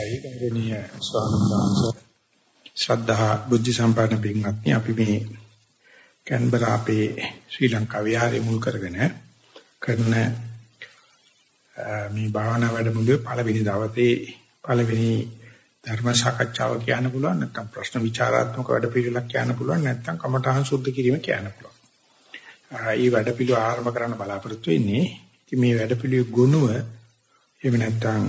අවසරයි ගෞරවනීය ස්වාමීන් වහන්සේ ශ්‍රද්ධා බුද්ධ සම්පන්න පින්වත්නි අපි මේ කැන්බරා අපේ ශ්‍රී ලංකා විහාරයේ මුල් කරගෙන කරන මේ භාවනා වැඩමුළුවේ පළවෙනි දවසේ පළවෙනි ධර්ම සාකච්ඡාව කියන්න පුළුවන් නැත්නම් ප්‍රශ්න විචාරාත්මක වැඩපිළිවෙලක් කියන්න පුළුවන් නැත්නම් කමඨහං සුද්ධ කිරීම කියන්න පුළුවන්. මේ වැඩපිළිවෙල ආරම්භ කරන්න බලාපොරොත්තු වෙන්නේ ඉතින් මේ වැඩපිළිවෙල ගුණව එහෙම නැත්නම්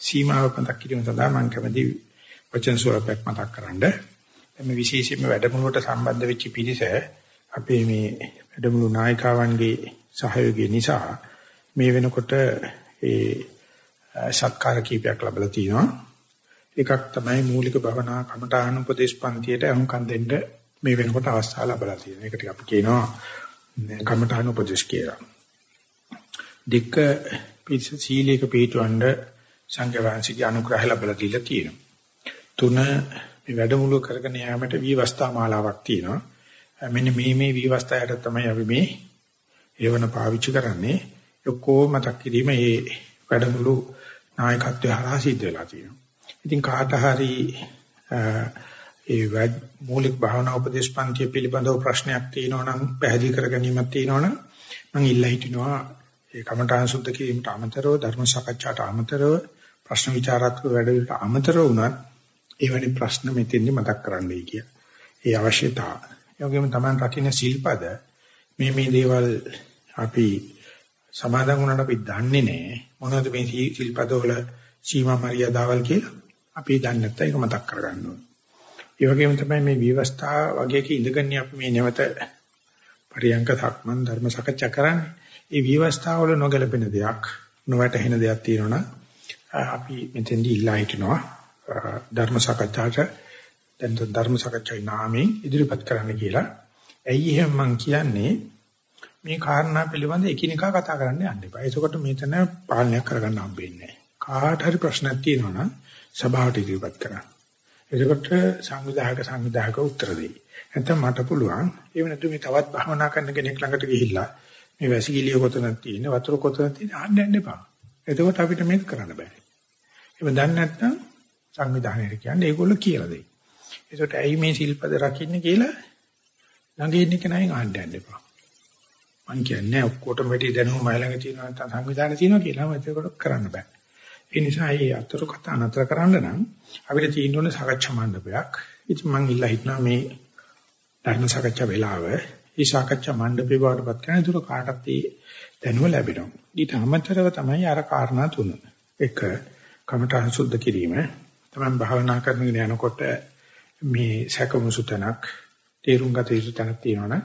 සීමාවක් මතක් කිරීම සඳහා මම කැමති වචන ස්වරූපයක් මතක් කරන්න. මේ විශේෂයෙන්ම වැඩමුළුවට සම්බන්ධ වෙච්ච පිරිස අපේ මේ වැඩමුළු නායකයන්ගේ සහයෝගය නිසා මේ වෙනකොට ඒ සත්කාර කීපයක් ලැබලා තිනවා. එකක් තමයි මූලික භවනා කමඨාන උපදේශ පන්තියට අහුම්කම් දෙන්න මේ වෙනකොට අවස්ථාව ලැබලා තියෙනවා. ඒකට අපි කියනවා කමඨාන උපදේශ කියලා. දෙක සීලයක පිටවඬ සංඝවංශික අනුග්‍රහය ලැබලා දීලා තියෙනවා. තුන මේ වැඩමුළුව කරගෙන යාමට විවස්ථා මාලාවක් තියෙනවා. මෙන්න මේ මේ විවස්ථායට තමයි අපි මේ ඒවන පාවිච්චි කරන්නේ. ඔක්කොම මතක් කිරීම මේ වැඩමුළු නායකත්වය හරහා සිද්ධ වෙලා තියෙනවා. ඉතින් කාට හරි ඒ මූලික භාවනා උපදේශ පන්තිය පිළිබඳව ප්‍රශ්නයක් තියෙනවා නම් පැහැදිලි කර ගැනීමක් තියෙනවා නම් මම ඉල්ලා හිටිනවා ඒ කමඨාන් සුද්ධ කිරීමට අමතරව ධර්ම සාකච්ඡාට අමතරව ප්‍රශ්න විචාරාත්මක වැඩවලට අමතරව වුණත් එවැනි ප්‍රශ්න මෙතෙන්දි මතක් කරන්නයි කිය. ඒ අවශ්‍යතාව. ඒ වගේම Taman රකින්න සිල්පද මේ මේ දේවල් අපි සමාදන් වුණාට අපි දන්නේ නැහැ මොනවද මේ සිල්පද වල සීමා මරියාදාවල් කියලා. අපි දන්නේ නැත්නම් ඒක මතක් කරගන්න ඕනේ. ඒ වගේම තමයි මේ විවස්ථා වගේක ඉඳගන්නේ අපි මේ නැවත පරියංක සක්මන් ධර්ම සාකච්ඡා කරන්නේ. ඒ විවස්ථාවල නොගැලපෙන දෙයක් නොවැටහෙන දෙයක් තියෙනවා අපි මෙතෙන්දී ඉල්ලා හිටිනවා ධර්ම සාකච්ඡාට දැන් ධර්ම සාකච්ඡාවේ නාමයෙන් ඉදිරිපත් කරන්න කියලා. ඇයි එහෙම මං කියන්නේ මේ කාරණා පිළිබඳ එකිනෙකා කතා කරන්න යන්න එපා. එතකොට මෙතන පාලනයක් කරගන්න හම්බෙන්නේ නැහැ. කාට හරි ප්‍රශ්නයක් තියෙනවා නම් සභාවට ඉදිරිපත් කරන්න. එතකොට සංවිධායක සංවිධායක උත්තර දෙයි. නැත්නම් මට පුළුවන් එහෙම නැත්නම් මේ තවත් භවනා කරන කෙනෙක් ළඟට ගිහිල්ලා මේ වැසිකිළිය කොතනද තියෙන්නේ වතුර කොතනද තියෙන්නේ අහන්න යන්න එපා. එතකොට අපිට මේක කරන්න බෑ. එහෙම දන්නේ නැත්නම් සංවිධානයට කියන්නේ ඒගොල්ලෝ කියලා දෙයි. ඒකට ඇයි මේ ශිල්පද රකින්නේ කියලා ළඟ ඉන්න කෙනායින් අහන්න යන්න එපා. මං කියන්නේ ඔක්කොටම වැඩි දැනුම මයි ළඟ තියෙනවා නැත්නම් සංවිධානය තියෙනවා කියලා මම ඒකට කරන්න බෑ. ඒ නිසා මේ අතර කතා නතර කරන්න නම් අපිට තියෙන්න ඕනේ සාකච්ඡා මණ්ඩපයක්. ඉතින් මං ඉල්ලා හිටනවා මේ ධර්ම සාකච්ඡා වෙලාව මේ සාකච්ඡා මණ්ඩපේ බවටපත් කරන දුර කාටත් ඒ දැනුම ලැබෙනවා. ඊට අමතරව තමයි අර කාරණා තුන. එක කමඨහං සුද්ධ කිරීම. තමයි භාවනා කරනගෙන යනකොට මේ සැකමුසුතනක් තේරුම් ගත යුතු තැනක් තියෙනවනේ.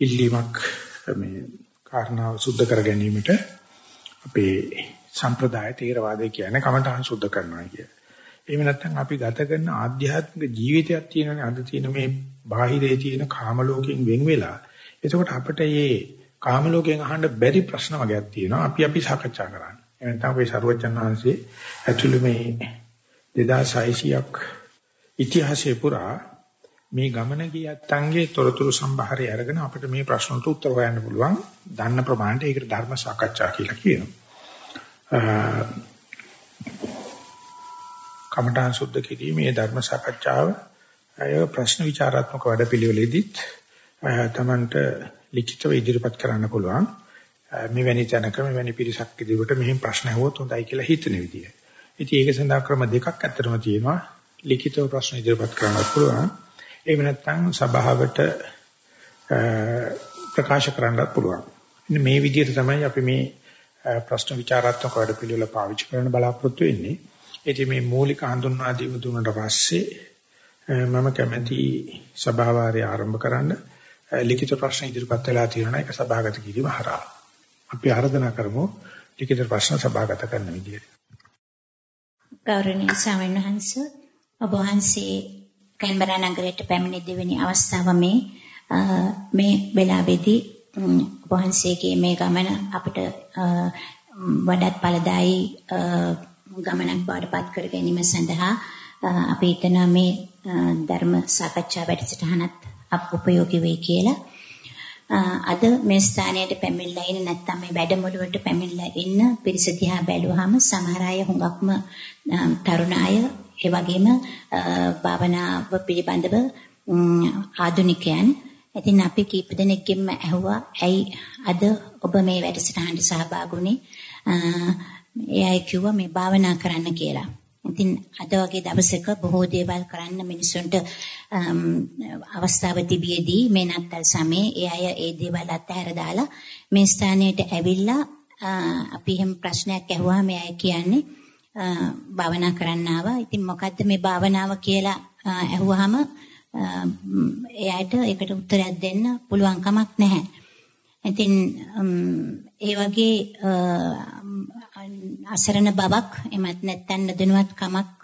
ඉල්ලීමක් මේ කාරණාව සුද්ධ කර ගැනීමට අපේ සම්ප්‍රදාය තේරවාදය කියන්නේ කමඨහං සුද්ධ කරනවා කිය. එහෙම නැත්නම් අපි ගත කරන ආධ්‍යාත්මික ජීවිතයක් තියෙනනේ අද තියෙන මේ බාහිරේ තියෙන කාම ලෝකයෙන් වෙන් වෙලා එතකොට අපිට මේ කාම ලෝකයෙන් අහන්න බැරි ප්‍රශ්න වගේක් තියෙනවා අපි අපි සාකච්ඡා කරන්නේ. එහෙනම් තමයි සරුවචන් වහන්සේ ඇතුළු මේ 2600ක් ඉතිහාසයේ පුරා මේ ගමන ගියත්තන්ගේ තොරතුරු සම්භාරය අරගෙන අපිට මේ ප්‍රශ්නට උත්තර හොයන්න පුළුවන්. දන්න ප්‍රමාණයට ඒකට ධර්ම සාකච්ඡා කියලා කියනවා. කමඨාන් සුද්ධ කිරීමේ ධර්ම සාකච්ඡාව අය ප්‍රශ්න විචාරාත්මක වැඩපිළිවෙලෙදිත් තමන්ට ලිඛිතව ඉදිරිපත් කරන්න පුළුවන්. මෙවැනි තැනක මෙවැනි පිරිසක් ඉදිරියට මෙහෙම ප්‍රශ්න අහුවොත් හොඳයි කියලා හිතන විදිය. ඉතින් ඒක සඳහා ක්‍රම දෙකක් ඇත්තටම තියෙනවා. ලිඛිතව ප්‍රශ්න ඉදිරිපත් කරන්නත් පුළුවන්. එහෙම නැත්නම් සභාවට ප්‍රකාශ කරන්නත් පුළුවන්. මේ විදිහට තමයි අපි මේ ප්‍රශ්න විචාරාත්මක වැඩපිළිවෙල පාවිච්චි කරන්න බලාපොරොත්තු වෙන්නේ. ඉතින් මේ මූලික හඳුන්වා දීම දුන්නට පස්සේ මම කැමැති සභාවාරය ආරම්භ කරන්න ලිඛිත ප්‍රශ්න ඉදිරිපත් වෙලා තියෙනවා ඒක සභාගත කිරීම හරහා. අපි ආරාධනා කරමු ලිඛිත ප්‍රශ්න සභාගත කරන විදියට. ගෞරවනීය ස්වාමීන් වහන්සේ ඔබ වහන්සේ කැන්බරා නගරයට පැමිණි දෙවෙනි අවස්ථාව මේ මේ වෙලාවේදී ඔබ වහන්සේගේ මේ ගමන අපිට වඩාත් ඵලදායී ගමනක් බාටපත් කර ගැනීම සඳහා අපි හිතනවා මේ ධර්ම සාකච්ඡා වැඩසටහනත් අප උපයෝගී වෙයි කියලා. අද මේ ස්ථානයට පැමිණලා ඉන්න නැත්නම් මේ වැඩමුළුවට පැමිණලා ඉන්න පිරිස දිහා බැලුවාම සමහර අය හුඟක්ම තරුණ අය ඒ වගේම භාවනාව පිළිබඳව ආධුනිකයන්. ඉතින් අපි කීප දෙනෙක්ගෙන්ම ඇහුවා ඇයි අද ඔබ මේ වැඩසටහනට සහභාගී වුණේ? ඒ අය කිව්වා මේ භාවනා කරන්න කියලා. ඉතින් අද වගේ දවසක බොහෝ දේවල් කරන්න මිනිසුන්ට අවස්ථාව තිබියදී මේ නත්තල් සමයේ ඒ අය ඒ දේවල් අත්හැර දාලා මේ ස්ථානයට ඇවිල්ලා අපි එහෙම ප්‍රශ්නයක් ඇහුවා මේ අය කියන්නේ භාවනා කරන්න ආවා. ඉතින් මොකද්ද මේ භාවනාව කියලා ඇහුවාම එයාට ඒකට උත්තරයක් දෙන්න පුළුවන් කමක් නැහැ. ඉතින් ඒ වගේ අසරණ බවක් එමත් නැත්නම් නදනුවත් කමක්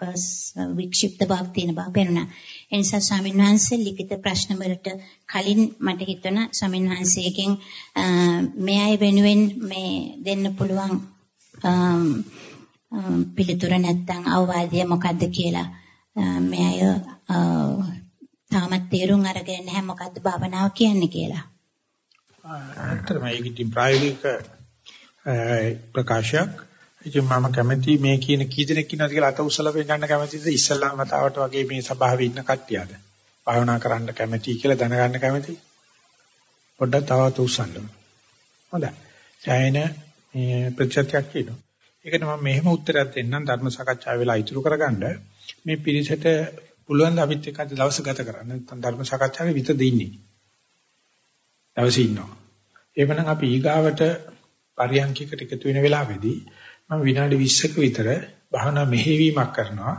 වික්ෂිප්ත බවක් තියෙන බව පේනවා. ඒ නිසා ස්වාමීන් වහන්සේ ලිඛිත ප්‍රශ්න වලට කලින් මට හිතුණා ස්වාමීන් වහන්සේගෙන් මේ අය වෙනුවෙන් මේ දෙන්න පුළුවන් පිළිතුර නැත්නම් අවවාදය මොකද්ද කියලා මේ අය තාමත් තේරුම් අරගෙන නැහැ මොකද්ද භාවනාව කියන්නේ කියලා. ඇත්තටම ඒක ඉතින් ප්‍රායෝගික ප්‍රකාශයක්. ඉතින් මම කැමති මේ කියන කී දෙනෙක් ඉන්නවද කියලා අත උසලා පෙන්නන්න කැමතිද ඉස්සල්ලාම වතාවට වගේ මේ සභාවේ ඉන්න කට්ටියද? භාවනා කරන්න කැමති කියලා දැනගන්න කැමති? පොඩ්ඩක් තවත් උස්සන්න. හොඳයි. ඡායන මේ ප්‍රතිශතයක් කියනවා. ඒකට මම මෙහෙම උත්තරයක් දෙන්නම් ධර්ම සාකච්ඡාව වෙලා ඉතුරු කරගන්න. මේ පිරිසට පුළුවන් ද අපිත් එක්ක අද දවස් ගත කරන්න. නැත්නම් ධර්ම සාකච්ඡාවේ විතර දෙන්නේ. දවසේ ඉන්නවා. එවනම් අපි ඊගාවට පරියන්කිකට එකතු වෙන වෙලාවේදී මම විනාඩි 20ක විතර භාවනා මෙහෙවීමක් කරනවා.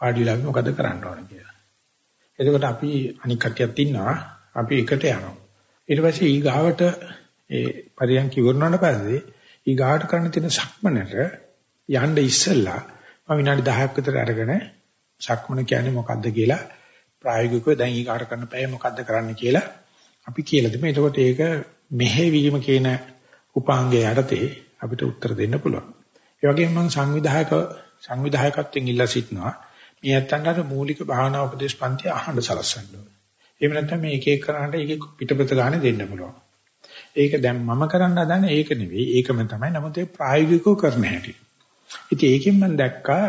වාඩි වෙලා මොකද කරන්න ඕන කියලා. එතකොට අපි අනික් කටියක් ඉන්නවා. අපි එකට යනවා. ඊට පස්සේ ඊගාවට ඒ පරියන්ක ඉවරනාට පස්සේ ඊගාට කරන්න තියෙන සක්මනට යන්න ඉස්සෙල්ලා මම විනාඩි 10ක් විතර අරගෙන සක්මන කියන්නේ මොකද්ද කියලා ප්‍රායෝගිකව දැන් ඊගාට කරන්න බෑ මොකද්ද කරන්න කියලා අපි කියලා දෙමු. එතකොට ඒක මෙහෙවීම කියන උපාංගය යටතේ අපිට උත්තර දෙන්න පුළුවන්. ඒ වගේම මම සංවිධායක සංවිධායකත්වයෙන් ඉල්ලා සිටිනවා. මේ ඇත්තන්ට මූලික භාවනා උපදේශ පන්ති අහන්න සලස්වන්න ඕනේ. එහෙම නැත්නම් මේ එක එක කරාට ඒකේ පිටපත ගන්න දෙන්න පුළුවන්. ඒක දැන් මම කරන්න හදන්නේ ඒක නෙවෙයි. ඒකම තමයි. නමුත් ඒ ප්‍රායෝගිකව කරන්න හැටි. ඉතින් ඒකෙන් මම දැක්කා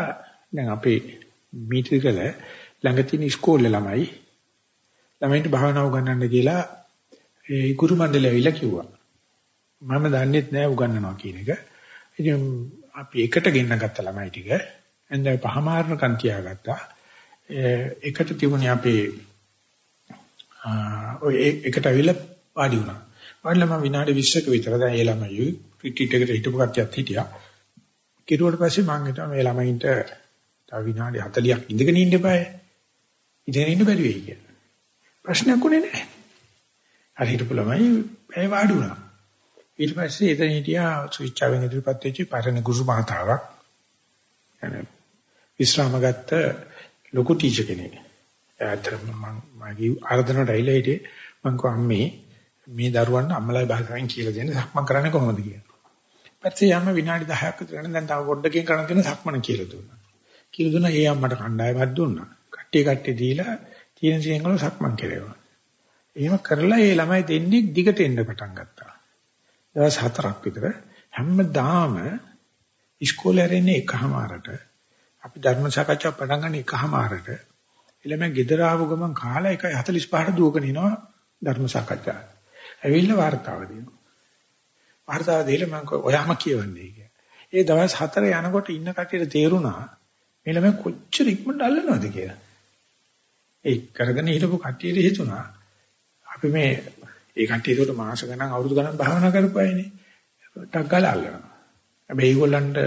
දැන් අපේ මීටිකල ළඟ තියෙන ඉස්කෝලේ ළමයි ළමයින්ට භාවනාව උගන්වන්න කියලා ඒ ගුරු මණ්ඩලය ඇවිල්ලා කිව්වා. මම දන්නෙත් නෑ උගන්වනවා කියන එක. ඉතින් අපි එකට ගෙන්න ගත්ත ළමයි ටික එන්දයි පහමාරණකම් තියාගත්තා. එකට තිබුණේ අපේ ඔය එකට ඇවිල්ලා වාඩි වුණා. වාඩිලා මම විනාඩි 20ක විතර දැන් ඒ ළමයි රිට්‍රීට් එකට හිටපු කට්ටියත් හිටියා. කිරුවට පස්සේ මම හිතුවා මේ ළමයින්ට තව විනාඩි 40ක් ඉඳගෙන ඉන්න eBay. ඉඳගෙන ඉන්න බැරි වෙයි කියලා. ප්‍රශ්නයක් උනේ නැහැ. හරි හිටපු ළමයි ඒ වාඩි වුණා. ඊට පස්සේ එතන හිටියා සුවිච්චාවෙන් ඉදිරිපත් වෙච්ච පරණ ගුරු මහතාවක්. يعني විශ්‍රාම ගත්ත ලොකු ටීචර් කෙනෙක්. ඇත්තටම මම මගේ ආර්දනට ඇවිල්ලා හිටියේ මං කිව්වා අම්මේ මේ දරුවන්ට අම්මලායි භාෂාවෙන් කියලා දෙන්න සක්මන් කරන්නේ කොහොමද කියලා. පස්සේ යම විනාඩි 10ක් විතර යන දැන් තව පොඩ්ඩකින් කරන්න තියෙන සක්මන කියලා දුන්නා. කියලා දුන්නා ඒ අම්මට කණ්ඩායමක් දුන්නා. කට්ටිය කට්ටිය දීලා තියෙන සිංහල සක්මන් කෙරේවා. එහෙම කරලා ඒ ළමයි දෙන්නේ දිගට එන්න පටන් ගත්තා. දවස් හතරක් විතර හැමදාම ඉස්කෝලේ රැෙන්නේ එකමාරට අපි ධර්ම සාකච්ඡා පටන් ගන්න එකමාරට ළමයි ගෙදර ආව ගමන් කාලා 1:45ට දුවගෙන එනවා ධර්ම සාකච්ඡා. ඇවිල්ලා වார்த்தාව දෙනවා. වார்த்தාව දෙල මම ඔයාම කියවන්නේ කියලා. ඒ දවස් හතර යනකොට ඉන්න කටියට තේරුණා මේ ළමයි කොච්චර ඉක්මනට අල්ලනවද කියලා. ඒ කරගෙන හිටපු කට්ටියට හිතුණා අපි මේ ඒ කට්ටිය ඒකට මාස ගණන් අවුරුදු ගණන් භාවනා කරපුවායිනේ. ටක් ගාලා අල්ලනවා. හැබැයි ඒගොල්ලන්ට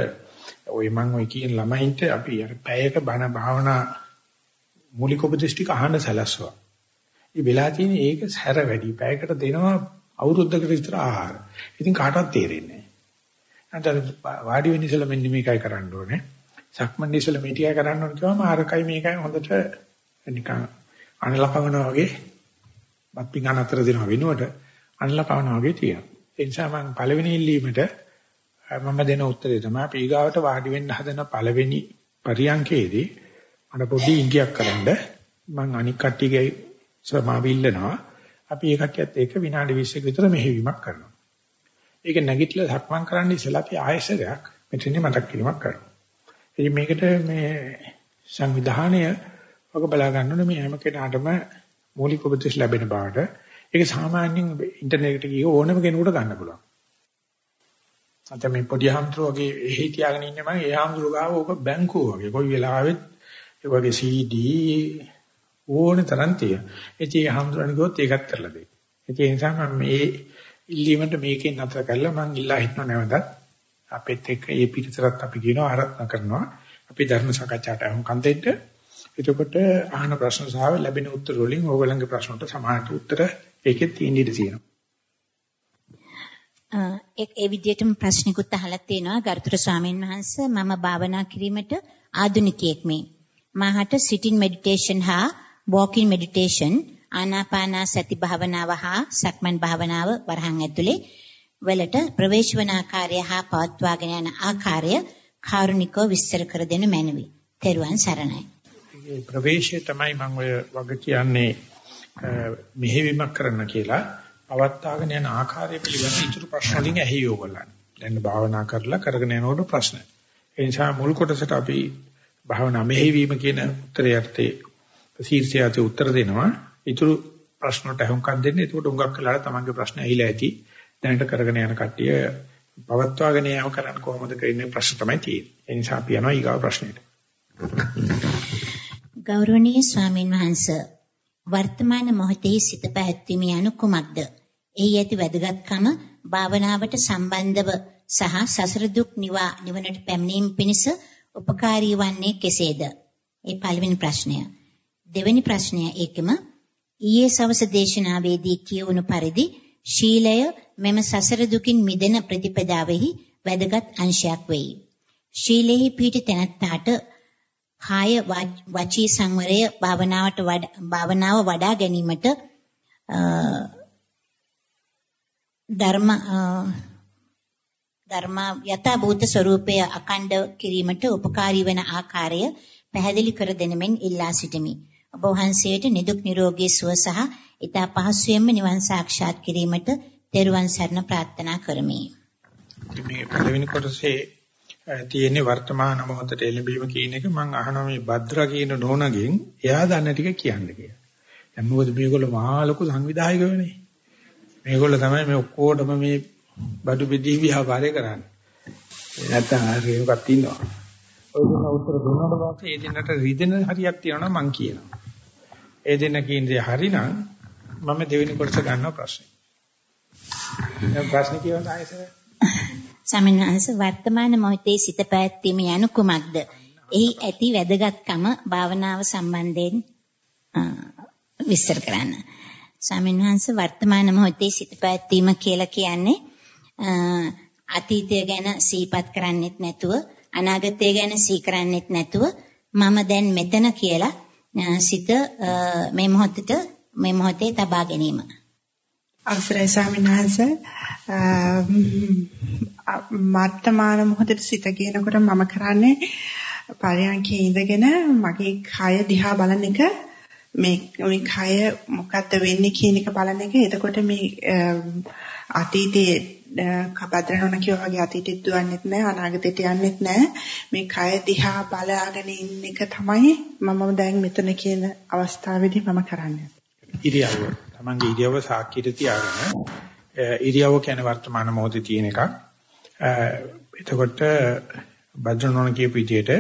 ওই මම ওই කියන ළමයින්ට අපි අර පැයක බණ භාවනා මූලික උපදේශ ටික අහන්න සැලැස්සුවා. මේ වෙලා තියෙන ඒක සැර වැඩි. පැයකට දෙනවා අවුරුද්දකට විතර ආහාර. ඉතින් කාටවත් තේරෙන්නේ නැහැ. අන්තර වාඩි වෙන්න ඉස්සෙල්ලා මෙන්න මේකයි කරන්න ඕනේ. සක්මන් ඉස්සෙල්ලා මේ ටිකයි කරන්න ඕනේ කියවම අරකයි මේකයි හොඳට නිකන් අනලකවනවා වගේ බත් පිඟාන අතර දෙනවා වෙනුවට අනලකවනවා වගේ තියෙනවා. ඒ නිසා මම පළවෙනි ඉල්ලීමට මම දෙන උත්තරේ තමයි අපි ඊගාවට වාඩි වෙන්න හදන පළවෙනි පරියන්කේදී මට පොඩි ඉඟියක් කරන්න මම අනික් කට්ටියගේ සමාව ඉල්ලනවා අපි ඒ කට්ටියත් එක්ක විනාඩි 20ක විතර මෙහෙවීමක් කරනවා. ඒක නැගිටලා සක්මන් කරන්න ඉස්සෙල්ලා අපි ආයෙසරයක් මෙතනින් මතක් කිරීමක් කරනවා. ඉතින් මේකට මේ සංවිධානය ඔක බලා ගන්න ඕනේ මේ හැම කෙනාටම මූලික උපදෙස් ලැබෙන බවට. ඒක සාමාන්‍යයෙන් ඉන්ටර්නෙට් එකට ගිහ ඕනම කෙනෙකුට ගන්න පුළුවන්. අද මේ පොඩි හම්තුරු වගේ එහෙ තියාගෙන ඉන්නේ මම ඒ හම්තුරු ගාව ඕක බැංකුව වගේ කොයි වෙලාවෙත් ඒ වගේ CD ඕන තරම් තියෙනවා. ඉතින් ඒ හම්තුරන් ගියොත් ඒකත් කරලා දෙයි. ඒ නිසා මම මේ ඉල්ලීමට මේකෙන් නතර කරලා මම ඉල්ලා හිටනවා නැවතත් අපෙත් එක්ක ඒ පිටතරත් අපි කියනවා ආරාධනා කරනවා. අපි ධර්ම සාකච්ඡාට අහුම්කම් දෙන්න. එතකොට අහන ප්‍රශ්න සහ ලැබෙන උත්තර වලින් ඕගොල්ලන්ගේ ප්‍රශ්නට සමානට උත්තර ඒකෙත් තියෙන්න ඉඩ තියෙනවා. ඒ ඒ විදිහටම ප්‍රශ්නිකුත් අහලා තියෙනවා ගරුතර ස්වාමීන් වහන්සේ මම භාවනා කිරීමට ආධුනිකයෙක් මේ. මාහට සිටින් මෙඩිටේෂන් හා walking meditation ආනාපාන සති භාවනාව හා සක්මන් භාවනාව වරහන් ඇතුලේ වලට ප්‍රවේශ වන ආකාරය හා පවත්වාගෙන යන ආකාරය කාරුණිකව විස්තර කර දෙනු මැනවි. තෙරුවන් සරණයි. මේ ප්‍රවේශය තමයි මම ඔය වග කියන්නේ මෙහෙවීමක් කරන්න කියලා පවත්වාගෙන යන ආකාරය පිළිබඳ ඉතුරු ප්‍රශ්න වලින් ඇහි යෝගලන්නේ. දැන් භාවනා කරලා කරගෙන යනකොට ප්‍රශ්න. ඒ නිසා මුල් කොටසට අපි භාවනා මෙහෙවීම කියන උත්තරයටදී ශීර්ෂයට උත්තර දෙනවා. ඉතුරු ප්‍රශ්න වලට අහුම්කම් දෙන්න. ඒකට උඟක් කළා තමන්ගේ ප්‍රශ්න ඇහිලා ඇති. දැනට කරගෙන යන කට්ටිය පවත්වාගෙන යාම කරන්න කොහොමද කියන්නේ ප්‍රශ්න තමයි තියෙන්නේ. ඒ නිසා අපි යනවා ඊගාව ප්‍රශ්නෙට. ගෞරවනීය ස්වාමින් වහන්සේ වර්තමාන මොහොතේ සිත පැවැත්වීම යනු කුමක්ද? එහි ඇති වැදගත්කම භාවනාවට සම්බන්ධව සහ සසර දුක් නිවා නිවනට පැමිණීම පිණිස උපකාරී වන්නේ කෙසේද? ඒ පළවෙනි ප්‍රශ්නය. දෙවෙනි ප්‍රශ්නය ඒකම ඊයේ සවස දේශනාවේදී කියවුණු පරිදි ශීලය මෙම සසර දුකින් මිදෙන ප්‍රතිපදාවෙහි වැදගත් අංශයක් වෙයි. ශීලෙහි පිහිටි තැනැත්තාට කාය වචී සංවරය භාවනාවට භාවනාව වඩා ගැනීමට ධර්ම ධර්ම යථා භූත ස්වરૂපය අකණ්ඩ කිරීමට උපකාරී වන ආකාරය පැහැදිලි කර දෙනමින් ඉල්ලා සිටිමි. ඔබ වහන්සේට නිදුක් නිරෝගී සුව සහ ඊට පහසුවෙන්ම නිවන් සාක්ෂාත් කිරීමට තෙරුවන් සරණ ප්‍රාර්ථනා කරමි. මේ පළවෙනි කොටසේ තියෙන්නේ වර්තමාන මොහොතට එළඹීම කියන එක මම අහනවා මේ භද්‍ර කියන නෝනගෙන් එයා දන්න ටික කියන්න කියලා. දැන් මොකද මේගොල්ලෝ මහා ලොකු සංවිධායකවනේ. මේගොල්ලෝ තමයි මේ ඔක්කොටම මේ බඩු බෙදී ව්‍යාපාරය කරන්නේ. නැත්තම් හරියටම ඉන්නවා. ඔය දුන්න උත්තර දුන්නාට පස්සේ ඒ දෙන්නට රිදෙන හරියක් තියෙනවා මං කියනවා. ඒ දෙන්න කියන දේ හරිනම් මම දෙවෙනි කොටස ගන්නවා ප්‍රශ්නේ. දැන් ප්‍රශ්නේ කියවන්න ආයෙසර. සමින්හංශ වර්තමාන මොහොතේ සිත පැවැත්වීම යනු කුමක්ද? එහි ඇති වැදගත්කම භාවනාව සම්බන්ධයෙන් විස්තර කරන්න. සමින්හංශ වර්තමාන මොහොතේ සිත පැවැත්වීම කියලා කියන්නේ අතීතය ගැන සිහිපත් කරන්නෙත් නැතුව අනාගතය ගැන සිහි කරන්නෙත් නැතුව මම දැන් මෙතන කියලා සිත මේ මොහොතට මේ මොහොතේ තබා ගැනීම. අවසරයි ස්වාමීන් වහන්සේ. වර්තමාන මොහොතේ සිත කියනකොට මම කරන්නේ පරයන්කේ ඉඳගෙන මගේ කය දිහා බලන එක. මේ මේ කය මොකද්ද වෙන්නේ කියන එක බලන එක. එතකොට මේ අතීතයේ කපද්‍රනන කියවා වගේ අතීතෙත් දුවන්නෙත් නැහැ අනාගතෙට යන්නෙත් නැහැ මේ කය දිහා බලාගෙන ඉන්න එක තමයි මම දැන් මෙතන කියන අවස්ථාවේදී මම කරන්නේ. ඉරියව්ව. තමන්ගේ ඉරියව්ව සාක්කියට තියාගෙන ඉරියව්ව කියන්නේ වර්තමාන මොහොතේ තියෙන එකක් එතකොට බද්‍රනෝන කියපු විදිහට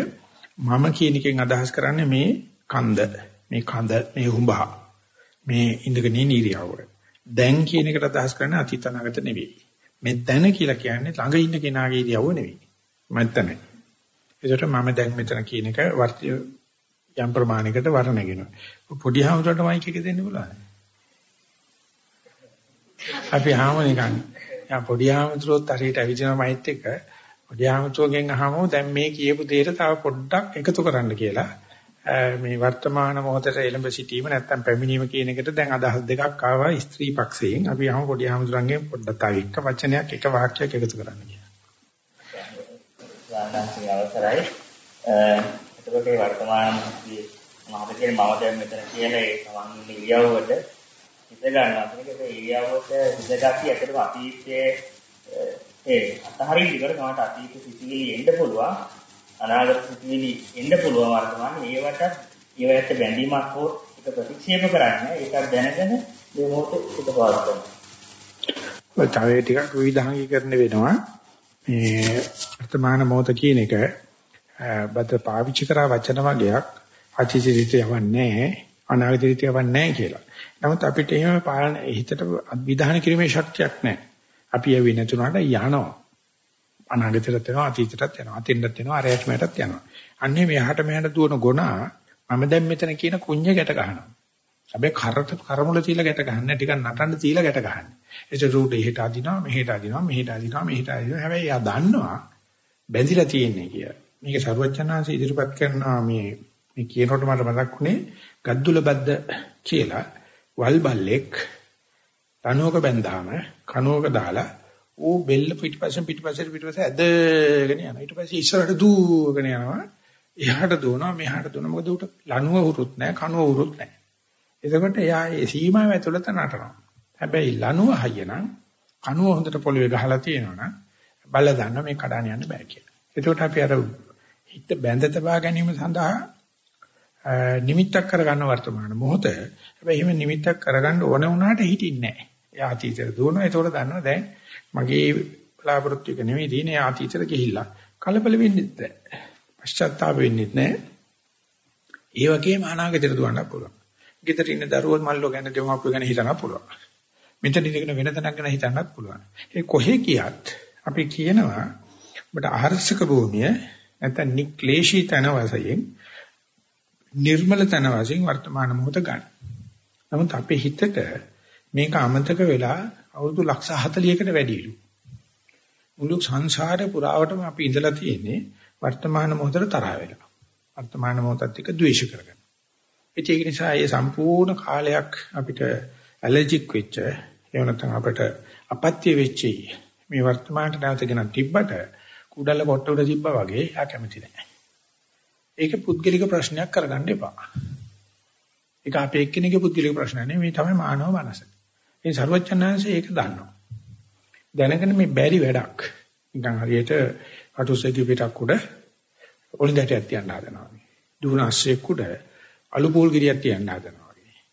මම කියන එකෙන් අදහස් කරන්නේ මේ කන්ද මේ කඳ මේ හුඹා මේ ඉඳගෙන ඉන්න ඉරියව්ව දැන් කියන එකට අදහස් කරන්නේ අතීත අනාගත නෙවෙයි මේ දැන කියලා කියන්නේ ළඟ ඉන්න කෙනාගේ ඉරියව්ව නෙවෙයි. මත්තන. ඒකට මම දැන් මෙතන කියන එක වර්තිය යම් ප්‍රමාණයකට වර්ණගෙනවා. පොඩි හාමුදුරට මයික් එක දෙන්න බලන්න. අපි හාම නිකන් යා පොඩි හාමුදුරුවෝත් හරියට ඇවිදින මයිත් එක පොඩි හාමුදුරුවෝගෙන් අහමු දැන් මේ කියපු දෙයට තව පොඩ්ඩක් එකතු කරන්න කියලා. මේ වර්තමාන මොහොතේ එළඹ සිටීම නැත්තම් පැමිණීම කියන එකට දැන් අදහස් දෙකක් ආවා ස්ත්‍රී පක්ෂයෙන්. අපි අහමු පොඩි හාමුදුරන්ගෙන් පොඩ්ඩක් තව එක වචනයක් එක වාක්‍යයක් එකතු කරන්න කියලා. වාදාන්සේ අවසරයි. එතකොට මේ වර්තමාන මොහොතේ මම කියන්නේ මම දැන් මෙතන කියන ඒ සමන් ඉරියව්වට හිත ගන්නවා. ඒක ඉරියව්වට හිතගatti ඇත්තටම අතීතයේ ඒ අතහරින්න ඉවර තමයි අතීත සිතිවිලි එන්න පුළුවන්. අනාගත සිතිවිලි එන්න පුළුවන් වර්තමානයේ ඒවට ඒවට බැඳීමක් හෝ එක ප්‍රතික්ෂේප කරන්න ඒකත් දැනගෙන මේ මොහොතේ හිත පාලනය ඔය තව ටිකක් විවිධාංගීකරණය වෙනවා. මේ වර්තමාන මොහොත කියන එක බද පාවිච්චි කරා වචන වගේක් අතීතයට යවන්නේ නැහැ අනාගතයට යවන්නේ නැහැ කියලා. නමුත් අපිට එහෙම පාලන හිතට විධාන කිරීමේ ශක්තියක් නැහැ. අපි ඒ විනතුනට යනවා. අනාගතයට යනවා අතීතයටත් යනවා අතින්දත් යනවා අරයට මෙයටත් යනවා. අන්නේ මෙහාට මෙහාට දුවන ගොනා මම දැන් මෙතන කියන කුඤ්ඤ ගැට ගන්නවා. හැබැයි කරට කරමුල තියලා ගැට ගන්න ටිකක් නටන්න තියලා ගැට ගන්න. ඒක රූට එහෙට අදිනවා මෙහෙට අදිනවා මෙහෙට අදිනවා මෙහෙට අදිනවා. හැබැයි එයා දන්නවා බැඳිලා තියෙන්නේ කියලා. මේක සරුවචනාංශ ඉදිරිපත් කරනවා මේ මේ කියනකොට මට මතක් වුණේ ගද්දුල බද්ද කියලා වල් බල්ලෙක් කනුවක බැඳාම කනුවක දාලා ඌ බෙල්ල පිටිපස්සෙන් පිටිපස්සට පිටිපස්ස ඇදගෙන යනවා. ඊට පස්සේ ඉස්සරහට දූවගෙන යනවා. එහාට දුවනවා මෙහාට දුවනවා. මොකද ඌට ලණුව උරුත් නැහැ කනුව උරුත් නැහැ එතකොට එයා ඒ සීමාව ඇතුළත නටනවා. හැබැයි ලණුව හයියනම් කනුව හොඳට පොළවේ ගහලා තියෙනවනම් බල්ල දන්නවා මේ කඩාන යන්න බෑ කියලා. එතකොට අපි අර හිත බැඳ තබා ගැනීම සඳහා නිමිත්තක් කරගන්න වර්තමාන මොහොත. හැබැයි එහෙම නිමිත්තක් කරගන්න ඕන වුණාට හිටින්නේ නැහැ. එයා අතීතයට දුවනවා. ඒතකොට දන්නවා දැන් මගේ බලාපොරොත්තු එක නෙවෙයි තියෙන්නේ අතීතයට ගිහිල්ලා. කලබල වෙන්නෙත් නැහැ. පශ්චාත්තාප වෙන්නෙත් නැහැ. ඒ වගේම අනාගතයට දුවන්න පුළුවන්. ගෙදර ඉන්න දරුවෝ මල්ලෝ ගැන දෙමව්පියෝ ගැන හිතන්න පුළුවන්. මෙතන ඉඳගෙන වෙන තැනක් ගැන හිතන්නත් පුළුවන්. ඒ කොහේ ගියත් අපි කියනවා ඔබට අහර්ෂක භූමිය නැත්නම් නික්ලේශී තන වශයෙන් නිර්මල තන වශයෙන් වර්තමාන මොහොත ගන්න. නමුත් අපේ හිතට මේක අමතක වෙලා අවුරුදු ලක්ෂ 40කට වැඩිලු. මුළු සංසාරේ පුරාවටම අපි ඉඳලා තියෙන්නේ වර්තමාන මොහොතට තරහ වෙලා. වර්තමාන මොහොතත් එක්ක ද්වේෂ කරගෙන. ඒක නිසා මේ සම්පූර්ණ කාලයක් අපිට ඇලර්ජික් වෙච්ච එහෙම නැත්නම් අපිට අපත්‍ය වෙච්ච මේ වර්තමානට නැවතගෙන තිබ්බට කුඩල කොට උඩ තිබ්බා වගේ එයා කැමති නැහැ. ඒක පුද්ගලික ප්‍රශ්නයක් කරගන්න එපා. ඒක අපේ එක්කෙනෙකුගේ පුද්ගලික ප්‍රශ්නයක් නෙවෙයි මේ තමයි මානව මනස. මේ ਸਰවඥාන්සේ ඒක දන්නවා. දැනගෙන මේ බැරි වැඩක්. නිකන් හරියට අටුසෙදි පිටක් උඩ ඔලින්දටයක් තියන්න හදනවා. දුවන අස්සෙක් උඩ අලු පූල් ගෙඩියක් තියන්න හදනවා.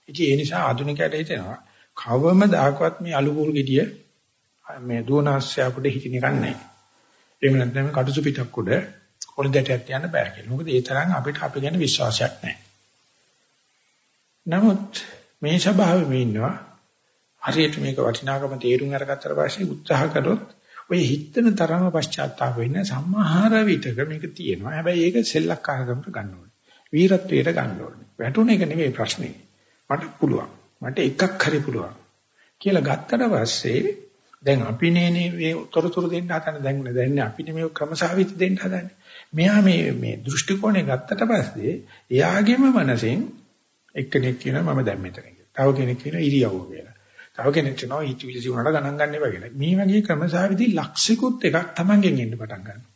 ඉතින් ඒ නිසා ආධුනිකයට හිතෙනවා කවම දායකවත් මේ අලු පූල් ගෙඩිය මේ දුවන අස්සයක් උඩ හිටින එකක් නැහැ. එහෙම නැත්නම් කටුසු පිටක් උඩ කොළදටයක් යන්න බෑ කියලා. මොකද ඒ තරම් අපිට අපි ගැන විශ්වාසයක් නැහැ. නමුත් මේ ස්වභාවෙම ඉන්නවා හරියට මේක වටිනාකම තේරුම් අරගත්තට පස්සේ උත්සාහ කළොත් ඔය හිතන තරම පශ්චාත්තාප වෙන්න සම්මාහාර විතක මේක තියෙනවා. හැබැයි ඒක සෙල්ලක්කාරකමට ගන්න ඕනේ. වීරත්වයට ගන්න ඕනේ. වැටුණ එක නෙවෙයි ප්‍රශ්නේ. මට පුළුවන්. මට එකක් හරි පුළුවන්. කියලා ගත්තට පස්සේ දැන් අපි නේ මේ තොරතුරු දෙන්න හදන දැන් දැන් අපිට මේ ක්‍රමසාවිත දෙන්න හදන්නේ. මෙයා මේ මේ දෘෂ්ටි කෝණය ගත්තට පස්සේ එයාගේම මනසෙන් එක්කෙනෙක් කියනවා මම දැන් මෙතන කියලා. තව කෙනෙක් කියනවා ඉරියව්ව කියලා. තව කෙනෙක් කියනවා හිතවිලි සිවුනට ගණන් ගන්න එපා කියලා. මේ වගේ ක්‍රමසාවිතී ලක්ෂිකුත් එකක් Tamanගෙන් එන්න පටන් ගන්නවා.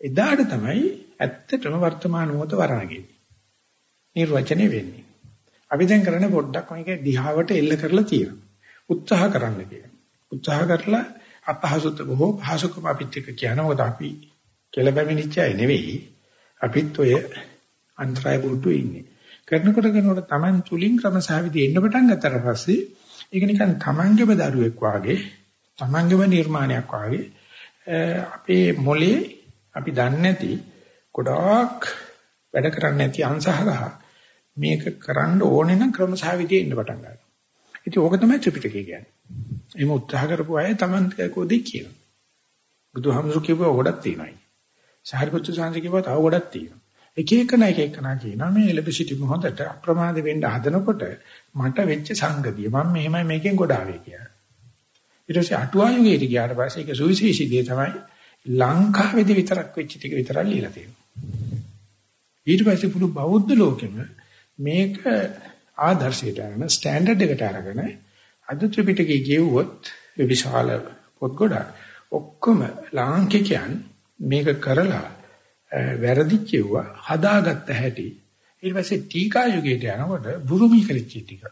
එදාට තමයි ඇත්තටම වර්තමාන මොහොත වරණගෙන්නේ. නිර්වචනය වෙන්නේ. අපි දැන් කරන්නේ පොඩ්ඩක් මේක දිහාවට එල්ල කරලා තියෙනවා. උත්සාහ කරන්න කියලා. උත්සාහ කරලා අපහසුත බොහෝ පහසුකම අපිත් එක්ක කියන මොකද අපි කෙලබැමිනිච්ච අය නෙවෙයි. අපිත් ඔය අන්තරය බුද්ධු ඉන්නේ. කරනකොට කරනකොට Taman තුලින් ක්‍රමසහවිදි එන්න පටන් ගත්තට පස්සේ ඒක නිකන් Tamanගේම දරුවෙක් වාගේ Tamanගේම නිර්මාණයක් වාගේ අපේ මොලේ අපි දන්නේ නැති ගොඩාක් වැඩ කරන්නේ නැති අංශහරහ මේක කරන්න ඕනේ නම් ක්‍රමසහවිදි එන්න පටන් ගන්නවා. ඉතින් ඕක තමයි ත්‍රිපිටකය කියන්නේ. එහෙම උත්සාහ කරපු අය Taman කෝදේ කියනවා. බුදුහාමුදුරු කියපුවා ගොඩක් තියෙනවා. සාරිපුත්‍ර සාංශ කියපුවා තව ගොඩක් තියෙනවා. එක එක නැක එක නා කියනවා මේ එලෙබසිටි මොහොතට අප්‍රමාද වෙන්න හදනකොට මට වෙච්ච සංගතිය මම මෙහෙමයි මේකෙන් ගොඩාවේ කියලා. ඊට පස්සේ අටුවා යුගයට ගියාට පස්සේ ඒක සුවිශේෂී දේ තමයි ලංකාවේදී විතරක් වෙච්ච ටික විතරක් ලියලා තියෙනවා. ඊට පස්සේ පුළු බෞද්ධ ලෝකෙම මේක ආදර්ශයට අරගෙන ස්ටෑන්ඩඩ් එකට අරගෙන අද ත්‍රිපිටකයේ ගෙවුවොත් විශාල පොත් ගොඩක් ඔක්කොම ලාංකිකයන් මේක කරලා වැරදි කියුවා හදාගත්ත හැටි ඊට පස්සේ ටීකා යුගයට යනකොට බුරුමී කරිච්ච ටික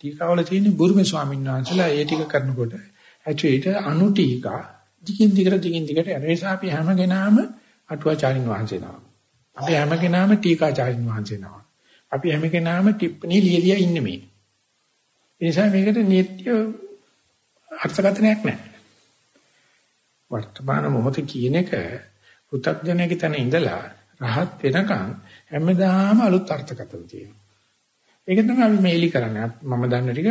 ටීකාවල තියෙන බුරුමේ ස්වාමීන් වහන්සේලා ඒ ටික කරනකොට ඇචුවිට අනු ටීකා දිගින් දිගට දිගින් දිගට යන නිසා අපි හැම කෙනාම අටුවාචාරින් වහන්සේ නම. අපි හැම කෙනාම ටීකාචාරින් වහන්සේ නම. අපි හැම කෙනාම ටිප්පණි ලියලියා ඉන්නේ මේ. ඒ නිසා මේකට නිත්‍ය අර්ථකථනයක් නැහැ. වර්තමාන මොහොතේ කියන එක පෘථග්ජනයේ තැන ඉඳලා රහත් වෙනකන් හැමදාම අලුත් අර්ථකථන තියෙනවා. ඒක තමයි අපි මේලි කරන්නේ. මම දන්න ටික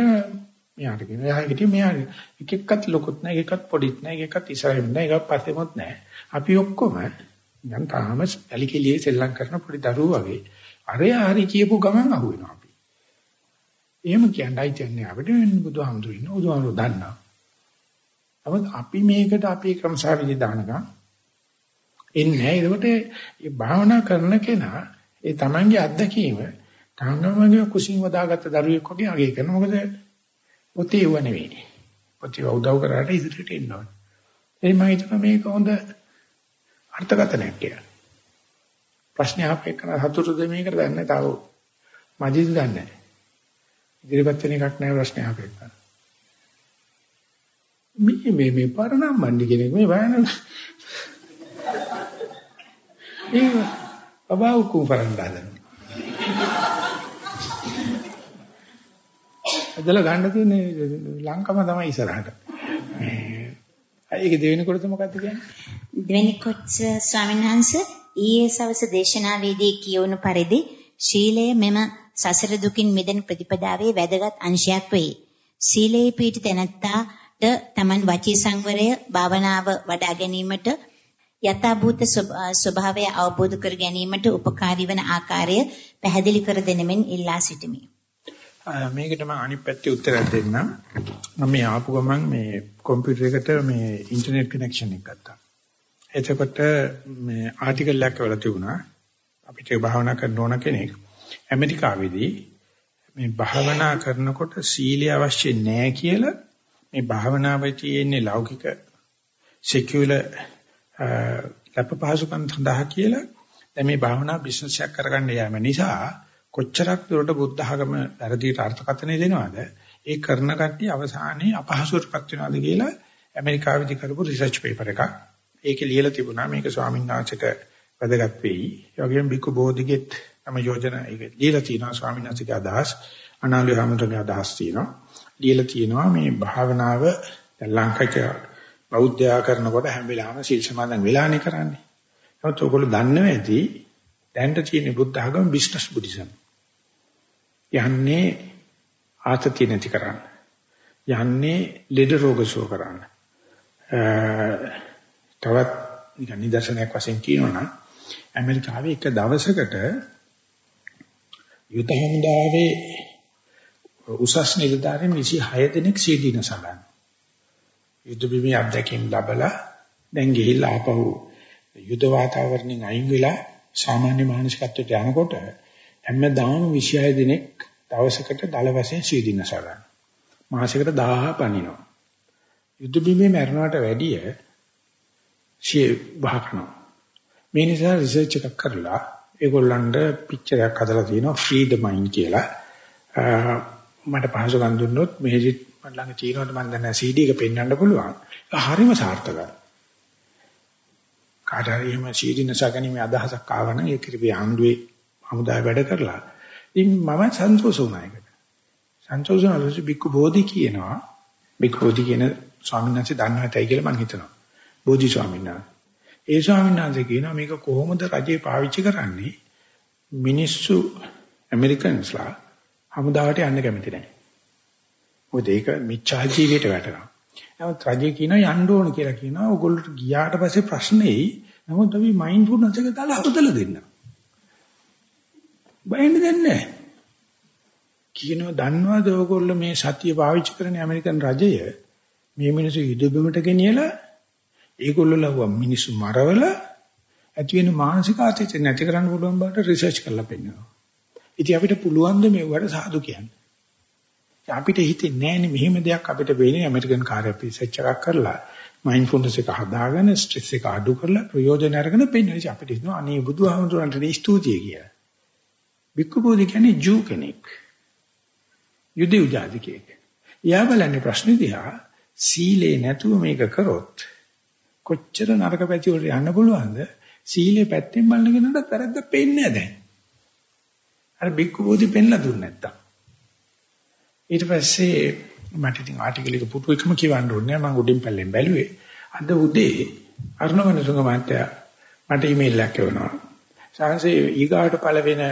මෙයාට කියනවා. එයා හිටියේ මෙයා එක එක්කත් ලොකුත් නැහැ, එක එක්කත් පොඩිත් නැහැ, එක එක්කත් ඉස්සරහින් නැහැ, එකක් පස්සෙමත් නැහැ. අපි ඔක්කොම නිකන් තාම ඇලිකෙලියේ සෙල්ලම් කරන පොඩි දරුවෝ වගේ අරය හරි කියපු ගමන් අහු වෙනවා අපි. එහෙම කියන්නයි තියන්නේ අපිට බුදුහාමුදුරු ඉන්න බුදුහාමුදුරු දන්නා. නමුත් අපි මේකට අපේ ක්‍රමසාවිදි දානකම් එන්නේ නැහැ. ඒකට මේ භාවනා කරන කෙනා ඒ තමන්ගේ අත්දැකීම තමන්ගේ කුසින් වදාගත්ත දරුවෙක් වගේ අගය කරනවා. මොකද පොතේ ඒව නෙවෙයි. පොතේ උදව් කරාට ඉදිරියට එන්න ඕනේ. එයි මම හිතනවා මේක හොඳ අර්ථකථනයක් කියලා. ප්‍රශ්න අහපේ කරන හතුරුද මේකට දන්නේ තාව මජිද දන්නේ නැහැ. ඉදිරියපත් වෙන එකක් නැහැ ප්‍රශ්න අහපේ කරන. මේ මේ මේ පරණම් මණ්ඩි කෙනෙක් මේ වයන ඒ බබා උකු පරණදාන. අදලා ගන්න තියෙන්නේ ලංකම තමයි ඉස්සරහට. ඒක දෙවෙනි කොටස මොකක්ද කියන්නේ? දෙවෙනි කොටස ස්වාමීන් වහන්සේ ඊයේ සවස දේශනාවේදී කියවුණු පරිදි ශීලය මෙම සසර දුකින් මිදෙන ප්‍රතිපදාවේ වැදගත් අංශයක් වේ. සීලේ පීඨ තැනැත්තාට තමන් වචී සංවරය භාවනාව වඩා ගැනීමට යථාභූත ස්වභාවය අවබෝධ කර ගැනීමට උපකාරී වන ආකාරය පැහැදිලි කර දෙනෙමින් ඉල්ලා සිටිමි. මේකට මම අනිත් පැත්තේ උත්තරයක් දෙන්නම්. මම මේ ආපු ගමන් මේ කම්පියුටර් එකට මේ ඉන්ටර්නෙට් කනෙක්ෂන් එක ගත්තා. එතකොට මේ ආටිකල් එකක් වල තිබුණා අපිට භාවනා කරන්න ඕන කෙනෙක් ඇමරිකාවේදී මේ භාවනා කරනකොට සීලය අවශ්‍ය නැහැ කියලා මේ භාවනාවේ තියෙන ලෞකික සිකියුලර් ලැප පහසුකම් සඳහා කියලා දැන් මේ භාවනා බිස්නස් එකක් කරගන්න යාම නිසා කොච්චරක් දුරට බුද්ධ ආගම වැරදියට අර්ථකථනය දෙනවද ඒ කරන කට්ටිය අවසානයේ අපහසුතාවටපත් වෙනවද කියලා ඇමරිකාවේදී කරපු රිසර්ච් පේපර් එකක් ඒකේ ලියලා තිබුණා මේක ස්වාමීන් වහන්සේට වැදගත් වෙයි. ඒ වගේම බිකු බෝධිගෙත් තම යෝජනා ඒක ලියලා තියෙනවා ස්වාමීන් වහන්සේගේ අදහස් අනාලි හැමතුගේ අදහස් තියෙනවා. ලියලා තියෙනවා මේ භාවනාව දැන් ලංකාවේ බෞද්ධයා කරනකොට හැම වෙලාවෙම සීල් සමාදන් වෙලානේ කරන්නේ. නමුත් ඔයගොල්ලෝ දන්නව ඇති දැන්ට තියෙන බුද්ධ ආගම බිස්නස් බුද්දිසම්. යන්නේ ආතතිය නැති කරන්න. යන්නේ ලෙඩ රෝග සුව කරන්න. තවත් නිකන් නිදර්ශනයක් වශයෙන් කියනවනම් ඇමරිකාවේ එක දවසකට යුද හමුදාවේ උසස් නිලධාරීන් 26 දෙනෙක් සීදීන සලන්. යුද බිමේ අත්දැකීම් ලැබලා දැන් ගිහිල්ලා ආපහු යුද වාතාවරණයෙන් අයින් වෙලා සාමාන්‍ය මානසිකත්වයට යනකොට හැමදාම 26 දෙනෙක් දවසකට දල වශයෙන් සීදීන සලන්. මාසයකට 1000 පනිනවා. යුද බිමේ මරණයට වැඩිය සිය වහකනවා. මේ නිසා රිසර්ච් එකක් කරලා ඒගොල්ලන්ට පික්චර් එකක් හදලා තියෙනවා free the mind කියලා. මට පහසුකම් දුන්නොත් මෙහෙදි මට ළඟ තියෙනවට මම දැන් CD එක පෙන්වන්න පුළුවන්. හරිම සාර්ථකයි. කාට හරි එහෙම CD නසගැනීමේ අදහසක් ආවනම් ඒ කිරිපි ආන්දුවේ හමුදාය වැඩ කරලා ඉතින් මම සන්තෝෂ වුණා ඒකට. සන්තෝෂ වුණා බික්කු බෝධි කියනවා. බික්කු බෝධි කියන ස්වාමීන් වහන්සේ දන්නවටයි කියලා මම හිතනවා. බෝධි ස්වාමීන් වහන්සේ. ඒ ස්වාමීන් වහන්සේ කියනවා මේක කොහොමද රජේ පාවිච්චි කරන්නේ? මිනිස්සු ඇමරිකන්ස්ලා හමුදාවට යන්න කැමති නැහැ. මොකද ඒක මිච්ඡා ජීවිතයට වැටෙනවා. නමුත් රජේ කියනවා යන්න ඕන කියලා කියනවා. ඕගොල්ලෝ ගියාට පස්සේ ප්‍රශ්නේ නමුත් අපි මයින්ඩ්ෆුල්නස් එක දාලා හදලා දෙන්න. බයින්ද දෙන්නේ කියනවා දන්නවද ඕගොල්ලෝ මේ සතිය පාවිච්චි කරන ඇමරිකන් රජය මේ මිනිස්සු යුද ගෙනියලා ඒගොල්ලෝ ලව්වා මිනිස්සු මරවල ඇති වෙන මානසික ආතතිය නැති කරන්න පුළුවන් බවට රිසර්ච් කරලා පෙන්නනවා. ඉතින් අපිට පුළුවන් ද මේවට සාදු කියන්න. අපිට හිතෙන්නේ නැහැ මෙහෙම දෙයක් අපිට වෙන්නේ ඇමරිකන් කාර්ය රිසර්ච් එකක් කරලා මයින්ඩ්ෆුල්නස් එක හදාගෙන ස්ට්‍රෙස් එක අඩු කරලා ප්‍රයෝජන අරගෙන පෙන්නනවා. අපිට හිතනවා අනේ බුදුහාමුදුරන්ට ස්තුතියි කියලා. බික්කු බෝධි කියන්නේ ජූ කෙනෙක්. යුදෙව් ජාතිකයෙක්. එයා බලන්නේ ප්‍රශ්නේ දිහා සීලේ නැතුව මේක කරොත් කොච්චර නරක පැති වලට යන්න පුළුවන්ද? සීලේ පැත්තෙන් බලන කෙනාට වැරද්ද පේන්නේ නැහැ දැන්. අර බික්කු බෝධි පෙන්ලා දුන්නේ නැත්තම්. ඊට පස්සේ මට ඉතින් ආටිකල් එක පුටු එකම කියවන්න ඕනේ මම උඩින් පල්ලෙන් බැලුවේ. අද උදේ අරුණවන සුංග මහත්තයා මට ඊමේල් එකක් එවනවා. සංසේ ඊගාට පළ වෙන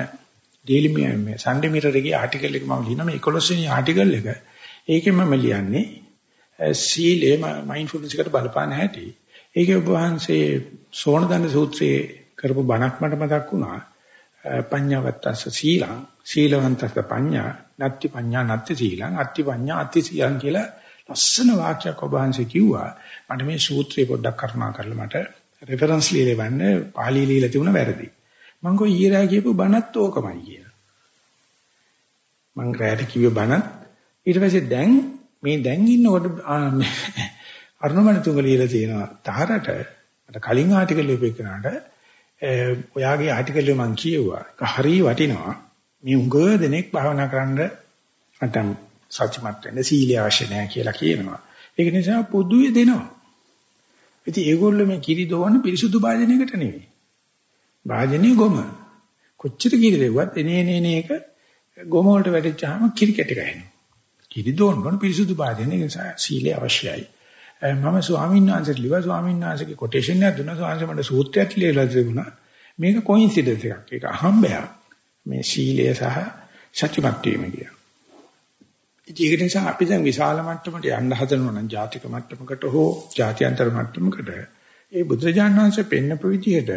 ඩේලි මේ සන්ඩේ මිරර් එකේ ආටිකල් එක මම ලියනවා මේ 11 වෙනි ආටිකල් එක. ඒකෙන් මම ලියන්නේ සීලේ මයින්ඩ්ෆුල්නස් එකට බලපාන හැටි. ඒකේ ඔබ වහන්සේ සෝණදන්න සූත්‍රයේ කරපු බණක් මට මතක් වුණා. පඤ්ඤාවත්තස්ස සීලං සීලවන්තස්ස පඤ්ඤා නත්ති පඤ්ඤා නත්ති සීලං අත්ති පඤ්ඤා අත්ති සීලං කියලා ලස්සන වාක්‍යයක් ඔබ වහන්සේ කිව්වා. මට මේ සූත්‍රය පොඩ්ඩක් කරුණා කරලා මට රෙෆරන්ස් ලියලා වන්න පාළි ලියලා තිබුණ වැරදි. මම ගෝ ඊරා කියපු බණත් ඕකමයි කියලා. මං රැයට කිව්වේ බණත් ඊට පස්සේ දැන් මේ දැන් ඉන්නකොට අරුණමණ තුංග ලියලා තියෙනවා. තාරට මට කලින් ආටිකල් ලියපෙන්නාට ඔයාගේ ආටිකල් එක මං කියුවා. ඒක හරිය වටිනවා. මේ උඟ දෙනෙක් භාවනා කරන්න නැත්නම් සත්‍යමත් වෙන්න සීලිය අවශ්‍ය නැහැ කියලා කියනවා. ඒක නිසා පොදුවේ දෙනවා. ඉතින් ඒගොල්ලෝ මේ කිරි දෝවන පිරිසුදු භාජනයකට නෙවෙයි. භාජනීය ගොම. කොච්චර කිරි දෙව්වත් එනේ එනේ එනේ එක ගොම වලට වැටිච්චාම කිරි කැට ගහනවා. කිරි දෝවන පිරිසුදු භාජනය නිසා සීලය අවශ්‍යයි. මම ස්වාමීන් වහන්සේට ලිව්වා ස්වාමීන් වහන්සේගේ කොටේෂන් එකක් දුන්නා ස්වාමීන් වහන්සේ මට සූත්‍රයක් ලියලා තිබුණා. මේක කොයින්සිඩන්ස් එකක්. ඒක අහම්බයක්. මේ සීලය සහ සත්‍යමත් වීම කියන. ඒක නිසා අපි දැන් විශාල මට්ටමට යන්න හදනවා නම් ජාතික මට්ටමකට හෝ ජාත්‍යන්තර මට්ටමකට ඒ බුදුරජාණන් වහන්සේ පෙන්නපු විදිහට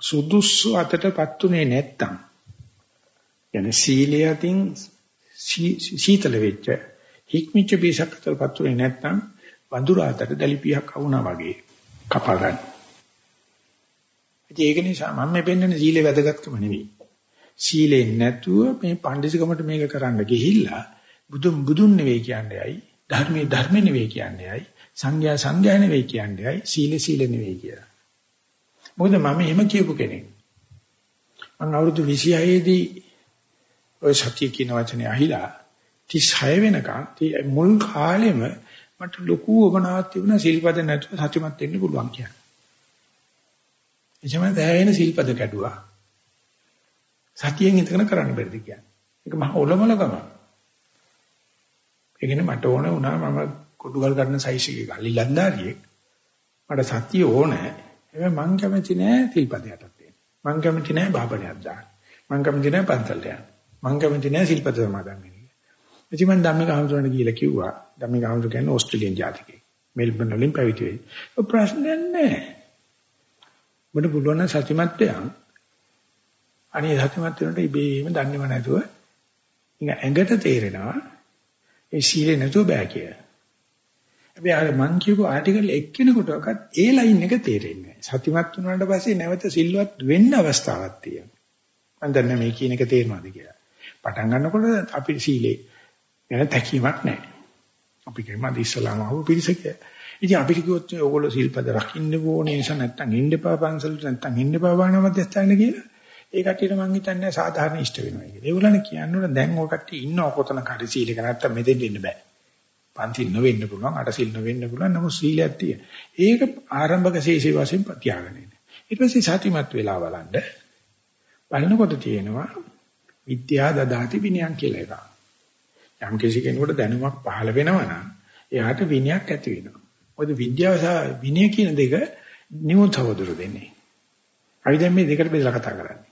සුදුසු අතටපත් උනේ නැත්තම් යන සීලය අතින් සීතල වෙච්ච හික්මිච්ච බීසක් අතටපත් උනේ නැත්තම් වඳුර අතට දැලිපියක් වුණා වගේ කපා ගන්න. ඒක නිසා මම මේ පෙන්වන්නේ සීලේ වැදගත්කම නෙවෙයි. සීලේ නැතුව මේ පඬිසිකමට මේක කරන්න ගිහිල්ලා බුදුන් බුදුන් නෙවෙයි කියන්නේයි ධර්මයේ ධර්ම නෙවෙයි කියන්නේයි සංඥා සංඥා නෙවෙයි කියන්නේයි සීල සීල නෙවෙයි කියලා. මොකද මම එහෙම කියපු කෙනෙක්. මම අවුරුදු 26 දී ඔය සත්‍ය කියන වචනේ අහිලා 36 වෙනකන් මුල් කාලෙම මට ලොකු උවමනාවක් තිබුණා සිල්පද නැතුව සත්‍යමත් වෙන්න පුළුවන් කියන්නේ. එචම දැයෙන සිල්පද කැඩුවා. සතියෙන් ඉඳගෙන කරන්න බැරිද කියන්නේ. ඒක මහ ඔලොමලකම. ඒ කියන්නේ මට ඕන වුණා මම කොඩුගල් ගන්න සයිස් එකේ ගල්ලි ලන්දාරියෙක්. මට සතිය ඕනේ. හැබැයි මං කැමති නෑ සිල්පදයටත් දෙන්න. මං කැමති නෑ බාබණයක් දාන්න. මං කැමති නෑ පන්සලට යන්න. මං කැමති නෑ සිල්පද සමාදන් වෙන්න. ඉතින් මම ධම්මික හමුදුරන්ට ගිහිල්ලා කිව්වා ධම්මික හමුදුර කියන්නේ ඕස්ට්‍රේලියානු ජාතිකයෙක්. මෙල්බන් වලින් පැවිදි වෙයි. ඔය ප්‍රශ්නයක් නැහැ. මට පුළුවන් නම් සත්‍යමත් වෙයන්. අනේ සත්‍යමත් වෙනකොට ඉබේම දන්නේම නැතුව ඉතින් ඇඟට තේරෙනවා ඒ සීලේ නැතුව බෑ කියලා. හැබැයි අර මං කියපු ආටිකල් එක්කෙනෙකුටවත් ඒ ලයින් එක තේරෙන්නේ නැහැ. සත්‍යමත් වුණාට පස්සේ නැවත සිල්වත් වෙන්න අවස්ථාවක් තියෙනවා. මම දන්නේ මේ කියන එක තේරෙනවද කියලා. පටන් ගන්නකොට අපි සීලේ ගැන තැකීමක් නැහැ. අපි කියමු අද ඉස්සලාම ආව පිරිසක. ඉතින් අපිට කිව්වොත් ඕගොල්ලෝ සිල්පද රකින්න ඕනේ නිසා නැත්තම් ඉන්න එපා පන්සලට නැත්තම් ඉන්න එපා භාවනා මධ්‍යස්ථාන කියලා. ඒ කට්ටියට මං හිතන්නේ සාධාරණ ඉෂ්ට වෙනවා කියලා. ඒගොල්ලන් කියන්නේ දැන් ඔය කට්ටිය ඉන්නව කොතනක හරි සීලක නැත්තම් මෙතෙන් ඉන්න බෑ. පන්ති නොවෙන්න පුළුවන්, අටසිල් නොවෙන්න පුළුවන්. නමුත් සීලයක් තියෙන. ඒක ආරම්භක ශේෂී වශයෙන් තියාගෙන ඉන්න. ඊට පස්සේ සතිමත් වෙලා බලන්න. බලනකොට තියෙනවා විද්‍යා දදාති විනයන් කියලා එකක්. යම් කිසි කෙනෙකුට දැනුමක් පහළ වෙනවා නම් එයාට විනයක් ඇති වෙනවා. මොකද විද්‍යාව සහ විනය කියන දෙක නියොතවදුරු දෙන්නේ. අපි දැන් මේ දෙකට බෙදලා කතා කරන්නේ.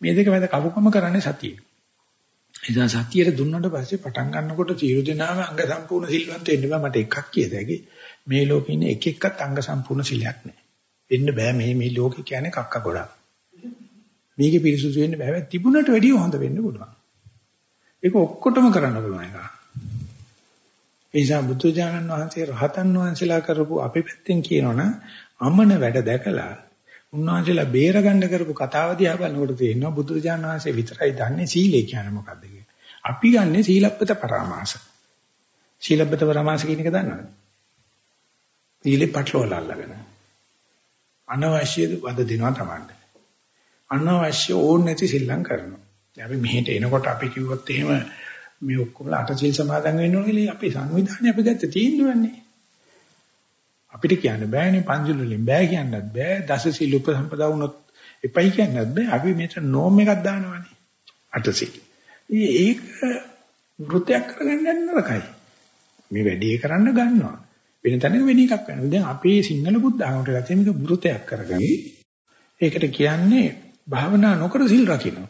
මේ දෙක මැද කවුකම කරන්නේ සතිය. එදා සතියට දුන්නට පස්සේ පටන් ගන්නකොට සියලු දෙනාම අංග සම්පූර්ණ සිල්වන්ත වෙන්න බෑ මට එකක් කියද හැකි. මේ ලෝකේ ඉන්නේ එක එක්කත් අංග සම්පූර්ණ සිලයක් නෑ. වෙන්න බෑ මේ මේ ලෝකේ කියන්නේ කක්ක ගොඩක්. මේකේ පිරිසුදු වෙන්න බෑ. තිබුණට වැඩිය හොඳ වෙන්න පුළුවන්. ඒක ඔක්කොටම කරන්න පුළුවන් එක. ඒ නිසා බුදුජානන් වහන්සේ රහතන් වහන්සේලා කරපු අපි පැත්තෙන් කියනවනම් අමන වැඩ දැකලා උන්වහන්සේලා බේරගන්න කරපු කතාව දිහා බලනකොට තේරෙනවා බුදුරජාණන් වහන්සේ විතරයි දන්නේ සීලය කියන්නේ මොකක්ද කියලා. අපි ගන්නේ සීලබ්බත පරාමාස. සීලබ්බත පරාමාස කියන එක දන්නවද? සීලේ පටලවල අල්ලගෙන. අනවශ්‍ය වද දෙනවා තමයි. අනවශ්‍ය ඕන නැති සිල්ලම් කරනවා. අපි මෙහෙට එනකොට අපි කිව්වොත් එහෙම මේ ඔක්කොම අටසිල් සමාදන් වෙන්න ඕනේ කියලා අපේ සංවිධානය අපි ගත්ත තීන්දුවන්නේ. අපිට කියන්න බෑනේ පංචිල් වලින් බෑ කියන්නත් බෑ දසසිල් උපසම්පදා වුණොත් එපයි කියන්නත් බෑ අපි මෙතන නෝම් එකක් දානවානේ අටසිල්. ඒක වෘතයක් කරගන්න නරකයි. මේ වැඩේ කරන්න ගන්නවා. වෙන තැනක වෙන එකක් වෙනවා. දැන් අපේ සිංහල බුද්ධ ආගමට ගත්තේ මේක වෘතයක් කරගනි. ඒකට කියන්නේ භාවනා නොකර සිල් රකින්න.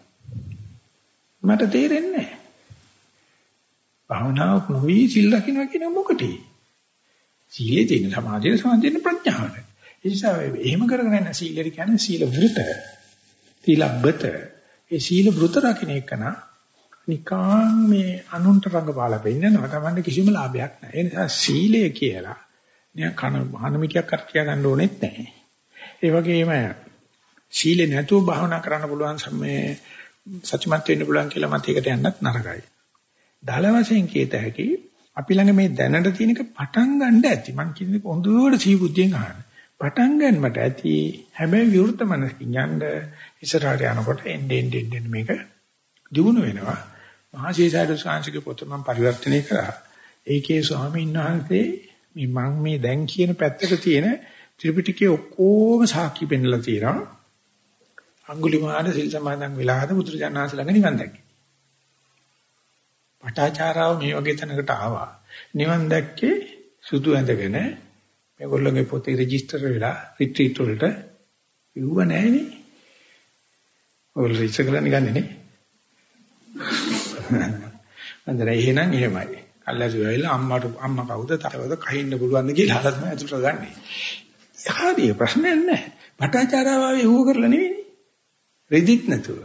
මට තේරෙන්නේ නැහැ. භාවනාවක් නොවි සිල් රකින්න කියන මොකටද? සීලේ තියෙන සමාධියේ සමාධියේ ප්‍රඥාවට. ඒ නිසා එහෙම කරගෙන යන සීලෙට කියන්නේ සීල වෘත. සීලබ්බත. ඒ සීල වෘත රකින්න එකන නිකාන් මේ අනුන්ට රඟපාලා පෙන්නනවා. Tamanne කිසිම ලාභයක් නැහැ. ඒ නිසා සීලය කියලා නිකන් කන හනමිටියක් කර කියා ගන්න ඕනෙත් නැහැ. ඒ වගේම සීලේ නැතුව භාවනා කරන්න පුළුවන් මේ සත්‍යමත් වෙන්න පුළුවන් කියලා මත ඒකට යන්නත් නරකයි. දල වශයෙන් කීත හැකි අපි ළඟ මේ දැනට තියෙන එක පටන් ගන්න ඇති. මං කියන්නේ හොඳට සීබුද්ධියෙන් අහන්න. පටන් ගන්නට ඇති. හැබැයි විවෘත මනසකින් යන්න ඉස්සරහට යනකොට එන්නේ එන්නේ මේක දිනු වෙනවා. මහා ශේෂාරු සාංශික පොත මම පරිවර්තනය කරා. ඒකේ ස්වාමීන් වහන්සේ මේ මං මේ දැන් කියන පැත්තට තියෙන ත්‍රිපිටකයේ ඔක්කොම සාක්ෂි පෙන්නලා තියෙනවා. අඟුලිමාල සිල් සමාදන් වෙලාද බුදුරජාණන් ළඟ නිවන් දැක්කේ. පටාචාරාව මේ වගේ තැනකට ආවා. නිවන් දැක්කේ සුදු ඇඳගෙන මේගොල්ලෝගේ පොතේ රෙජිස්ටර් වෙලා රිට්‍රීට් වලට ඉුව නැහැනේ. ඔයගොල්ලෝ රිජිස්ටර් කරලා නිකන්නේ නේ. අන්දර එහෙනම් එහෙමයි. අල්ලසු වෙලා අම්මට අම්මා කවුද තාවද කහින්න පුළුවන්ද කියලා අහලා තමයි අතුරට ගන්නෙ. හරිය ප්‍රශ්නයක් නැහැ. පටාචාරාවාවේ ඌව කරලා නෙවෙයි. රෙදිත් නැතුව.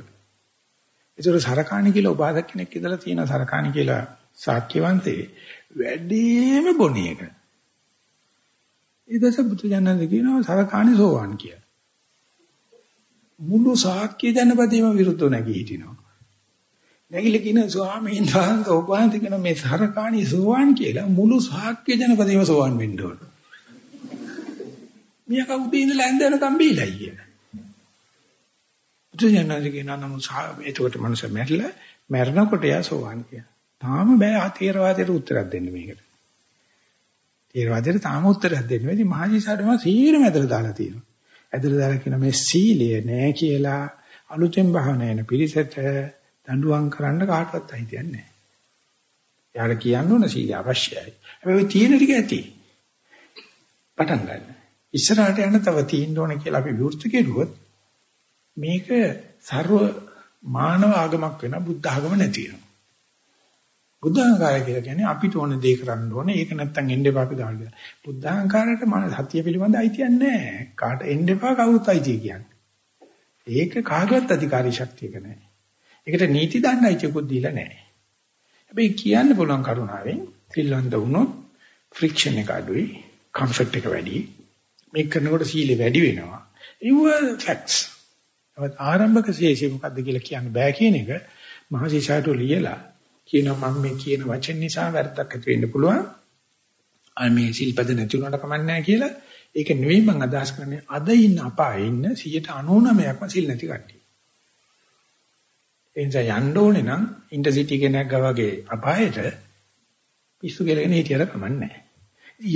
ඒතර සරකාණි කියලා උපාසක කෙනෙක් ඉඳලා තියෙන සරකාණි කියලා සාක්්‍යවන්තේ වැඩිම බොණියක. ඊදස බුදුජානක කියනවා සරකාණි සෝවාන් කියලා. මුළු සාක්්‍ය ජනපදීම විරුද්ධව නැගී හිටිනවා. නැගිල කියන ස්වාමීන් වහන්සේ ඔබ වහන්සේ කියන මේ සරකාණි සෝවාන් කියලා මුළු සාක්්‍ය ජනපදීම සෝවාන් වෙන්න ඕන. මියා කවුද ඉඳලා ඇඳනකම් බීලයි කියලා. බුදුසෙනාද කියනවා නමුත් ඒකට මනුස්ස මැරිලා මැරෙනකොට යා සෝවාන් කියලා. තාම බෑ ආතේරවාදයට උත්තරයක් දෙන්න මේකට. තේරවාදයට තාම උත්තරයක් දෙන්න. ඉතින් මහජීසාරම සීරම ඇදලා දාලා තියෙනවා. ඇදලා දාලා කියන මේ සීලය නෑ කියලා අලුතෙන් භාවනා එන පිළිසෙට දඬුවම් කරන්න කාටවත් අයිතියක් නෑ. යාර කියන්න ඕන සීලය අවශ්‍යයි. හැබැයි තියෙන ටික ඇති. පටන් ගන්න. ඉස්සරහට යන තව තියෙන්න ඕන කියලා අපි විවෘත කෙරුවොත් මේක ਸਰව මානව ආගමක් වෙන බුද්ධ ආගම නැති වෙනවා. බුද්ධ අහංකාරය කියලා කියන්නේ අපිට ඕන දේ කරන්න ඕනේ. ඒක නැත්තම් එන්න එපා අපි ගන්න. බුද්ධ අහංකාරයට මන සත්‍ය පිළිබඳ අයිතියක් නැහැ. කාට එන්න එපා කවුරුත් අයිතිය කියන්නේ. ඒක කාගවත් අධිකාරී ශක්තියක නැහැ. ඒකට නීති දාන්න අයිතියකුත් දීලා නැහැ. හැබැයි කියන්න පුළුවන් කරුණාවෙන් ශ්‍රීලංක වුණොත් ෆ්‍රික්ෂන් එක අඩුයි, කම්ෆර්ට් එක වැඩි. මේක කරනකොට සීලෙ වැඩි වෙනවා. ඒව ෆැක්ට්ස්. නමුත් ආරම්භක ශේෂය මොකද්ද කියලා කියන්න බෑ කියන එක මහසීසාට ලියලා කියනවා මම මේ කියන වචන නිසා වැරද්දක් ඇති වෙන්න පුළුවන්. අය මේ සිල්පද නැති වුණාට කමන්නේ නැහැ කියලා. ඒක නෙවෙයි මම අදහස් කරන්නේ අද ඉන්න අපායේ ඉන්න 99%ක්ම සිල් නැති කට්ටිය. එනිසා යන්න ඕනේ නම් ඉන්ටර්සිටි කෙනෙක් ගාවගේ අපායට පිස්සු කෙලගෙන හිටියට කමන්නේ නැහැ.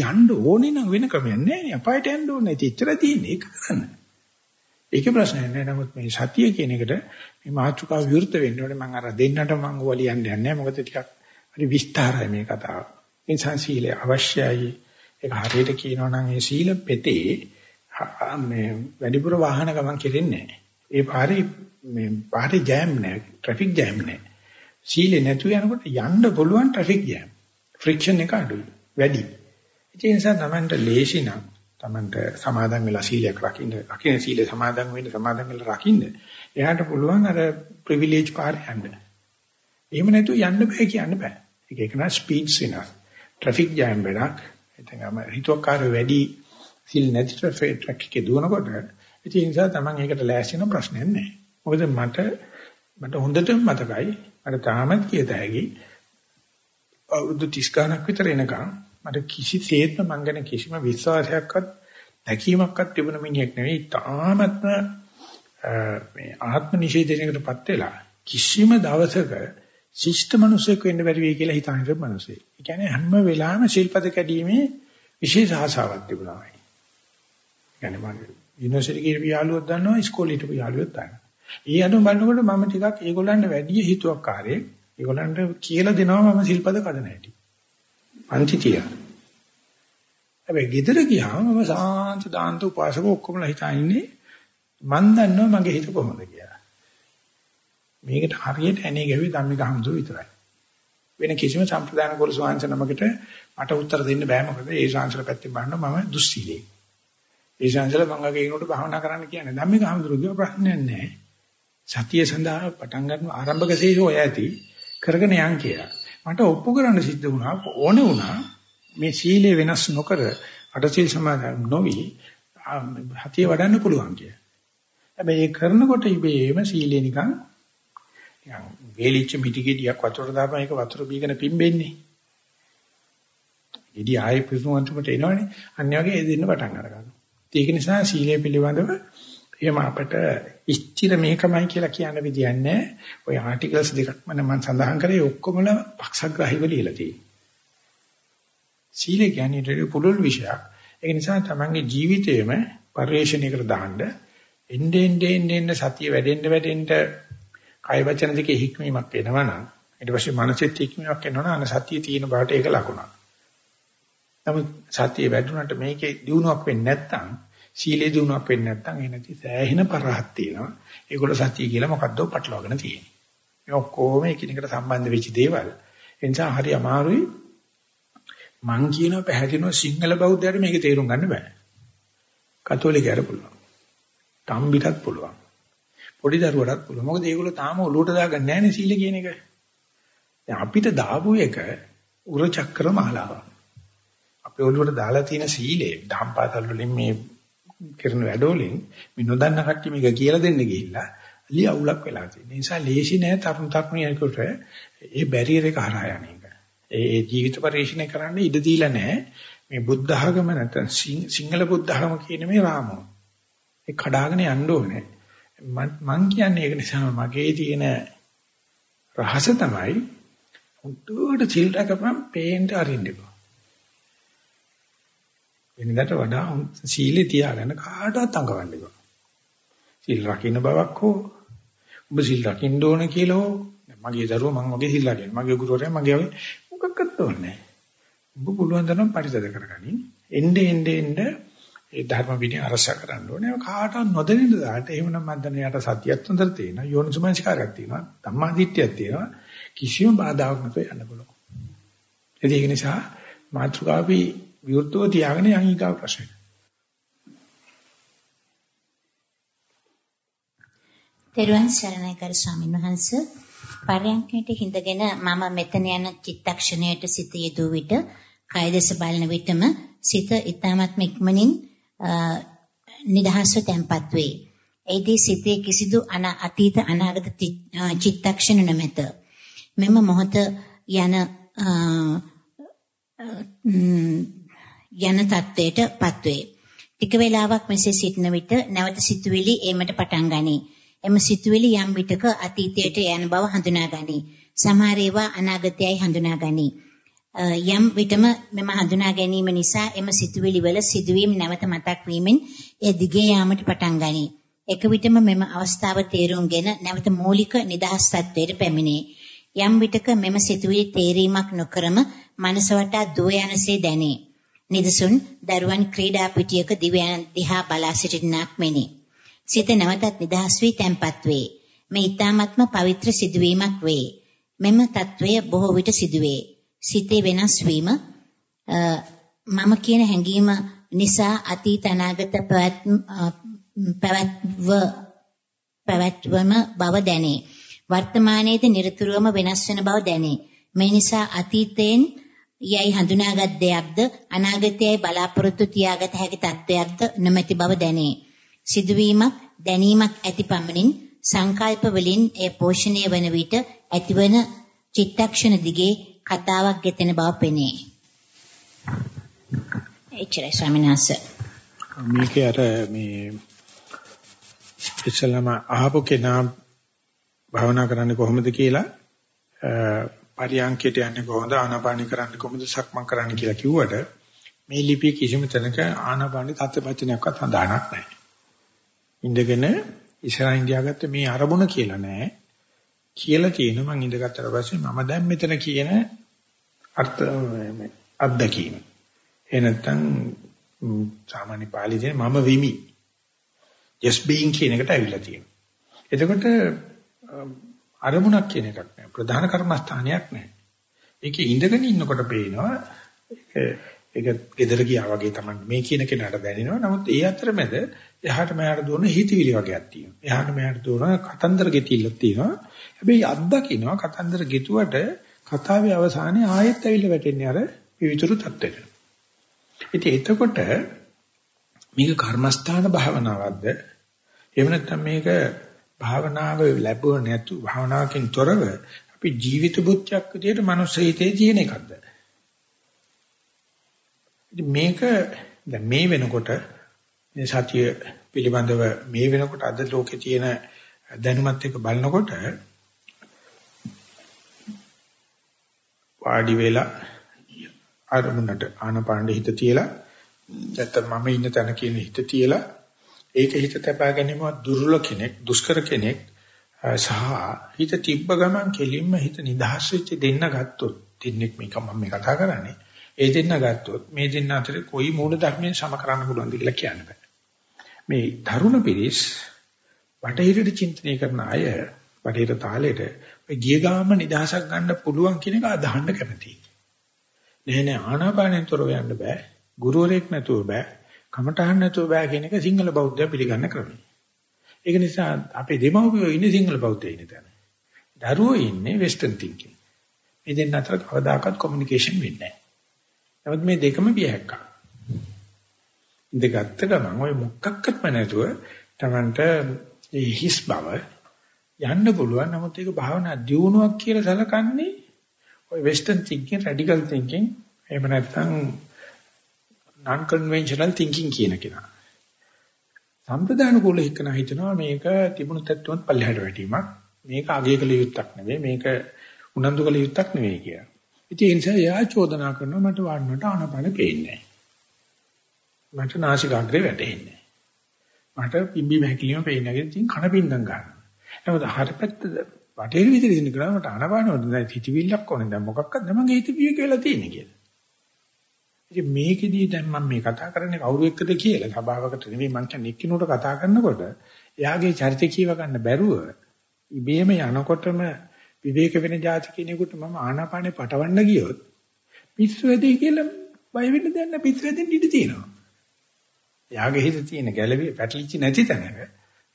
යන්න ඕනේ නම් වෙන ක්‍රමයක් නැහැ. අපායට යන්න ඕනේ. ඒක ඉච්චර තියෙන්නේ ඒක කරන්න. ඒකේ ප්‍රශ්නයක් නෑ. නමුත් මේ සතිය කියන එකට මේ මාතෘකාව විවෘත වෙන්න ඕනේ. මම අර දෙන්නට මම ඕවා ලියන්න යන්නේ නෑ. මොකද ටිකක් හරි විස්තරයි මේ කතාව. ඉන්සන් සීලය අවශ්‍යයි. ඒක හරියට කියනවා නම් මේ සීල පෙතේ මේ වැඩිපුර වාහන ගමන් කෙරෙන්නේ නෑ. ඒ පාරේ මේ පාරේ ජෑම් නෑ. ට්‍රැෆික් ජෑම් නෑ. සීලේ නැතු යනකොට යන්න පුළුවන් ට්‍රැෆික් ජෑම්. ෆ්‍රික්ෂන් එක අඩුයි. වැඩි. ඒ නිසා Tamanට ලේසි නම් Tamanට සමාදන් වෙලා සීලයක් රකින්න, රකින්න සීලය සමාදන් වෙන්න, සමාදන් වෙලා රකින්න. එයාට පුළුවන් අර ප්‍රිවිලේජ් පාරේ යන්න. එහෙම නැතුව යන්න බෑ කියන්න බෑ. ඒක එක නා ස්පීඩ්ස් වෙනවා. ට්‍රැෆික් ජෑම් වෙනක්. එතනම හිතුවක්කාර වැඩි සිල් නැති ට්‍රැෆික් එකේ දුවනකොට ඒ නිසා Taman ඒකට ලෑස්ති වෙන ප්‍රශ්නයක් නැහැ. මොකද මට මට හොඳටම මතකයි මට තාමත් කියත හැකි අවුරුදු 30 ගණක් විතර එනකම් මට කිසිසේත්ම මං ගැන කිසිම විශ්වාසයක්වත් දැකීමක්වත් තිබුණ මිනිහෙක් නෙවෙයි. තාමත්ම මේ ආත්ම නිෂේධනයකටපත් වෙලා කිසිම දවසක ශිෂ්ට මිනිසෙක් වෙන්න බැරි වෙයි කියලා හිතාන ඉන්න මිනිසෙක්. ඒ කියන්නේ හැම වෙලාවෙම ශිල්පද කැඩීමේ විශේෂ ආසාවක් තිබුණා. ඒ කියන්නේ මම යුනිවර්සිටි ගිහපු යාළුවෝ දන්නවා ඉස්කෝලේ හිටපු යාළුවෝ දන්නවා. ඒ අනුව බලනකොට මම ටිකක් ඒගොල්ලන්ට වැඩි හිතුවක්කාරයෙක්. ඒගොල්ලන්ට කියලා දෙනවා මම ශිල්පද කඩන හැටි. පන්ති තියා. හැබැයි ගෙදර ගියාම මම සාන්ත දාන්ත උපාසක ඔක්කොමලා හිතා ඉන්නේ මන් දන්නවා මගේ හිත කොහොමද කියලා. මේකට හරියට ඇනේ ගැවි ධම්මික හඳු විතරයි. වෙන කිසිම සම්ප්‍රදාන කුල ස්වාංශ නමකට මට උත්තර දෙන්න බෑ මොකද ඒ ශාංශල පැත්තෙන් බලනවා මම දුස්සීලේ. ඒ ශාංශල මම වගේ කෙනෙකුට භාවනා කරන්න කියන්නේ ධම්මික හඳුරු කියව ප්‍රශ්නයක් නැහැ. සතිය සඳහා පටන් ගන්න ආරම්භක ශේෂෝ ඇති කරගෙන යන් කියලා. මට ඔප්පු කරන්න සිද්ධ වුණා ඕනේ වුණා මේ සීලය වෙනස් නොකර අටසිල් සමාදන් නොවි හතිය වඩන්න පුළුවන් කිය. හැබැයි ඒ කරනකොට ඉබේම සීලේ නිකන් නිකන් වේලිච්ච මිටිගෙඩියක් වතුර දාපම ඒක වතුර බීගෙන පිම්බෙන්නේ. ඉදි ආයේ පිසුමන්තුමට එනවනේ. අන්‍ය වගේ ඒ දෙන්න පටන් අරගන්නවා. ඒක නිසා සීලය පිළිබඳව එහෙම අපිට ස්ථිර මේකමයි කියලා කියන්න විදියක් නැහැ. ওই ආටිකල්ස් දෙකක් මම සඳහන් කරේ ඔක්කොමල පක්ෂග්‍රාහීව ලියලා තියෙනවා. සීලය කියන්නේ පුළුල් විෂයක්. ඒ නිසා තමන්ගේ ජීවිතේම පරිශ්‍රණයකට දාන්න එන්නේ එන්නේ එන්නේ සතිය වැඩෙන්න වැඩෙන්න කය වචන දෙකේ හික්මීමක් වෙනවනම් ඊට පස්සේ මනසෙත් හික්මීමක් වෙනවනම් අන සතිය තියෙන බාට ඒක ලකුණක්. නමුත් සතිය වැඩුණාට මේකේ දියුණුවක් වෙන්නේ නැත්නම් සීලේ දියුණුවක් වෙන්නේ නැත්නම් ඒ නැති සෑහෙන පරහක් තියෙනවා. ඒගොල්ල සතිය කියලා මොකද්ද පටලවාගෙන තියෙන්නේ. මේ ඔක්කොම එකිනෙකට සම්බන්ධ වෙච්ච දේවල්. ඒ නිසා හරි අමාරුයි මං කියනවා පැහැදිලිව සිංහල බෞද්ධයට මේක තේරුම් ගන්න බෑ. කතෝලිකයට පුළුවන්. තම්බිටත් පුළුවන්. පොඩි දරුවටත් පුළුවන්. මොකද ඒගොල්ලෝ තාම ඔලුවට දාගන්නේ නැහැනේ සීල කියන එක. දැන් අපිට දාපු එක උර චක්‍ර මාලාවක්. අපේ ඔලුවට දාලා තියෙන සීලේ ධම්පාතල් වලින් මේ කරන වැඩවලින් මේ නොදන්න කට්ටිය මේක කියලා දෙන්න ගිහිල්ලා අලි අවුලක් වෙලා තියෙන. ඒ නිසා ලේසි නෑ තරුණ තරුණියකට ඒ බැරියර් එක හරහා යන්නේ. ඒ ජීවිත පරිශ්‍රණය කරන්න ඉඩ දීලා නැහැ. මේ බුද්ධ ආගම නැත්නම් සිංහල බුද්ධ ආගම කියන මේ රාමෝ. ඒ කඩාගෙන යන්න ඕනේ. මං කියන්නේ ඒක නිසා මගේ තියෙන රහස තමයි උඩට සිල් රැකපම් පේන්න අරින්න එපා. වෙනදාට වඩා සීලේ තියාගන්න කාටවත් අඟවන්න එපා. සිල් රකින්න බවක් හෝ ඔබ සිල් රකින්න ඕන කියලා හෝ මගේ දරුවෝ මම වගේ සිල් රකින්න මගේ ගුරුවරයා මගේ වගේ මොකක්වත් ඕනේ ඔබ පුළුවන් තරම් පරිසද කරගනින්. එnde ende ende ඒ ධර්ම විනය අරස කරන්න ඕනේ. කාටවත් නොදෙනින්ද දාට එහෙමනම් මම දන්නේ යට සතියක් හොඳට තියෙනවා යෝනිසමංස්කාරයක් තියෙනවා ධම්මා දිට්ඨියක් තියෙනවා. කිසිම බාධාවක් නැතුව යන්න පුළුවන්. ඒක නිසා මාත්‍රකාවි විවෘතව තියාගෙන යන් ඊගා ප්‍රශ්න තෙරුවන් සරණයි කර ස්වාමීන් වහන්සේ පරයන්කයට හිඳගෙන මම මෙතන යන චිත්තක්ෂණයට සිත යෙදුව විට කය දෙස බලන විටම සිත ඊ타මත්ම ඉක්මනින් නිදහස්ව තැන්පත් වේ. ඒදී සිතේ කිසිදු අතීත අනාගත චිත්තක්ෂණ නැමෙත. මෙම මොහොත යන යන තත්වයට පත්වේ. ටික වේලාවක් මෙසේ සිටන විට නැවත සිතුවිලි ඒමට පටන් ගනී. එම සිතුවිලි යම් විටක අතීතයට යන බව හඳුනාගනී. සමහර ඒවා අනාගතයයි හඳුනාගනී. යම් විටම මෙම හඳුනා ගැනීම නිසා එම සිතුවිලි වල සිදුවීම් නැවත මතක් වීමෙන් ඒ දිගේ යාමට පටන් ගනී. එක විටම මෙම අවස්ථාව තේරුම්ගෙන නැවත මූලික නිදහස් තත්වයට පැමිණේ. යම් විටක මෙම සිතුවිලි තේරීමක් නොකරම මනස වටා දුව යනසේ දැනේ. නිදසුන් දරුවන් ක්‍රීඩා පිටියක දිව දිහා බලා සිටින්නක් මෙනි. සිත නැවතත් නිදහස් වී තැන්පත් වේ. මේ ඊ타ත්ම පවිත්‍ර සිදුවීමක් වේ. මෙම తත්වය බොහෝ විට සිදුවේ. සිතේ වෙනස් වීම මම කියන හැඟීම නිසා අතීත අනාගත පැවැත්ව පැවැත්වම බව දැනේ. වර්තමානයේදී නිරතුරුවම වෙනස් වෙන බව දැනේ. මේ නිසා අතීතයෙන් යයි හඳුනාගත් දෙයක්ද අනාගතයයි බලාපොරොත්තු තියාගත හැකි තත්වයක්ද නොමැති බව දැනේ. සිදුවීමක් දැනීමක් ඇති පමණින් සංකල්ප වලින් ඒ පෝෂණය වන විට ඇතිවන චිත්තක්ෂණ දිගේ කතාවක් ගෙතෙන බව පෙනේ. එච්චරයි ස්වාමීන් වහන්සේ. මේකේ අර මේ ඉස්සලම අහපු කෙනා භාවනා කරන්නේ කොහොමද කියලා පරියන්කයට යන්නේ කොහොමද ආනාපානි කරන්නේ කොහොමද සක්මන් කරන්නේ කියලා කිව්වට මේ ලිපිය කිසිම තැනක ආනාපානි තත්ත්වපචනයක්වත් හදානක් නැහැ. ඉඳගෙන ඉස්සරහින් ගියාගත්ත මේ අරමුණ කියලා නැහැ. කියලා තියෙනවා මම ඉඳගත්තට පස්සේ මම දැන් මෙතන කියන අර්ථ අත්දැකීම. ඒ නැත්තම් සාමාන්‍ය පාලියෙන් මම විමි. just being කියන එකට ඇවිල්ලා තියෙනවා. එතකොට අරමුණක් කියන එකක් නෑ. ප්‍රධාන කර්මස්ථානයක් නෑ. ඒකේ ඉඳගෙන ඉන්නකොට පේනවා ඒක ඒක gedara ගියා වගේ තමයි මේ කියන කෙනාට දැනෙනවා. නමුත් ඒ අතරමැද එහාට මෙහාට දුවන හිතවිලි වගේක් තියෙනවා. එහාට මෙහාට දුවන කතන්දර ගෙතිල්ලක් තියෙනවා. හැබැයි අත්දකින්නවා කතන්දර ගෙතුවට කතාවේ අවසානයේ ආයෙත් ඇවිල්ලා වැටෙන්නේ අර විවිතුරු තත්ත්වෙට. ඉතින් එතකොට මේක කර්මස්ථාන භාවනාවක්ද? එහෙම නැත්නම් මේක භාවනාව ලැබුව නැතු භාවනාවකින් තොරව අපි ජීවිත බුද්ධියක් විදියට මනුස්ස හිතේ තියෙන එකක්ද? ඉතින් මේක දැන් මේ වෙනකොට මේ සතිය පිළිබඳව මේ වෙනකොට අද ලෝකේ තියෙන දැනුමත් එක්ක බලනකොට වාඩි වෙලා අරමුණට ආනපාන හිත තියලා නැත්නම් මම ඉන්න තැන කියන හිත තියලා ඒක හිත තබා ගැනීම දුර්වල කෙනෙක් දුෂ්කර කෙනෙක් සහ හිත තිබ්බ ගමන් කෙලින්ම හිත නිදහස් වෙච්ච දෙන්න ගත්තොත් තින්නෙක් මේක මම මේ කතා කරන්නේ. ඒ දෙන්න ගත්තොත් මේ දෙන්න අතරේ කොයි මූල ධර්මයෙන් සම කරන්න පුළුවන්ද කියලා කියන්න බෑ. මේ තරුණ පිරිස් බටහිරට චින්තනය කරන අය බටහිර තාලෙට ඔය ගිය ගාම නිදහසක් ගන්න පුළුවන් කියන එක අදහන්න කැමතියි. නෑ නෑ ආනාපානෙන් තොරව යන්න බෑ. ගුරුවරයෙක් නැතුව බෑ. කමටහන් නැතුව බෑ කියන එක සිංහල බෞද්ධය පිළිගන්න ක්‍රමය. ඒක නිසා අපේ දෙමව්පියෝ ඉන්නේ සිංහල බෞද්ධය ඉන්න තැන. දරුවෝ ඉන්නේ වෙස්ටර්න් තින්කින්. මේ දෙන්න අතර කවදාකවත් කොමියුනිකේෂන් වෙන්නේ නැහැ. නමුත් මේ දෙකම විය හැක්කා. දෙගත්ත ගමන් ඔය මොකක්වත්ම නැතුව Tamanට හිස් බව යන්න පුළුවන්. නමුත් ඒක භාවනා දියුණුවක් කියලා සැලකන්නේ ඔය වෙස්ටර්න් තින්කින් රැඩිකල් තින්කින් එහෙම නැත්නම් non conventional thinking කියන කෙනා. සම්ප්‍රදාන කුල හිතන හිතනවා මේක තිබුණු තත්ත්වෙත් පල්ලෙහාට වැටීමක්. මේක අගය කළ යුත්තක් නෙවෙයි. මේක උනන්දු කළ යුත්තක් නෙවෙයි කියලා. ඉතින් ඒ නිසා එයා චෝදනා කරනවා මට වන්නට ආනපන පේන්නේ මට නාසිකාග්‍රේ වැටෙන්නේ මට පිම්බි මහැකිලිම පේන්නේ නැහැ. ඉතින් කන පින්දම් ගන්නවා. නමුත් හරපැත්ත වටේ විදිහට ඉන්න කරා මට ආනපන දැන් හිතවිල්ලක් ඕනේ. දැන් මොකක්ද මගේ හිත විවේක වෙලා තියෙන්නේ කියලා. ඉතින් මේකෙදී දැන් මම මේ කතා කරන්නේ කවුරු එක්කද කියලා සභාවකට නෙමෙයි මං කියන්නේ එක්කිනුට කතා කරනකොට එයාගේ චරිත කියව ගන්න බැරුව ඉබේම යනකොටම විවේක වෙන જાති කෙනෙකුට මම ආනාපානේ පටවන්න ගියොත් පිස්සු වෙදී කියලා බය වෙන්න දෙන්න පිස්සු වෙදින් ඉඳී තියෙනවා. එයාගේ හිතේ තියෙන ගැළවි පැටලිච්ච නැති තැනක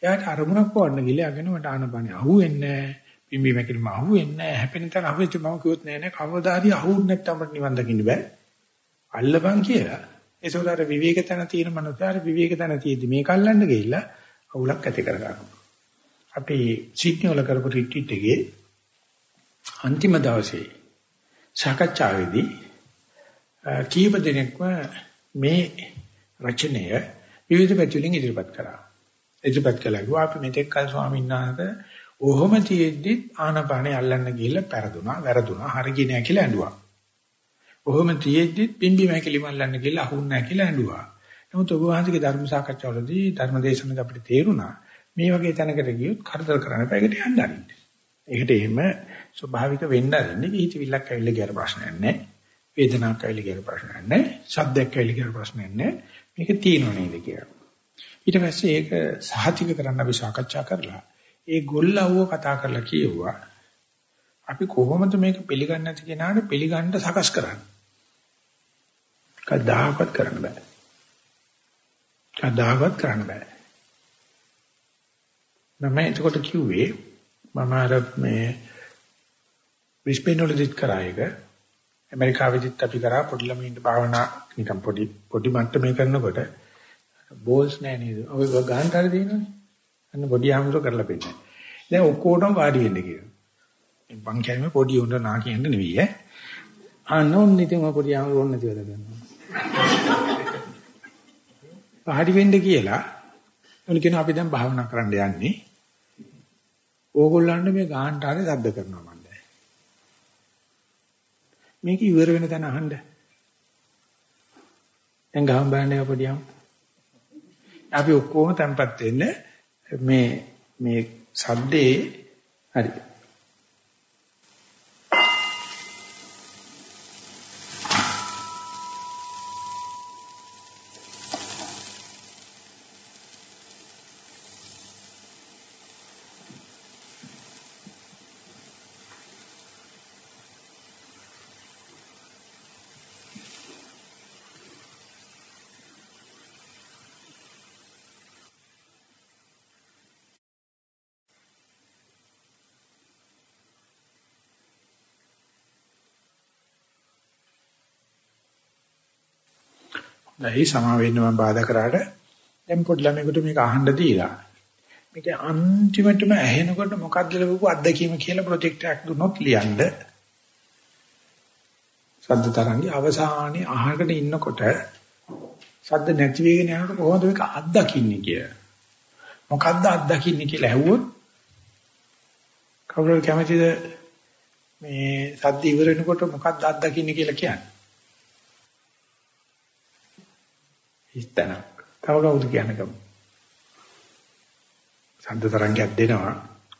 එයාට අරමුණක් පවන්න ගිහලා යගෙන මට ආනාපානේ අහුවෙන්නේ නැහැ. පිම්බි මැකිලිම අහුවෙන්නේ නැහැ. හැපෙන තැන අහුවෙච්ච මම කිව්වොත් නෑ නෑ කවදා හරි අහුුන්නේ නැත්නම් අපිට නිවන් දකින්න බෑ. අල්ලපන් කියලා. ඒසොල්ල අර විවේක තන තියෙන මනසාර විවේක තන තියෙදි මේක අල්ලන්න ගිහිල්ලා අවුලක් ඇති කරගන්නවා. අපි සිඩ්නි වල කරපු රිට්‍රීට් එකේ අන්තිම දවසේ සාකච්ඡාවේදී කීප දෙනෙක්ම මේ රචනය විවිධ පැතිවලින් ඉදිරිපත් කරා. ඉදිරිපත් කළා අපි මෙතෙක් කල ස්වාමීන් වහන්සේ ඔහොම තියෙද්දි ආනපානේ අල්ලන්න ගිහිල්ලා පෙරදුනා, වැරදුනා, හරිය නෑ කියලා ඇඬුවා. ඔහොම තියෙද්දි පිම්බි මහකලිම අල්ලන්න කියලා අහුන්නේ නැහැ කියලා ඇඬුවා. නමුත් ඔබ වහන්සේගේ ධර්ම සාකච්ඡාවලදී ධර්ම දේශනාවක අපිට තේරුණා මේ වගේ තැනකට ගියොත් කරදර කරන්න බෑ ඒකට යන්න අරින්න. ඒකට එහෙම ස්වභාවික වෙන්න අරින්න හිතවිල්ලක් ඇවිල්ලා ගියර ප්‍රශ්නයක් නැහැ. වේදනාවක් ඇවිල්ලා ගියර ප්‍රශ්නයක් නැහැ. ශබ්දයක් ඇවිල්ලා ගියර ප්‍රශ්නයක් නැහැ. මේක තියෙනව නේද කියලා. ඊට පස්සේ ඒක සහතික කරන්න අපි සාකච්ඡා කරලා ඒ ගොල්ලවව කතා කරලා කියෙව්වා. අපි කොහොමද මේක පිළිගන්නේ නැති කෙනාට පිළිගන්න සකස් කරන්නේ? කවදාකවත් කරන්න බෑ. කවදාකවත් කරන්න බෑ. මම එතකොට කිව්වේ මම අර මේ විශ්පේනෝලොජිත් කරා එක ඇමරිකාවේදීත් අපි කරා පොඩි ළමයින්ට භාවනා නිකන් පොඩි පොඩි මට්ටමේ කරනකොට බෝල්ස් නෑ නේද? ඔය ගාන්ට හරි දෙනවනේ. අන්න පොඩි ආමුර කරලා පෙන්නන්නේ. දැන් ඔක්කොටම වාඩි වෙන්න කියනවා. මං කියන්නේ පොඩි උන්ට නා කියන්න නෙවෙයි ඈ. අන්න ඕන්න ඉතින් ඔය පොඩි ආමුර ඕන්න නැති වැඩ කරනවා. පහඩි වෙන්න කියලා උන් කියන අපි දැන් භාවනා කරන්න යන්නේ. ඕගොල්ලන්ට මේ ගාහන්ට හරි සද්ද කරනවා මන්ද. මේක ඉවර වෙන තැන අහන්න. දැන් ගහම් බලන්නේ පොඩියම්. අපි ඔක්කොම tempත් වෙන්න මේ මේ සද්දේ හරි නැයි සමා වෙන්න මම බාධා කරාට? දැන් පොඩි ළමයෙකුට මේක අහන්න දීලා. මේක අන්තිමටම ඇහෙනකොට මොකක්ද ලැබුව අත්දැකීම කියලා ප්‍රොජෙක්ට් එකක් දුන්නොත් ලියන්න. සද්ද තරංගي අවසානයේ අහකට ඉන්නකොට සද්ද නැති වෙගෙන යනකොට කොහොමද මේක අත්දකින්නේ කියලා? මොකද්ද අත්දකින්නේ කියලා ඇහුවොත් කවුරු කැමතිද මේ සද්ද ඉවර වෙනකොට මොකක්ද අත්දකින්නේ කියලා කියන්නේ? හිස්තනක්. තව කවුද කියන්නේ කම? සද්ද තරංගයක් දෙනවා.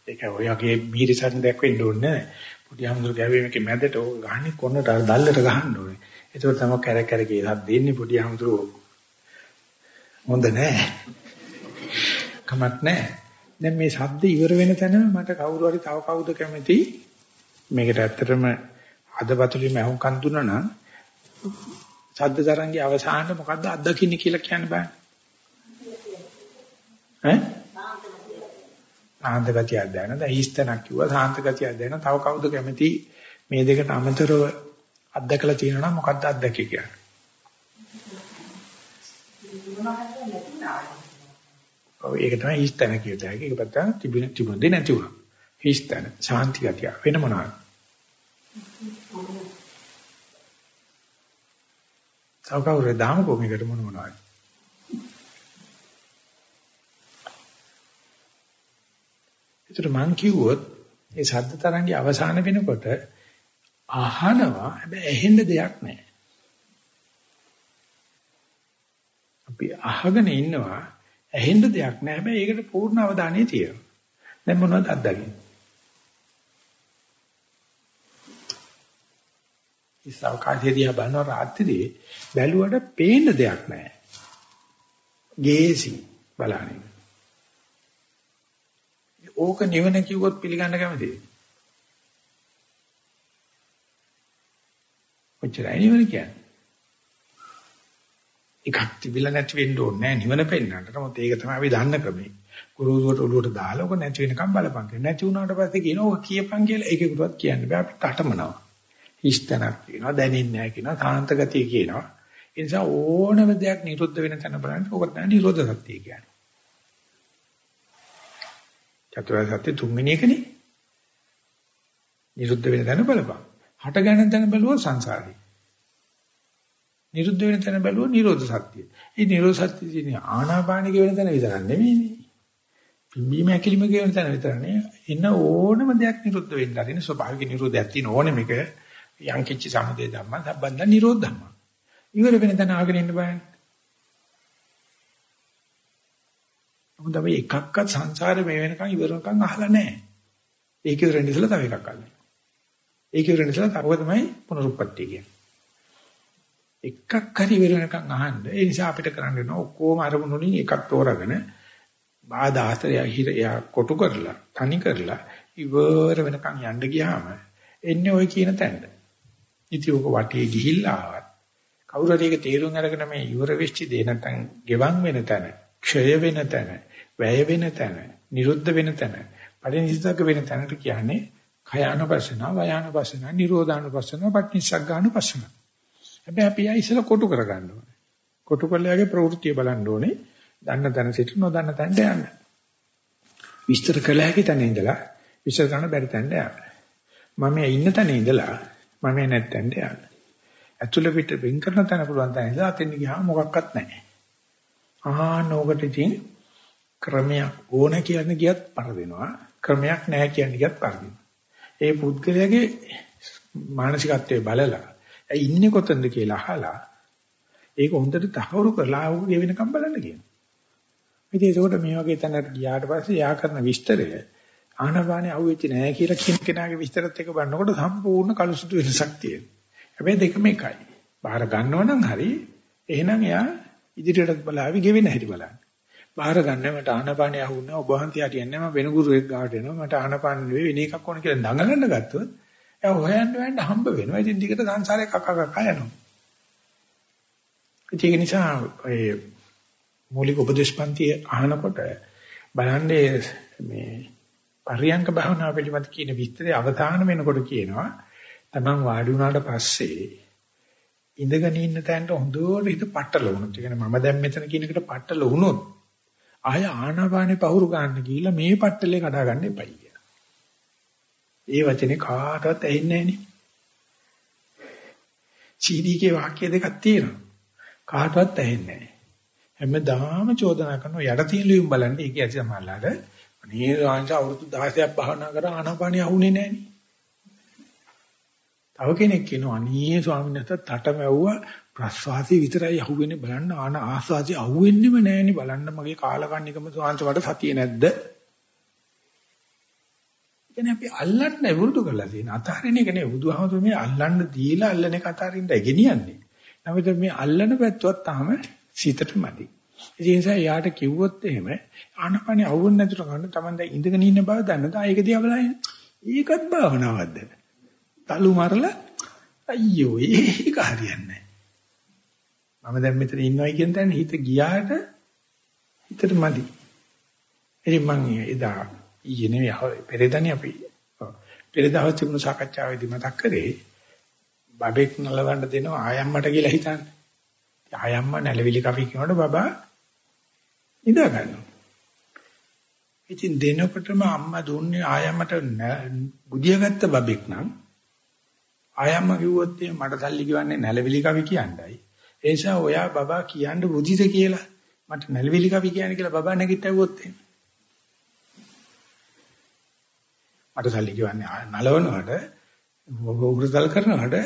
ඒක ඔයගේ මීරිසන් දැක්වෙන්න ඕනේ නැහැ. පොඩි අමුදුර ගැවීම එකේ මැදට ඕක ගහන්නේ කොන්නට අර දැල්ලට ගහන්න ඕනේ. ඒකෝ තමයි කැරක් කැරක ඉහත් දෙන්නේ පොඩි අමුදුර හොඳ නැහැ. කමක් නැහැ. දැන් මේ ශබ්ද ඉවර වෙන තැන මට කවුරු හරි තව කවුද කැමති මේකට ඇත්තටම අදපතුලින්ම අහුම්කන් දුන්නා නම් සද්ද තරංගයේ අවසානයේ මොකද්ද අත්දකින්නේ කියලා කියන්න බෑ. ඈ? සාන්ත ගතියක් දැන. දැන් ඊස්තනක් කිව්වා සාන්ත ගතියක් දැන. තව කවුද කැමති මේ දෙකට අමතරව අත්දකලා තියෙනවා නම් මොකද්ද අත්දැකී කියන්නේ? ඔව් ඒක තමයි ඊස්තන කියත හැකි. ඒක පැත්ත තිබුණ තිබුණ දෙ නැති වුණා. ඊස්තන ශාන්ති ගතිය වෙන මොනවාද? තව කවුරුද දාමකෝ මේකට මොන මොනවද? ඒතර මං කිව්වොත් ඒ ශබ්ද තරංගයේ අවසාන වෙනකොට අහනවා හැබැයි ඇහෙන්න දෙයක් නැහැ. අපි අහගෙන ඉන්නවා ඇහෙන්න දෙයක් නැහැ හැබැයි ඒකට පූර්ණ අවධානය තියෙනවා. දැන් මොනවද අත්දකින්නේ? ඉස්සල්කාදී දිහා බලනවා රාත්‍රියේ බැලුවට පේන්න දෙයක් නැහැ. ගේසි බලන්නේ. ඕක නිවන කිව්වොත් පිළිගන්න කැමතිද? ඔච්චරයි නිවන කියන්නේ. එකක් තිබිලා නැති වෙන්න ඕනේ නැහැ නිවන පෙන්නන්නට. නමුත් ඒක තමයි අපි දන්න ක්‍රමය. ගුරුතුමෝට ඔළුවට දාලා ඔක නැති වෙනකම් බලපං කියලා. නැති වුණාට පස්සේ කියනවා ඔක කියපං කියලා ඒකෙකුටවත් කියන්න බෑ අපි කටමනවා. හිස්තනක් කියනවා දැනෙන්නේ නැහැ කියනවා සාන්ත ගතිය කියනවා. ඒ නිසා ඕනම දෙයක් නිරුද්ධ වෙන තැන බලන්න ඕක තමයි නිරෝධ සත්‍ය කියන්නේ. චතුරාර්ය සත්‍ය තුන්වෙනි එකනේ. නිරුද්ධ වෙන තැන බලපන්. හට ගන්න තැන බලුවොත් සංසාරේ. නිරුද්ධ වෙන තැන බලුවොත් නිරෝධ සත්‍ය. ඒ නිරෝධ සත්‍ය කියන්නේ ආනාපානික වෙන තැන විතරක් නෙමෙයිනේ පිම්බීම ඇකිලිම කියන තැන විතර නේ එන ඕනම දෙයක් නිරුද්ධ වෙන්න ආරින ස්වභාවික නිරෝධයක් තියෙන ඕනෙම එක. යං කිච්ච සමුදය ධම්ම සම්බන්ධ නිරෝධ ධම්ම. ඉවර වෙන තැන ආගෙන ඉන්න බෑනේ. මොකද අපි එකක්වත් සංසාරේ මේ වෙනකන් ඉවරනකන් අහලා නැහැ. ඒක ඉවරෙන් ඉස්සලා තව එකක් අහන්නේ. ඒක ඉවරෙන් ඉස්සලා තව තමයි පුනරුත්පත්ති කියන්නේ. එකක් හරි ඉවර වෙනකන් අහන්න. ඒ නිසා අපිට කරන්න වෙනවා ඔක්කොම අරමුණු වලින් එකක් තෝරාගෙන බාධා හතරය හිර එයා කොටු කරලා තනි කරලා ඉවර වෙනකන් යන්න ගියාම එන්නේ ওই කියන තැනට. ඉතින් ඔක වටේ ගිහිල්ලා ආවත් කවුරු හරි ඒක තේරුම් අරගෙන මේ ඉවර වෙච්ච දේ නැත්නම් ගෙවන් වෙන තැන, ක්ෂය වෙන තැන, වැය වෙන තැන, නිරුද්ධ වෙන තැන, පරිනිස්සග්ග වෙන තැනට කියන්නේ khයානුපස්සන, වයානුපස්සන, නිරෝධානුපස්සන, පටිච්චසග්ගානුපස්සන. හැබැයි අපි ආ ඉස්සෙල්ලා කොටු කරගන්න ඕනේ. කොටු කළාගේ ප්‍රවෘත්තිය බලන්න ඕනේ. දන්න තැන සිට නොදන්න තැනට යන්න. විස්තර කළ හැකි තැන ඉඳලා විස්තර කරන්න බැරි තැනට යන්න. මම ඉන්න තැන ඉඳලා මම නැත්තෙන්ට යන්න. ඇතුළ පිට වෙන් කරන තැන පුළුවන් තැන ඉඳලා අතෙන් ගියාම මොකක්වත් නැහැ. ආනෝකට ඉතින් ක්‍රමයක් ඕන කියන ගියත් පරදිනවා. ක්‍රමයක් නැහැ කියන ගියත් පරදිනවා. ඒ පුද්ගලයාගේ මානසිකත්වයේ බලලා ඇයි ඉන්නේ කොතනද කියලා අහලා ඒක හොඳට තහවුරු කරලා ආවෝ ගෙවෙනකම් බලන්න කියනවා. ඉතින් ඒකෝට මේ වගේ තැනකට ගියාට පස්සේ යා කරන විස්තරය ආනපානේ අහුවෙච්ච නෑ කියලා කියන කෙනාගේ විස්තරත් එක බලනකොට සම්පූර්ණ කලුසුතු වෙනසක් තියෙනවා. හැබැයි දෙකම එකයි. බාහිර ගන්නව නම් හරි එහෙනම් එයා ඉදිරියටත් බලාවි ගෙවෙන හැටි බලන්න. බාහිර ගන්න මට ආනපානේ අහුන්නේ ඔබ වහන්සේ හරියන්නේ මම වෙන ගුරුවෙක් ගාවට එනවා මට ආනපාන නෙවෙයි වෙන එකක් ඕන කියලා දඟලන්න ගත්තොත් එයා හොයන්න හොයන්න හම්බ වෙනවා. ඉතින් දිගට සංසාරේ කක කක යනවා. ඒක නිසා ඒ මූලික උපදේශපන්ති අහනකොට බලන්නේ මේ පරියංක භාවනාව පිළිබඳ කියන විස්තරය අවධානය වෙනකොට කියනවා තමන් වාඩි වුණාට පස්සේ ඉඳගෙන ඉන්න තැනට හොඳට හිත පටල වුණොත් ඒ කියන්නේ මම දැන් මෙතන කියන එකට පටල වුණොත් ආය ආනාපානේ පහුරු ගන්න කියලා මේ පටලේ කඩා ගන්න එපයි කියලා. ඒ වචනේ කාටවත් ඇහෙන්නේ නැහෙනි. චීනීකේ වාක්‍ය දෙකක් තියෙනවා. කාටවත් ඇහෙන්නේ නැහැ. හැමදාම චෝදනා කරනවා යට තියෙන ලියුම් බලන්නේ ඒකයි සමහරවල්ලාට අනේ රාංශ අවුරුදු 16ක් භාවනා කරා ආනාපානිය අහුනේ නැහෙනි. තව කෙනෙක් කියනවා අනේ ස්වාමීන් වහන්සේ තටමැව්වා ප්‍රස්වාසී විතරයි අහුවෙන්නේ බලන්න ආන ආස්වාසී අහුවෙන්නෙම නැහෙනි බලන්න මගේ කාලකන්නිකම ස්වාංශ වට සතිය නැද්ද? කියන්නේ අපි අල්ලන්න වුරුදු කරලා තියෙන අතහරින එක නේ බුදුහාමුදුරුවෝ මේ අල්ලන්න දීලා අල්ලන එක අතහරින්න ගෙනියන්නේ. නමුත් මේ අල්ලන පැත්තවත් තාම සිතට මදි. ඒ නිසා යාට කිව්වොත් එහෙම ආනපනේ අවුල් නැතුව ගන්න තමයි දැන් ඉඳගෙන ඉන්න බව දන්නදා ඒක දිහා බලන්න. ඒකත් භාවනාවක්ද? තලු මරලා අයියෝ ඒක හරියන්නේ මම දැන් මෙතන ඉන්නවයි කියන තැන හිත ගියාට හිතට මදි. ඉතින් මම එදා ඊයේ නෙවෙයි පෙරේදානේ අපි පෙරේදාව තිබුණු සාකච්ඡාවේදී මතක් කරේ බබෙක් නලවන්න දෙනවා ආයම්මට කියලා හිතන්නේ. ආයම්ම නැලවිලි කපි කියනකොට බබා ඉඳා ගන්නවා. ඉතින් දෙනකොටම අම්මා දුන්නේ ආයම්මට බුදිය ගත්ත බබෙක් නම් ආයම්ම කිව්වොත් මට සල්ලි කිවන්නේ නැලවිලි කවි කියන්නයි. ඒ නිසා ඔයා බබා කියන්න බුදිද කියලා මට නැලවිලි කවි කියන්නේ කියලා බබා නැගිට්ටුවොත් එහෙම. මට සල්ලි කිවන්නේ නලවනවට උගුරුතල් කරනවට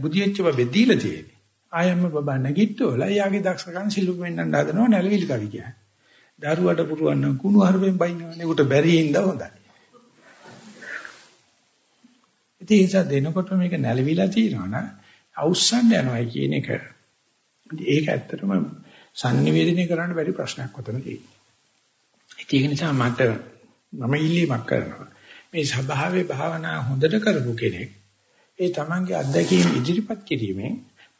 බුදියෙච්ච බබෙ දීලා තියෙන්නේ. ආයම්ම බබා නැගිට්ටෝලා එයාගේ දක්ෂකම් සිල්ලු වෙන්නන්න හදනවා නැලවිලි කවි කියන්නේ. දරුවට පුරවන්න කුණු හරුවෙන් බයින්නවනේ උට බැරි හින්දා හොඳයි. ඉතින් ඒ නිසා දෙනකොට මේක නැලවිලා තියෙනවනම් අවුස්සන්න යනවා කියන එක. ඒක ඇත්තටම sannivedanaya කරන්න බැරි ප්‍රශ්නයක් වතන තියෙනවා. ඒක නිසා මට මම ඉල්ලීමක් කරනවා. මේ ස්වභාවයේ භාවනා හොඳට කරපු කෙනෙක් ඒ තමන්ගේ අත්දැකීම් ඉදිරිපත් කිරීමෙන්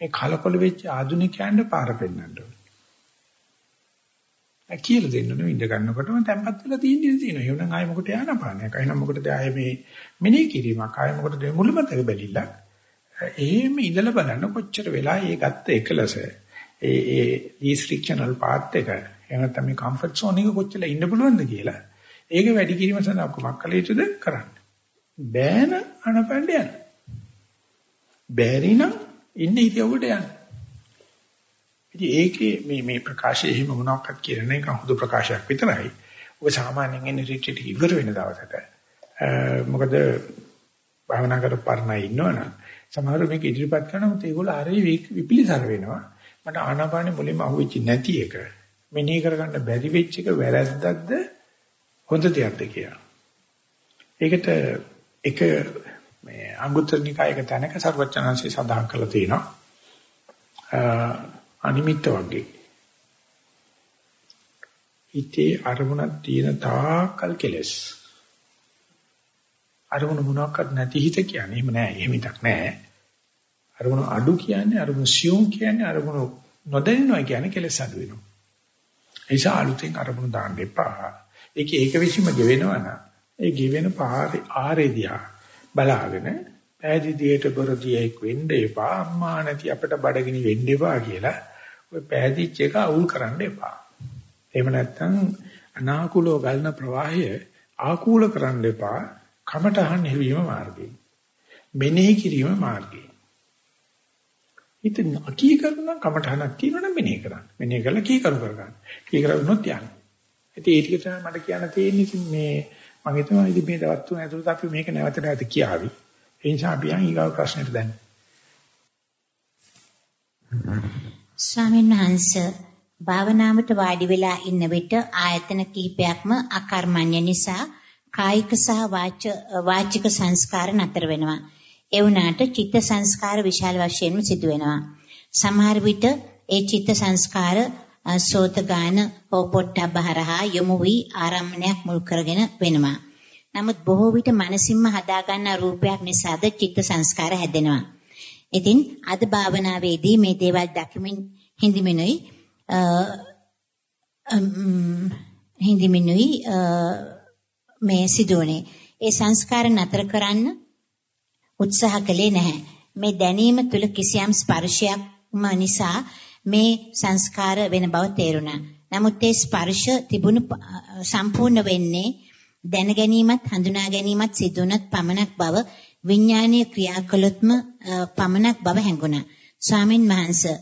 මේ කලකොල වෙච්ච ආධුනිකයන්ට පාර පෙන්වන්න ඕනේ. ඒ කියලා දෙන්න නෙවෙයි ඉඳ ගන්නකොටම තැම්පත් වෙලා තියෙන්නේ තියෙනවා. එහෙනම් ආයෙ මොකට යනපානයක්. එහෙනම් මොකටද ආයෙ මේ මෙනෙහි කිරීමක්. ආයෙ මොකටද මුලමතක බැලිලා. එහෙම ඉඳලා බලන්න කොච්චර වෙලා ඒ ගත්ත එකලස ඒ ඒ ලීස් ෆ්‍රික්ෂනල් පාත් එක එහෙම නැත්නම් මේ කම්ෆර්ට් සෝන් එක කොච්චර ඉන්න පුළුවන්ද කියලා. ඒක වැඩි කිරීම සඳහා කොමක් කළ යුතුද කරන්න. බෑන අනපණ්ඩ යන. බැරි නම් ඉන්න ඉතිවුවට යන්න. ඉතින් ඒකේ මේ මේ ප්‍රකාශය එහෙම මොනවාක්වත් කියන එක හුදු ප්‍රකාශයක් විතරයි. ඔබ සාමාන්‍යයෙන් එන්නේ රිට්‍රීට් ඉවර වෙන දවසට. මොකද භාවනා කර පරණයි ඉන්නවනම් සමහරව මේක ඉදිරිපත් කරනකොට ඒගොල්ලෝ හරි විපිලිසර වෙනවා. මට ආනාපානෙ මුලින්ම අහුවෙච්ච නැති එක. මෙනෙහි කරගන්න බැරි වෙච්ච එක වැරද්දක්ද හොඳ දෙයක්ද කියලා. ඒකට එක මේ අංගුත්තර නිකායක තැනක සර්වචනංශي සඳහන් කරලා තියෙනවා. අනිමිත්ත වගේ. හිතේ අරමුණක් තියෙන තාකල් කෙලස්. අරමුණ මොනවාක්වත් නැති හිත කියන්නේ එහෙම නෑ. එහෙම හිතක් නෑ. අරමුණ අඩු කියන්නේ අරමුණ සියුම් කියන්නේ අරමුණ නොදැනෙනවා කියන්නේ කෙලස් අඩු වෙනවා. ඒ නිසා අලුතෙන් අරමුණ දාන්න එපා. ඒක ඒක විසීම ගෙවෙනවා නම් ඒ ගෙවෙන පාරේ ආරේදියා බලාගෙන පෑදීදියට බරදියෙක් වෙන්න එපා අම්මා නැති අපිට බඩගිනි වෙන්න එපා කියලා ඔය පෑදීච්ච එක අවුල් කරන්න එපා. එහෙම නැත්නම් අනාකූලව ගලන ප්‍රවාහය ආකූල කරන්න එපා. කමටහන් හෙවීම මාර්ගය. මෙනෙහි කිරීම මාර්ගය. ඉතින් අකී කරන කමටහනක් තියෙනවනම් මෙනෙහි කරන්න. මෙනෙහි කරලා කී කරු කරගන්න. කී කරුනොත් යන්නේ. ඉතින් ඒ ටික තමයි මට කියන්න තියෙන්නේ ඉතින් මේ මම හිතනවා ඉතින් මේ දවස් තුන ඇතුළත අපි මේක නැවත නැවත කියාවි. ඒ නිසා අපි යන් ඊගාව ප්‍රශ්නෙට දැන්. ස්වාමීන් වහන්සේ භාවනාවට වාඩි වෙලා ඉන්න විට ආයතන කීපයක්ම අකර්මණ්‍ය නිසා කායික සහ වාචික සංස්කාර නතර වෙනවා. ඒ වුණාට චිත්ත සංස්කාර විශාල වශයෙන්ම සිදු වෙනවා. සමහර විට ඒ චිත්ත සංස්කාර සෝත ගාන පොපොට්ටබහරහා යොමු වී ආරම්මණයක් මුල් කරගෙන වෙනවා. නමුත් බොහෝ විට මනසින්ම හදාගන්න රූපයක් නිසාද චිත්ත සංස්කාර හැදෙනවා. ඉතින් අද භාවනාවේදී මේ දේවල් දකිමින් හිඳිමිනුයි හිඳිමිනුයි මේ සිදුවනේ. ඒ සංස්කාර නතර කරන්න උත්සාහ කළේ නැහැ. මේ දැනීම තුල කිසියම් ස්පර්ශයක්ම නිසා මේ සංස්කාර වෙන බව තේරුණා. නමුත් ඒ ස්පර්ශ තිබුණු සම්පූර්ණ වෙන්නේ දැන ගැනීමත් හඳුනා ගැනීමත් සිදුනත් පමණක් බව විඥානීය ක්‍රියාකලොත්ම පමණක් බව හැඟුණා. ස්වාමින් වහන්සේ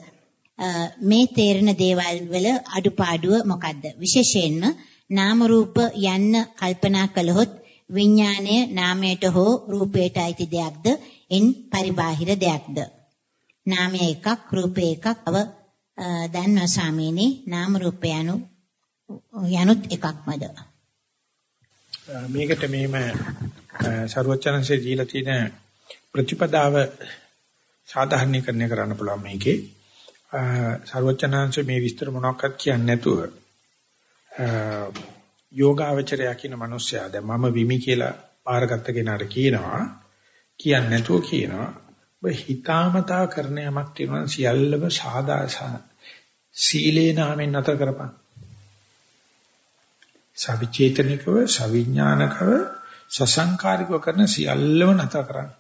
මේ තේරෙන දේවල් වල අඩුපාඩුව මොකද්ද? විශේෂයෙන්ම නාම රූප යන්න කල්පනා කළහොත් විඥාණය නාමයට හෝ රූපයට අයිති දෙයක්ද? එන් පරිබාහිර දෙයක්ද? නාමය එකක් රූපය එකක් අව දන්නවා ස්වාමීනි නාම රූප යනු යනුත් එකක්මද? මේකට මෙහිම ਸਰවචනසේ දීලා තියෙන ප්‍රතිපදාව සාධාරණීකරණය කරන්න පුළුවන් මේකේ. ਸਰවචනංශ මේ විස්තර මොනවක්වත් කියන්නේ නැතුව යෝගාවචරය කියන මිනිස්සයා දැන් මම විමි කියලා පාරගත්ත කෙනාට කියනවා කියන්නේ නැතුව කියනවා. ඔබ හිතාමතා කරන යමක් තියෙනවා සියල්ලම සාදා සීලේ නාමෙන් නතර කරපන්. සවිචේතනිකව සවිඥානිකව සසංකාරිකව කරන සියල්ලම නතර කරන්න.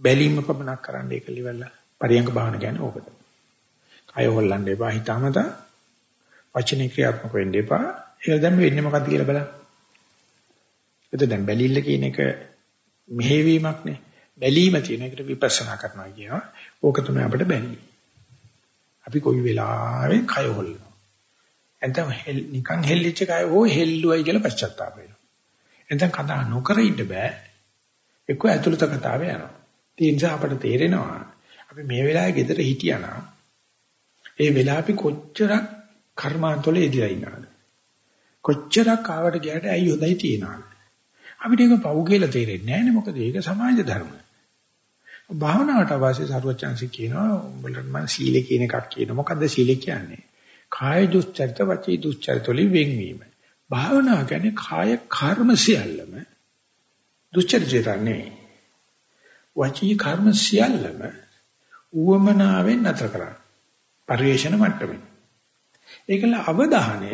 බැලීම පමණක් කරන්න ඒක livelලා පරියංග භාවන කියන්නේ ඕකට. කය හොල්ලන්න එපා හිතාමතා. වචනේ ක්‍රියාත්මක වෙන්න එපා. ඒක දැන් වෙන්නේ මොකද්ද කියලා බලන්න. එතකොට දැන් බැලිල්ල කියන එක මෙහෙවීමක් නේ. බැලීම තියෙන එකට විපස්සනා කරනවා කියනවා. ඕක තමයි අපිට බැලීම. අපි කොයි වෙලාවෙ කය හොල්ලනවා. එතන නිකන් හෙල්ලිච්ච කය ඕ හෙල්ලුවයි කියලා පශ්චාත්තාප වෙනවා. එතන කතා නොකර ඉන්න බෑ. එක්ක ඇතුළත කතාව යනවා. ඒ නිසා අපට තේරෙනවා අපි මේ වෙලාවේ ගෙදර හිටියානම් ඒ වෙලාව අපි කොච්චරක් කර්මාන්තවල යෙදලා ඉන්නවද? කොච්චරක් ආවට ගියාට ඇයි හොඳයි තියනවා. අපිට ඒක පව් කියලා තේරෙන්නේ නැහැ නේ මොකද ඒක සමාජ ධර්ම. භාවනාවට අවශ්‍ය සරුවචාන්සි කියනවා උඹලට මම සීල කියන එකක් කියනවා. මොකද්ද සීල කියන්නේ? කාය දුස්චරිත වචී දුස්චරිත වලින් වෙන්වීම. භාවනාව කියන්නේ කාය කර්ම සියල්ලම දුස්චරිතය නෙවෙයි. වචී කර්ම සියල්ලම ඌවමනාවෙන් නැතර කරන්න. පරිවේෂණ මට්ටමේ. ඒකල අවධානය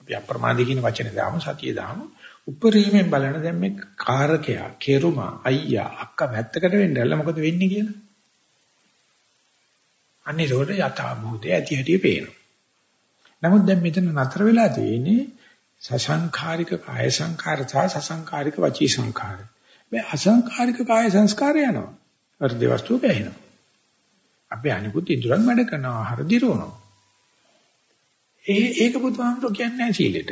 අපි අප්‍රමාදී කියන වචනේ දාමු සතිය දාමු උපරිමයෙන් බලන දැන් මේ කාරකයා කෙරුමා අයියා අක්කා වැත්තකට වෙන්න ඇල්ල මොකද වෙන්නේ කියලා? අන්නේ රෝඩ යථා භූතය ඇති හැටි පේනවා. නමුත් දැන් මෙතන නතර වෙලා තියෙන්නේ සසංඛාරික කාය සංඛාර සහ සසංඛාරික වචී සංඛාර. මේ අසංඛාරික කාය සංස්කාරය යනවා. හෘද වස්තුව පැහැෙනවා අපි අනිකුත් ඉදurang වැඩ කරනවා ආහාර දිරවනවා. ඒ ඒක බුදුහාමුදුරු කියන්නේ නැහැ සීලෙට.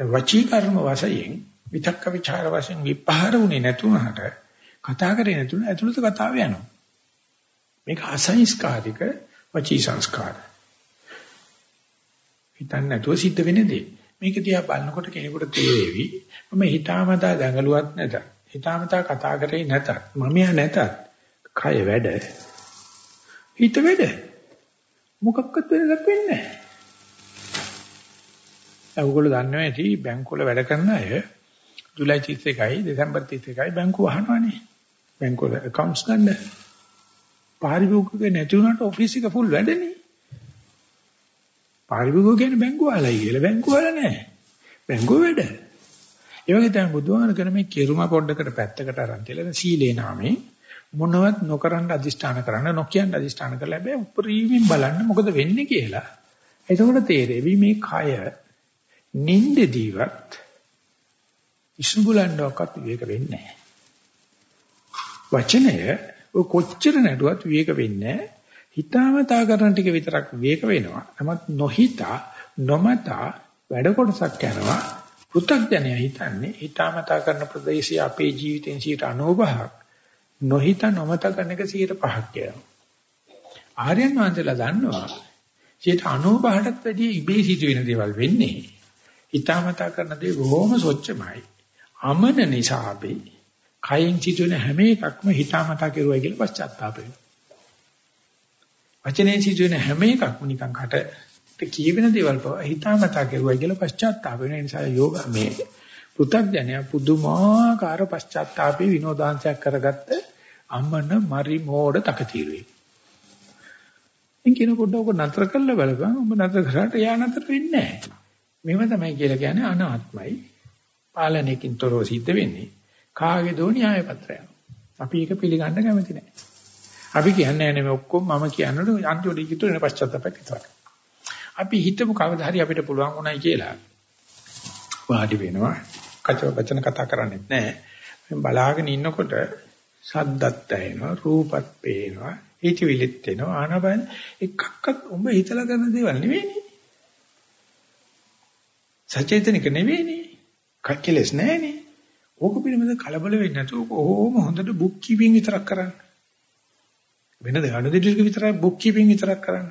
වචී කර්ම වශයෙන් විතක්ක ਵਿਚාර වශයෙන් විපහාර උනේ නැතුනහට කතා කරේ නැතුන ඇතුළත කතාව යනවා. මේක අසංස්කාරික වචී සංස්කාර. හිතන්නේ නැතුව සිද්ධ වෙන දේ. මේක දිහා බලනකොට කෙනෙකුට තේරෙවි මම හිතාමතා දඟලුවත් නැත. හිතාමතා කතා කරේ නැත. මම යා නැතත්. කය වැඩ. හිත වැඩ. මොකක්වත් වෙනසක් වෙන්නේ නැහැ. ඔයගොල්ලෝ දන්නවා ඇති බැංකුවල වැඩ කරන අය ජූලයි 31යි දෙසැම්බර් 31යි බැංකුව අහනවනේ. බැංකුවල accounts ගන්න. පාරිභෝගික නැති වුණාට ඔෆිස් එක ෆුල් වැඩනේ. පාරිභෝගික කියන්නේ බැංකුව වලයි කියලා බැංකුව වල නැහැ. බැංකුව වැඩ. ඒ වගේ තමයි බුදුහාම කරන මේ කෙරුම පොඩ්ඩකට පැත්තකට අරන් තියලා සීලේ නාමේ මොනවත් නොකරන අදිෂ්ඨාන කරන්න නොකියන අදිෂ්ඨාන කරලා හැබැයි උපරිමයෙන් බලන්න මොකද වෙන්නේ කියලා. එතකොට තේරෙවි මේ කය නින්දදීවත් ඉස්මුලන්නවක්වත් විවේක වෙන්නේ නැහැ. වචනය ඔය කොච්චර නැඩුවත් විවේක වෙන්නේ නැහැ. හිතාමතා කරන ටික විතරක් විවේක වෙනවා. නමුත් නොහිතා නොමතා වැඩ කොටසක් යනවා. පෘථග්ජනය හිතන්නේ හිතාමතා කරන ප්‍රදේශය අපේ ජීවිතෙන් 95ක් නොහිත නොමත කරන එක 5ක් කියනවා. ආර්යයන් වහන්සේලා දන්නවා 95%ටත් වැඩිය ඉබේ සිදුවෙන දේවල් වෙන්නේ. හිතාමතා කරන දේ බොහොම සොච්චමයි. අමන නිසා අපි කයින් සිදුවෙන හැම එකක්ම හිතාමතා කරුවයි කියලා පශ්චාත්තාප වෙනවා. වචනේ සිදුවෙන හැම එකක්ම නිකන් කට කියවෙන දේවල් පව හිතාමතා කරුවයි කියලා පශ්චාත්තාප වෙන නිසා යෝග මේ පෘථග්ජනය පුදුමාකාර පශ්චාත්තාපේ විනෝදාංශයක් කරගත්ත අමන මරි මෝඩ තකතිරුවේ. ඉන් කියන පොඩ්ඩක් නතර කරලා බලපන් ඔබ නතර කරාට යා නතර වෙන්නේ නැහැ. මේව තමයි කියලා කියන්නේ අනාත්මයි. පාලනයකින් තොරව සිද්ධ වෙන්නේ. කාගේ දෝ න්‍යාය පත්‍රයක්. අපි ඒක පිළිගන්න කැමති නැහැ. අපි කියන්නේ නැහැ මේ ඔක්කොම මම කියනකොට අන්තිමට ඉතුරු වෙන පශ්චාත්තාපයක් විතරයි. අපි හිතමු කවදා හරි අපිට පුළුවන් වුණයි කියලා. වාඩි වෙනවා. කච වචන කතා කරන්නේ නැහැ. බලාගෙන ඉන්නකොට සද්දත් ඇහෙනවා, රූපත් පේනවා, හිතවිලිත් එනවා. ආනබන් එකක්වත් උඹ හිතලා කරන දේවල් නෙවෙයිනේ. සචේතනික නෙවෙයිනේ. කක්කලස් නැහැනේ. ඕක පිළිබඳ කලබල වෙන්නේ නැතුව ඕම හොඳට බුක් කීපින් විතරක් කරන්න. වෙන දෙයක් දෙයක් විතරයි බුක් කීපින් විතරක් කරන්න.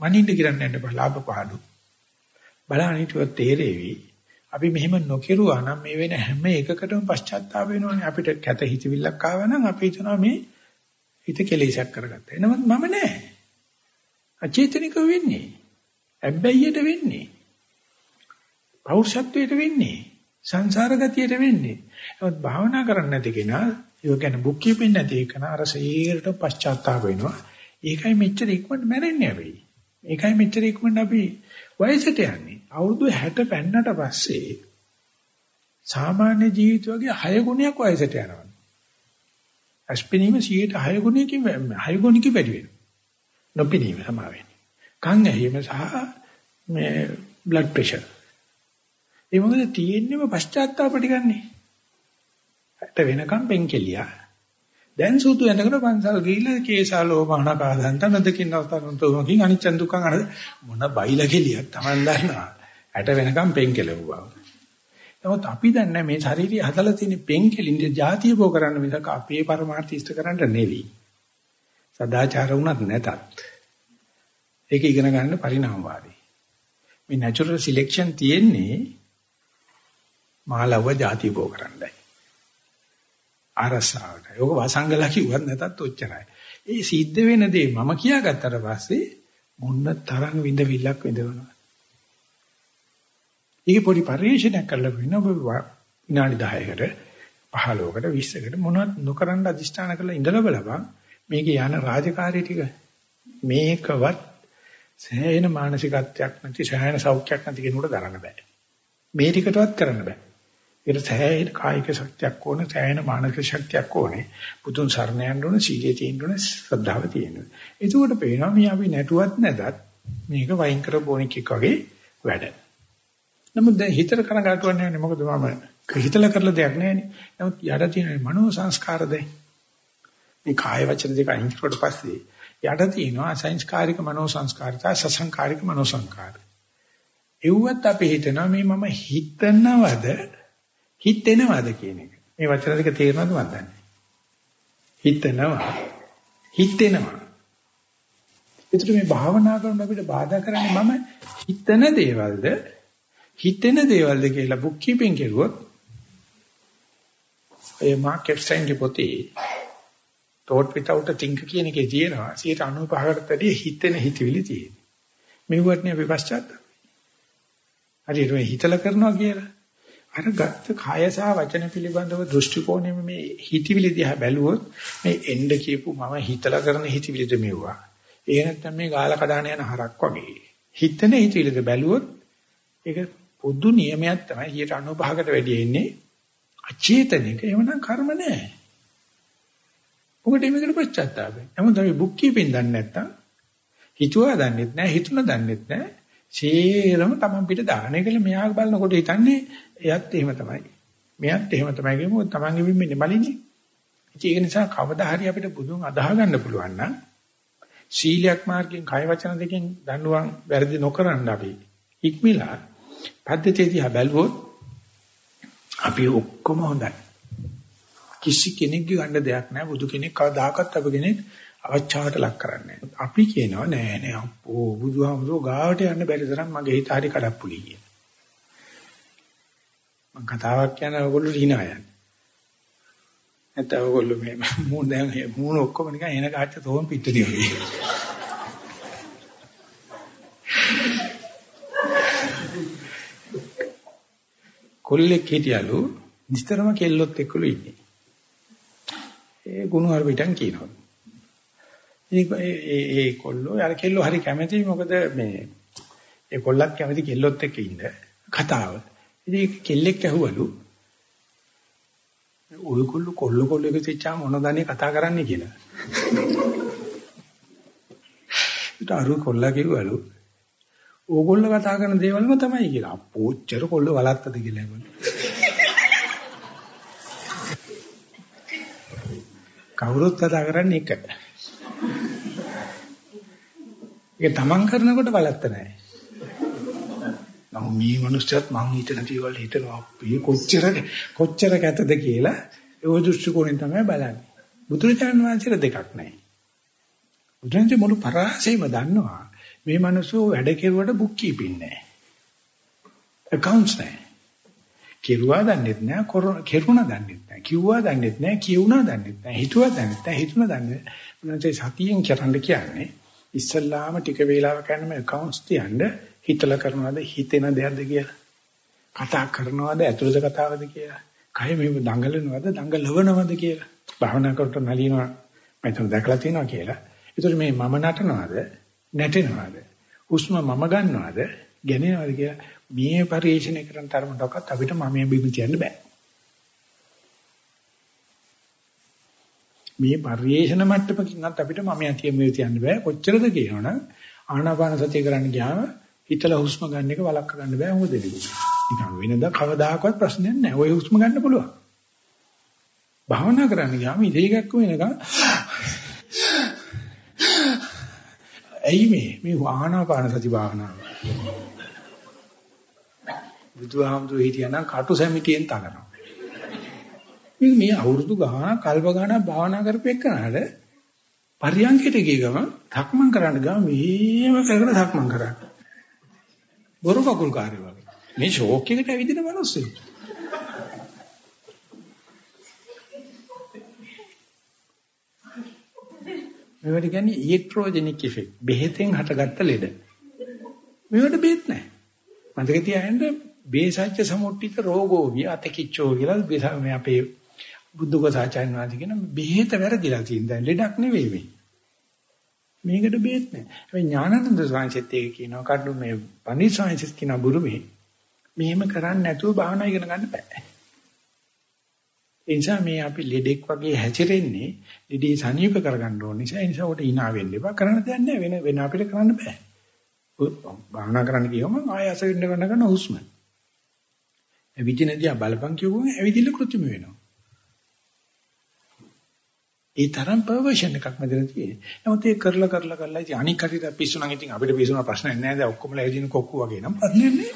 මනින්න කිරන්න යන්න බෑ ලාභ පහළු. බලන්න හිතුවත් තේරෙවි. අපි මෙහෙම නොකිරුවා නම් මේ වෙන හැම එකකටම පශ්චාත්තාප වෙනවනේ. අපිට කැත හිතවිල්ලක් ආවා නම් අපි හිතනවා මේ හිත කෙලෙසක් කරගත්තා. එනවත් මම නෑ. අචේතනිකව වෙන්නේ. ඇබ්බැහියට වෙන්නේ. පෞරුෂත්වයට වෙන්නේ. සංසාර ගතියට වෙන්නේ. නමුත් භාවනා කරන්නේ නැති කෙනා ඒක ගැන බුක් කීපින් නැති කෙනා අර සීරට පශ්චාත්තාප වෙනවා. ඒකයි මෙච්චර ඉක්මනට මැරෙන්නේ අපි. ඒකයි මෙච්චර ඉක්මනට අපි වයසට යන්නේ. අවුරුදු 60 පෙන්නට පස්සේ සාමාන්‍ය ජීවිත වගේ 6 ගුණයක් වයසට යනවා. අස්පිනීම 106 ගුණයකින් 6 ගුණකින් වැඩි වෙනවා. නොපිනීම සමා වෙන්නේ. කන් ඇහිම සහ මේ බ්ලඩ් ප්‍රෙෂර් ඒ මොකද තියෙන්නේම පශ්චාත්තාප ටිකන්නේ. ඇට වෙනකම් පෙන්කෙලියා. දැන් සූතු ඇඳගෙන පන්සල් ගිහිල්ලා කේසාලෝ මහානකාදන්ත නදකින් අවතරන්තෝමකින් අනිච්ච දුක්ඛං අර මොන බයිලා කෙලියක් Taman දන්නවා. ඇට වෙනකම් පෙන්කෙලුවා. නමුත් අපි දන්නේ මේ ශාරීරිය හදලා තියෙන පෙන්කෙලින්ද જાතිය බෝ කරන්න මිසක අපේ පරමාර්ථ ඉෂ්ට කරන්න නෙවෙයි. සදාචාර වුණත් නැතත්. ඒක ඉගෙන ගන්න පරිණාමවාදී. මේ natural selection තියෙන්නේ මාළව ಜಾති භෝ කරන්නයි. අරසාවට. යෝග වසංගල කිව්වත් නැතත් ඔච්චරයි. ඒ සිද්ධ වෙන දේ මම කියාගත්තට පස්සේ මොන්න තරම් විඳවිල්ලක් විඳවනවා. ඊගේ පොඩි පරිශ්‍රණයක් කරලා වෙන ඔබ විනාඩි 10කට 15කට 20කට මොනවත් නොකරන අදිෂ්ඨාන කරලා ඉඳලා බලපන් මේකේ යන රාජකාරී ටික මේකවත් සෑහෙන මානසිකත්වයක් නැති සෑහෙන සෞඛ්‍යයක් නැති කෙනෙකුට දරන්න බෑ. මේ ටිකටවත් කරන්න බෑ. ඒකට සෑහෙන කායික ශක්තියක් ඕන, සෑහෙන මානසික ශක්තියක් ඕනේ. බුදුන් සරණ යන්න ඕන, සීලයේ තියෙන්න ඕන, ශ්‍රද්ධාව තියෙන්න ඕන. එතකොට පේනවා මේ අපි නැටුවත් නැදත් මේක වයින් කර බොනික් එක් වගේ වැඩ. නමුත් දැන් හිතට කනගාටුවක් නැහැ මොකද මම හිතලා කරලා දෙයක් නැහැනේ. නමුත් යට තියෙන මනෝ සංස්කාර දැන් මේ කාය වචන දෙක අයින් කරුවට පස්සේ යට තියෙනවා අසංස්කාරික මනෝ සංස්කාරිතා සසංකාරික මනෝ සංස්කාර. එව්වත් අපි හිතනවා මේ මම හිතනවද හිතෙනවද කියන එක. මේ වචන දෙක තේරෙනවද මන් දන්නේ. හිතනවා හිතෙනවා. ඒතර මේ භාවනා කරන අපිට බාධා කරන්නේ මම හිතන දේවල්ද හිතෙන දේවල්ද කියලා බුක් කීපින් කෙරුවොත් ඒ මාක් එප්ස්ටයින්ගේ පොතේ thought without a think කියන එකේ තියෙනවා 95%කට වැඩිය හිතෙන හිතවිලි තියෙනවා. මෙව්වට නේ අපි පශ්චාත්තාප. හරියට මේ හිතලා කරනවා කියලා අර ගත්ත කාය සහ වචන පිළිබඳව දෘෂ්ටි කෝණයෙන් මේ හිතවිලි දිහා බැලුවොත් මේ එන්න කියපු මම හිතලා කරන හිතවිලිද මෙවුවා. ඒ නැත්තම් මේ ගාලා කඩාන යන හරක් වගේ. හිතන හිතවිලිද බැලුවොත් ඒක පොදු නියමයක් තමයි 95කට වැඩි ඉන්නේ අචේතනික. එවනම් කර්ම නැහැ. මොකද මේකට පශ්චාත්තාපය. නමුත් අපි බුක් කීපින් දන්නේ නැත්තම් හිතුවා දන්නෙත් නැහැ, හිතුණ දන්නෙත් නැහැ. සේරම තමන් පිට දාන එකල මෙයා බලනකොට හිතන්නේ එයත් එහෙම තමයි. මෙයත් එහෙම තමයි කියමු තමන්ගේ විමින්නේ මලින්නේ. ඒක නිසා කවදා හරි අපිට බුදුන් අදාහ ගන්න පුළුවන් නම් සීලයක් මාර්ගයෙන් කය වචන දෙකෙන් දඬුවම් වැරදි නොකරන්න අපි ඉක්මිලා පද්ධතිය දිහා බැලුවොත් අපි ඔක්කොම හොඳයි. කිසි කෙනෙක්ගේ ගන්න දෙයක් නැහැ බුදු කෙනෙක් කවදාකවත් අප කෙනෙක් අවචාවට ලක් කරන්නේ. අපි කියනවා නෑ නෑ අපෝ බුදුහාමුදුරුවෝ ගාවට යන්න බැරි තරම් මගේ හිත හරි කඩප්පුලි කියන. මම කතාවක් කියන ඔයගොල්ලෝ රීනා යන්නේ. නැත්නම් ඔයගොල්ලෝ මේ මූණ දැන් මූණ ඔක්කොම නිකන් එන කාච්ච තෝම් පිටතිය වගේ. කොල්ලෙක් හිටියලු නිස්තරම කෙල්ලොත් එක්කලු ඉන්නේ. ඒ ගුණ හරි පිටන් කියනවා. ඒ ඒ කොල්ලෝ යාර කෙල්ලෝ හරි කැමති මොකද මේ ඒ කොල්ලත් කැමති කෙල්ලොත් එක්ක ඉන්න කතාව. ඉතින් කෙල්ලෙක් ඇහුවලු ඔයගොල්ලෝ කොල්ල කොල්ල එක තිච්චා මොන දණේ කතා කරන්නේ කියලා. ඊට අරු කොල්ලා කිව්වලු ඕගොල්ලෝ කතා කරන දේවල්ම තමයි කියලා. අපෝච්චර කොල්ල වලත්තද කියලා ඒගොල්ලෝ. කවුරුත් කතා කරන්නේ එක. ඒක තමන් කරනකොට බලත්ත නැහැ. නමුත් මේ මිනිස්සුත් මං හිතන දේවල් හිතනවා අපි කොච්චර කොච්චර කැතද කියලා ඒ දෘෂ්ටි කෝණයෙන් තමයි බලන්නේ. බුදුරජාණන් වහන්සේට දෙකක් නැහැ. බුදුරජාණන් මුළු පරාසෙම දන්නවා මේ මිනිස්සු වැඩ කෙරුවට බුක් කීපින් නැහැ. accounts නැහැ. කෙරුවා දන්නෙත් නැහැ, කෙරුණා දන්නෙත් නැහැ, කිව්වා දන්නෙත් නැහැ, කියුණා දන්නෙත් නැහැ, හිතුවා දන්නෙත් නැහැ, හිතුණා දන්නෙත් නැහැ. සතියෙන් කරන්න කියන්නේ ඉස්සල්ලාම ටික වේලාවක් යනම accounts තියන්න හිතලා කරනවද හිතෙන දෙයක්ද කියලා. කතා කරනවද ඇතුළත කතාවද කියලා. කය මේ දඟලනවද දඟලවනවද කියලා. භාවනා කරනකොට නලියනවා මම හිතන දැකලා තියෙනවා කියලා. ඒතර මේ මම නටනවද නැටෙනවද? හුස්ම මම ගන්නවද ගැනීමවද කියලා මේ පරිශ්‍රණය කරන තරමටවත් අපිට මම මේ බිම තියන්න බෑ. මේ පරිේශන මට්ටමකින්වත් අපිට මම යතිය මේ තියන්න බෑ. කොච්චරද කියනවනම් ආනාපාන සතිය කරන්න ගියාම හිතලා හුස්ම ගන්න එක වළක්ව ගන්න බෑ මොකද දෙන්නේ. නිකන් වෙනදා කවදාකවත් ප්‍රශ්නයක් නැහැ. ඔය හුස්ම ගන්න පුළුවන්. භාවනා කරන්න ගියාම ඉතේකක් වෙනකන් ඇයි මේ මේ ආනාපාන සති භාවනාව. බුදුහාමුදුරු හිටියනම් කටු සැමිටියෙන් තනනවා. මේ මේ අවුරුදු ගාන කල්ප ගාන භාවනා කරපෙන්නහට පරියන්කයට ගිය ගම ධක්මං කරන්න ගම මෙහෙම කරගෙන ධක්මං කරන්න. බොරු කකුල් කාර්ය වගේ. මේ ෂෝක් එකට ඇවිදින මිනිස්සු. මේවට කියන්නේ ඊට්‍රෝජෙනික් ඉෆෙක්ට්. බෙහෙතෙන් හටගත්ත ලෙඩ. මේවට බෙහෙත් නැහැ. මතක තියාගන්න බේසච්ච සමුට්ඨිත රෝගෝ විය අතකිච්චෝ කියලා මේ අපේ බුද්ධකෝසාචාර්ය වාදී කියන බෙහෙත වැරදිලා තියෙන දැන් ලෙඩක් නෙවෙයි මේ. මේකට බෙහෙත් නෑ. හැබැයි ඥානানন্দ සංසෙත් ඒක කියනවා කඩු මේ පණි සංසෙත් කියන බුරුමේ මෙහෙම කරන්නේ නැතුව භාවනා ඉගෙන ගන්න බෑ. ඒ නිසා මේ අපි ලෙඩෙක් වගේ හැසිරෙන්නේ ලෙඩේ සනീപ කරගන්න ඕන නිසා ඒ නිසා උට hina වෙන්න එපා. කරන්න දෙයක් නෑ වෙන වෙන අපිට කරන්න බෑ. භාවනා කරන්න කියවම ආයස වෙන්න ගන්න ගන්න හුස්ම. ඒ විදිහේදී ආ බලපං කියවම ඇවිදින්න කෘත්‍රිම වෙනවා. ඒ තරම් පර්වර්ෂන් එකක් මෙතන තියෙන්නේ. නමුත් ඒක කරලා කරලා කරලා ඉතින් අනික් කටියට පිස්සු නම් ඉතින් අපිට පිස්සුන ප්‍රශ්නයක් නැහැ. දැන් ඔක්කොම ලැබෙදින කොක්කු වගේ නම් ප්‍රශ්නයක් නෑ.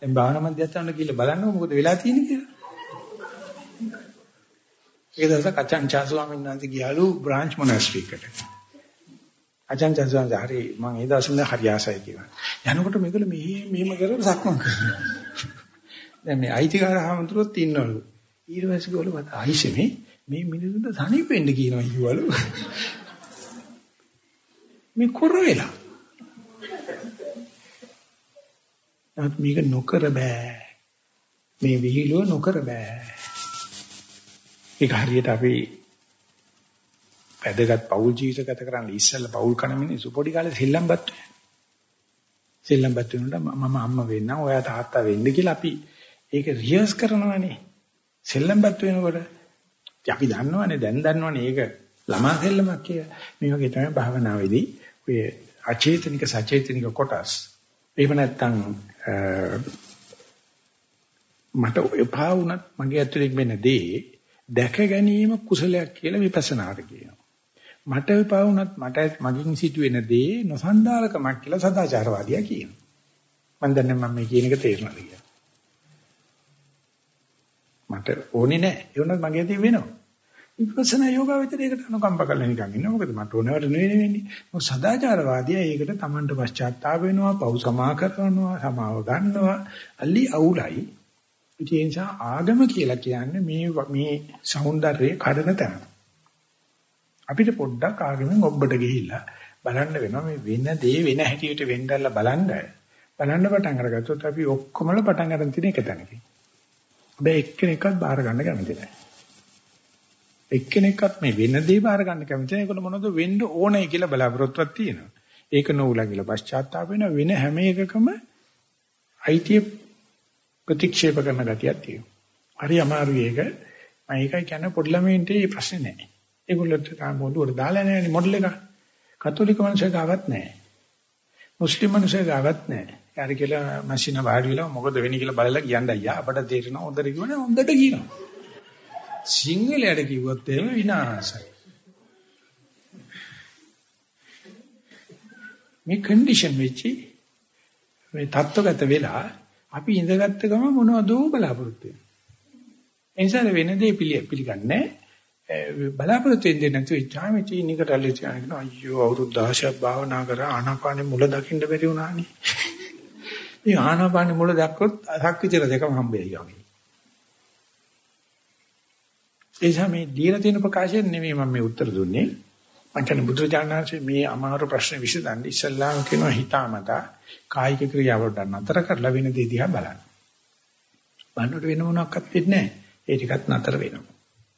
දැන් භාවනා මධ්‍යස්ථානට ගිහලා බලන්න මොකද වෙලා තියෙන්නේ කියලා. ඒ දවසක් අචංචා ස්වාමීන් වහන්සේ ගියාලු බ්‍රාන්ච් මොනස්ට්‍රි එකට. අචංචා ස්වාමීන් වහන්සේ හරි මම ඒ දවස්වල හරි ආසයි කියලා. යනකොට මේකල මෙහි මෙහෙම කරලා සක්මන් කරනවා. දැන් මේ අයිතිකාර හමුදුරුවොත් ඉන්නවලු. ඊට පස්සේ ගෝල මත ආයිෂෙමේ මේ මිනිසුන්ට සනීපෙන්න කියනවා කිව්වලු. මේ කර වෙලා. නමුත් මේක නොකර බෑ. මේ විහිළුව නොකර බෑ. ඒක හරියට අපි වැදගත් පෞල් ජීවිත ගත කරන්න ඉස්සෙල්ලා පෞල් කන මිනිස්සු පොඩි කාලේ සෙල්ලම්පත් සෙල්ලම්පත් වෙනකොට මම අම්මා වෙන්න ඔයා තාත්තා වෙන්න කියලා අපි ඒක රියර්ස් කරනවානේ සෙල්ලම්පත් වෙනකොට අපි දන්නවනේ දැන් දන්නවනේ ඒක ළමා සෙල්ලමක් කියලා. මේ වගේ තමයි භාවනාවේදී ඔය අචේතනික සචේතනික කොටස්. එහෙම නැත්නම් මට එපා වුණත් මගේ ඇතුලේ වෙන දේ දැක ගැනීම කුසලයක් කියලා විපස්සනාට කියනවා. මට එපා වුණත් මට මගින් සිදුවෙන දේ නොසන්ඩාලකමක් කියලා සදාචාරවාදියා කියනවා. මම දන්නේ මම මේ කියන එක තේරෙනවද කියලා. මට ඕනේ නැහැ. ඒ වුණත් මගේ ඇති වෙනවා. විපස්සනා යෝගාවචරයකට අනුකම්ප කරලා නිකන් ඉන්න. මොකද මට ඕනවට නෙවෙයි වෙන්නේ. මොකද සදාචාරවාදියා ඒකට Tamanට පශ්චාත්තාප වෙනවා, පව් සමා කරනවා, සමාව ගන්නවා. අලි අවුලයි. ඒ නිසා ආගම කියලා කියන්නේ මේ මේ సౌందර්යය කඩන තැන. අපිට පොඩ්ඩක් ආගමෙන් ඔබට ගිහිල්ලා බලන්න වෙනවා මේ වෙන දේ වෙන හැටියට වෙන්නදලා බලන්න. බලන්න පටන් අරගත්තොත් අපි ඔක්කොමල පටන් ගන්න තියෙන එක තැනකින්. හැබැයි එක්කෙනෙක්වත් බාර ගන්න කැමති නැහැ. එක්කෙනෙක්වත් මේ වෙන දේ බාර ගන්න කැමති නැහැ. ඒකට මොනවද වෙන්න ඕනේ කියලා බලාපොරොත්තුවක් තියෙනවා. ඒක නෝලා කියලා පශ්චාත්තාප වෙන වෙන හැම එකකම අයිතිය ප්‍රතික්ෂේප කරන ගතියක් තියෙනවා. හරි අමාරුයි ඒක. මම ඒකයි කියන්නේ පොඩි ළමයින්ට මේ ප්‍රශ්නේ නැහැ. ඒගොල්ලොත් තාම මොඩුවට දාලා නැහැ මොඩල් එක. කතෝලික මිනිස්සු ගාවත් නැහැ. මුස්ලිම් මිනිස්සු ගාවත් නැහැ. යාර කියලා මැෂින වාඩි වෙලා මොකද වෙන්නේ කියලා බලලා කියන්න අයියා අපට තේරෙනවා හොඳට කියවනේ හොඳට කියනවා. සිංහලයට කිව්වොත් එහෙම විනාශයි. මේ කන්ඩිෂන් වෙච්චි මේ தත්වගත වෙලා අපි ඉඳගත්ත ගම මොනවද බලාපොරොත්තු වෙන්නේ. ඒ නිසා වෙන දේ පිළිගන්නේ බලාපොරොත්තු වෙන්නේ නැතුව ඉච්ඡාම චීනිකට ඇලෙච්චා කියනවා අයියෝ අවුරුදු 16ක් භාවනා කරා ආනාපානෙ මුල දකින්න බැරි වුණානේ. මේ ආනාපානෙ මුල දැක්කොත් අසක්විතිර දෙකම හම්බෙයි වගේ. ඒ සමේ දීලා තියෙන ප්‍රකාශයෙන් නෙමෙයි මම මේ උත්තර දුන්නේ. මම කියන්නේ බුදුරජාණන්සේ මේ අමාරු ප්‍රශ්න විසඳන්න ඉස්සල්ලාම කියනවා හිතාමතා කායික ක්‍රියාවලට නතර කරලා වෙන දේ දිහා බලන්න. බලනකොට වෙන මොනක්වත් වෙන්නේ නැහැ. ඒ ටිකත් නතර වෙනවා.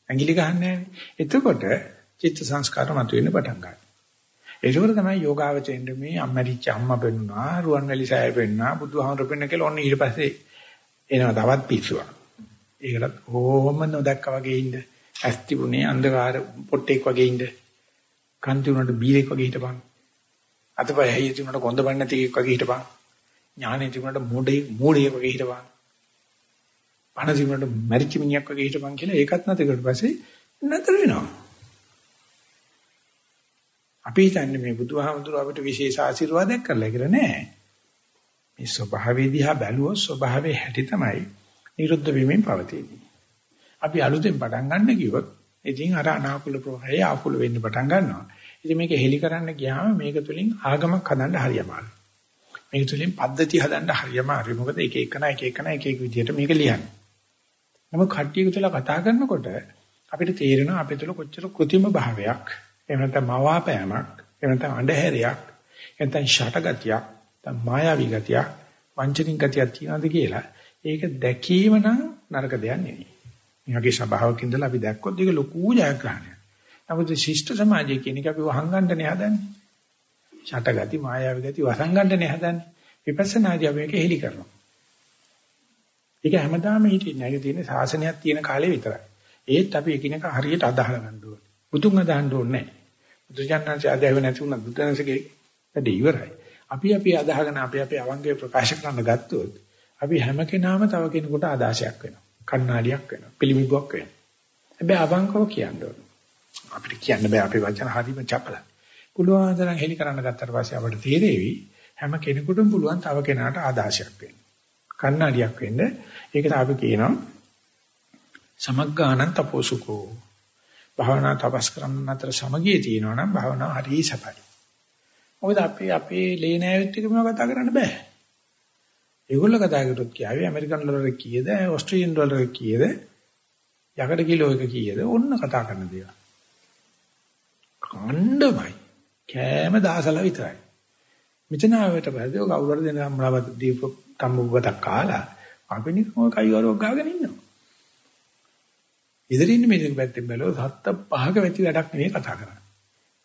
ඇඟිලි ගහන්නේ එතකොට චිත්ත සංස්කාර මතුවෙන්න පටන් ගන්නවා. ඒකවල තමයි යෝගාවචෙන්ද මේ අම්මරිච්ච අම්මා පෙන්නුනා, රුවන්වැලි සෑය පෙන්නා, බුදුහාමර පෙන්න කියලා ඔන්න ඊට පස්සේ එනවා තවත් පිස්සුවක්. ඒකලත් ඕම නොදැක්කා වගේ ඉන්න. ඇස් තිබුණේ අන්ධකාර පොට්ටෙක් වගේ ඉන්න. කන් තිබුණාට බීරෙක් වගේ හිටපන්. අතපය හැයිය තිබුණාට කොන්ද බන්න නැති එකෙක් වගේ හිටපන්. ඥානෙ තිබුණාට මොඩේ මොඩේ වගේ හිටපන්. පණ තිබුණාට මැරිච්ච මිනිහෙක් වගේ හිටපන් කියලා ඒකත් නැති කරලා පස්සේ නැතර වෙනවා. අපි හිතන්නේ මේ බුදුහාමුදුරුව අපිට විශේෂ ආශිර්වාදයක් කරලා කියලා නෑ. මේ ස්වභාවය දිහා බැලුවොත් ස්වභාවයේ හැටි තමයි නිරුද්ධ වීමෙන් පවතින්නේ. අපි අලුතෙන් පටන් ගන්න කිව්වොත් ඉතින් අර අනාකූල ප්‍රවාහය ආකූල වෙන්න පටන් ගන්නවා. ඉතින් මේක හෙලි කරන්න ගියාම මේක තුලින් ආගමක් හදන්න හරි අමාරුයි. මේක තුලින් පද්ධති හදන්න හරි අමාරුයි. මොකද එක එකන එක එකන එක එක විදිහට මේක ලියන්නේ. නමුත් කට්ටියක තුල කතා කරනකොට අපිට තේරෙනවා අපේ තුල කොච්චර કૃතිම භාවයක් එහෙම නැත්නම් මවාපෑමක් එහෙම නැත්නම් අඳුරයක් එහෙම නැත්නම් ෂටගතියක් නැත්නම් මායාවී ගතියක් වංචනික ගතියක් තියෙනවද කියලා ඒක දැකීම නම් නරක දෙයක් නෙවෙයි. මේ වගේ ස්වභාවක ඉඳලා අපි දැක්කොත් ඒක ලොකු ජයග්‍රහණයක්. නමුත් ශිෂ්ට සමාජයේ කියන එක අපි වහංගන්නනේ හදන්නේ. ෂටගති මායාවී ගති වසංගන්නනේ හදන්නේ. විපස්සනාදී අපි මේක හෙලි කරනවා. ඒක හැමදාම හිටින්නේ. ඒක තියෙන්නේ ශාසනයක් තියෙන කාලේ විතරයි. ඒත් අපි එකිනෙක හරියට අදහලා ගන්න ඕනේ. බුදුන් අදහන්න ඕනේ නැහැ. බුදුජානනාංශය අදහුව නැති වුණා බුදුන්සේගේ වැඩ ඉවරයි. අපි අපි අදහගෙන අපි අපි අවංගය ප්‍රකාශ කරන්න ගත්තොත් අපි හැම කෙනාම තව කෙනෙකුට ආදාසයක් වෙනවා. කණ්ණාඩියක් වෙනවා. පිළිමිබුවක් වෙනවා. හැබැයි අවංකව කියන්න ඕන. අපිට කියන්න බෑ අපේ වචන හරිම චපලයි. පුළුවන් තරම් හෙලි කරන්න ගත්තට පස්සේ අපිට තේරෙවි හැම කෙනෙකුටම පුළුවන් තව කෙනාට ආදාසයක් වෙන්න. කණ්ණාඩියක් වෙන්න. ඒකට අපි කියනවා සමග්ගානං තපෝසුකෝ. භාවනා තපස් කරන අතර සමගිය තියෙනවා නම් භාවනාව හරිය සපයි. මොකද අපි අපේ ලේ නෑවිත් එක මේවා කතා කරන්න බෑ. ඒගොල්ලෝ කතා කරොත් කියාවේ ඇමරිකන් ඩොලර් එක කීයද ඕස්ට්‍රේලියානු ඩොලර් එක කීයද යකඩ කිලෝ එක කීයද ඔන්න කතා කරන දේවල්. කණ්ඩමයි කෑම දාසල විතරයි. මෙතන ආවට පස්සේ ඔය කවුරු හරි දෙන අම්ලාවත් දීප කම්බුබතක් කාලා අපි නිකන් ඔය කයිවරක් ගාගෙන ඉන්නවා. ඉදිරින් ඉන්න මේක පැත්තෙන් බැලුවොත් හත්ත පහක වැටි වැඩක් නෙවෙයි කතා කරන්නේ.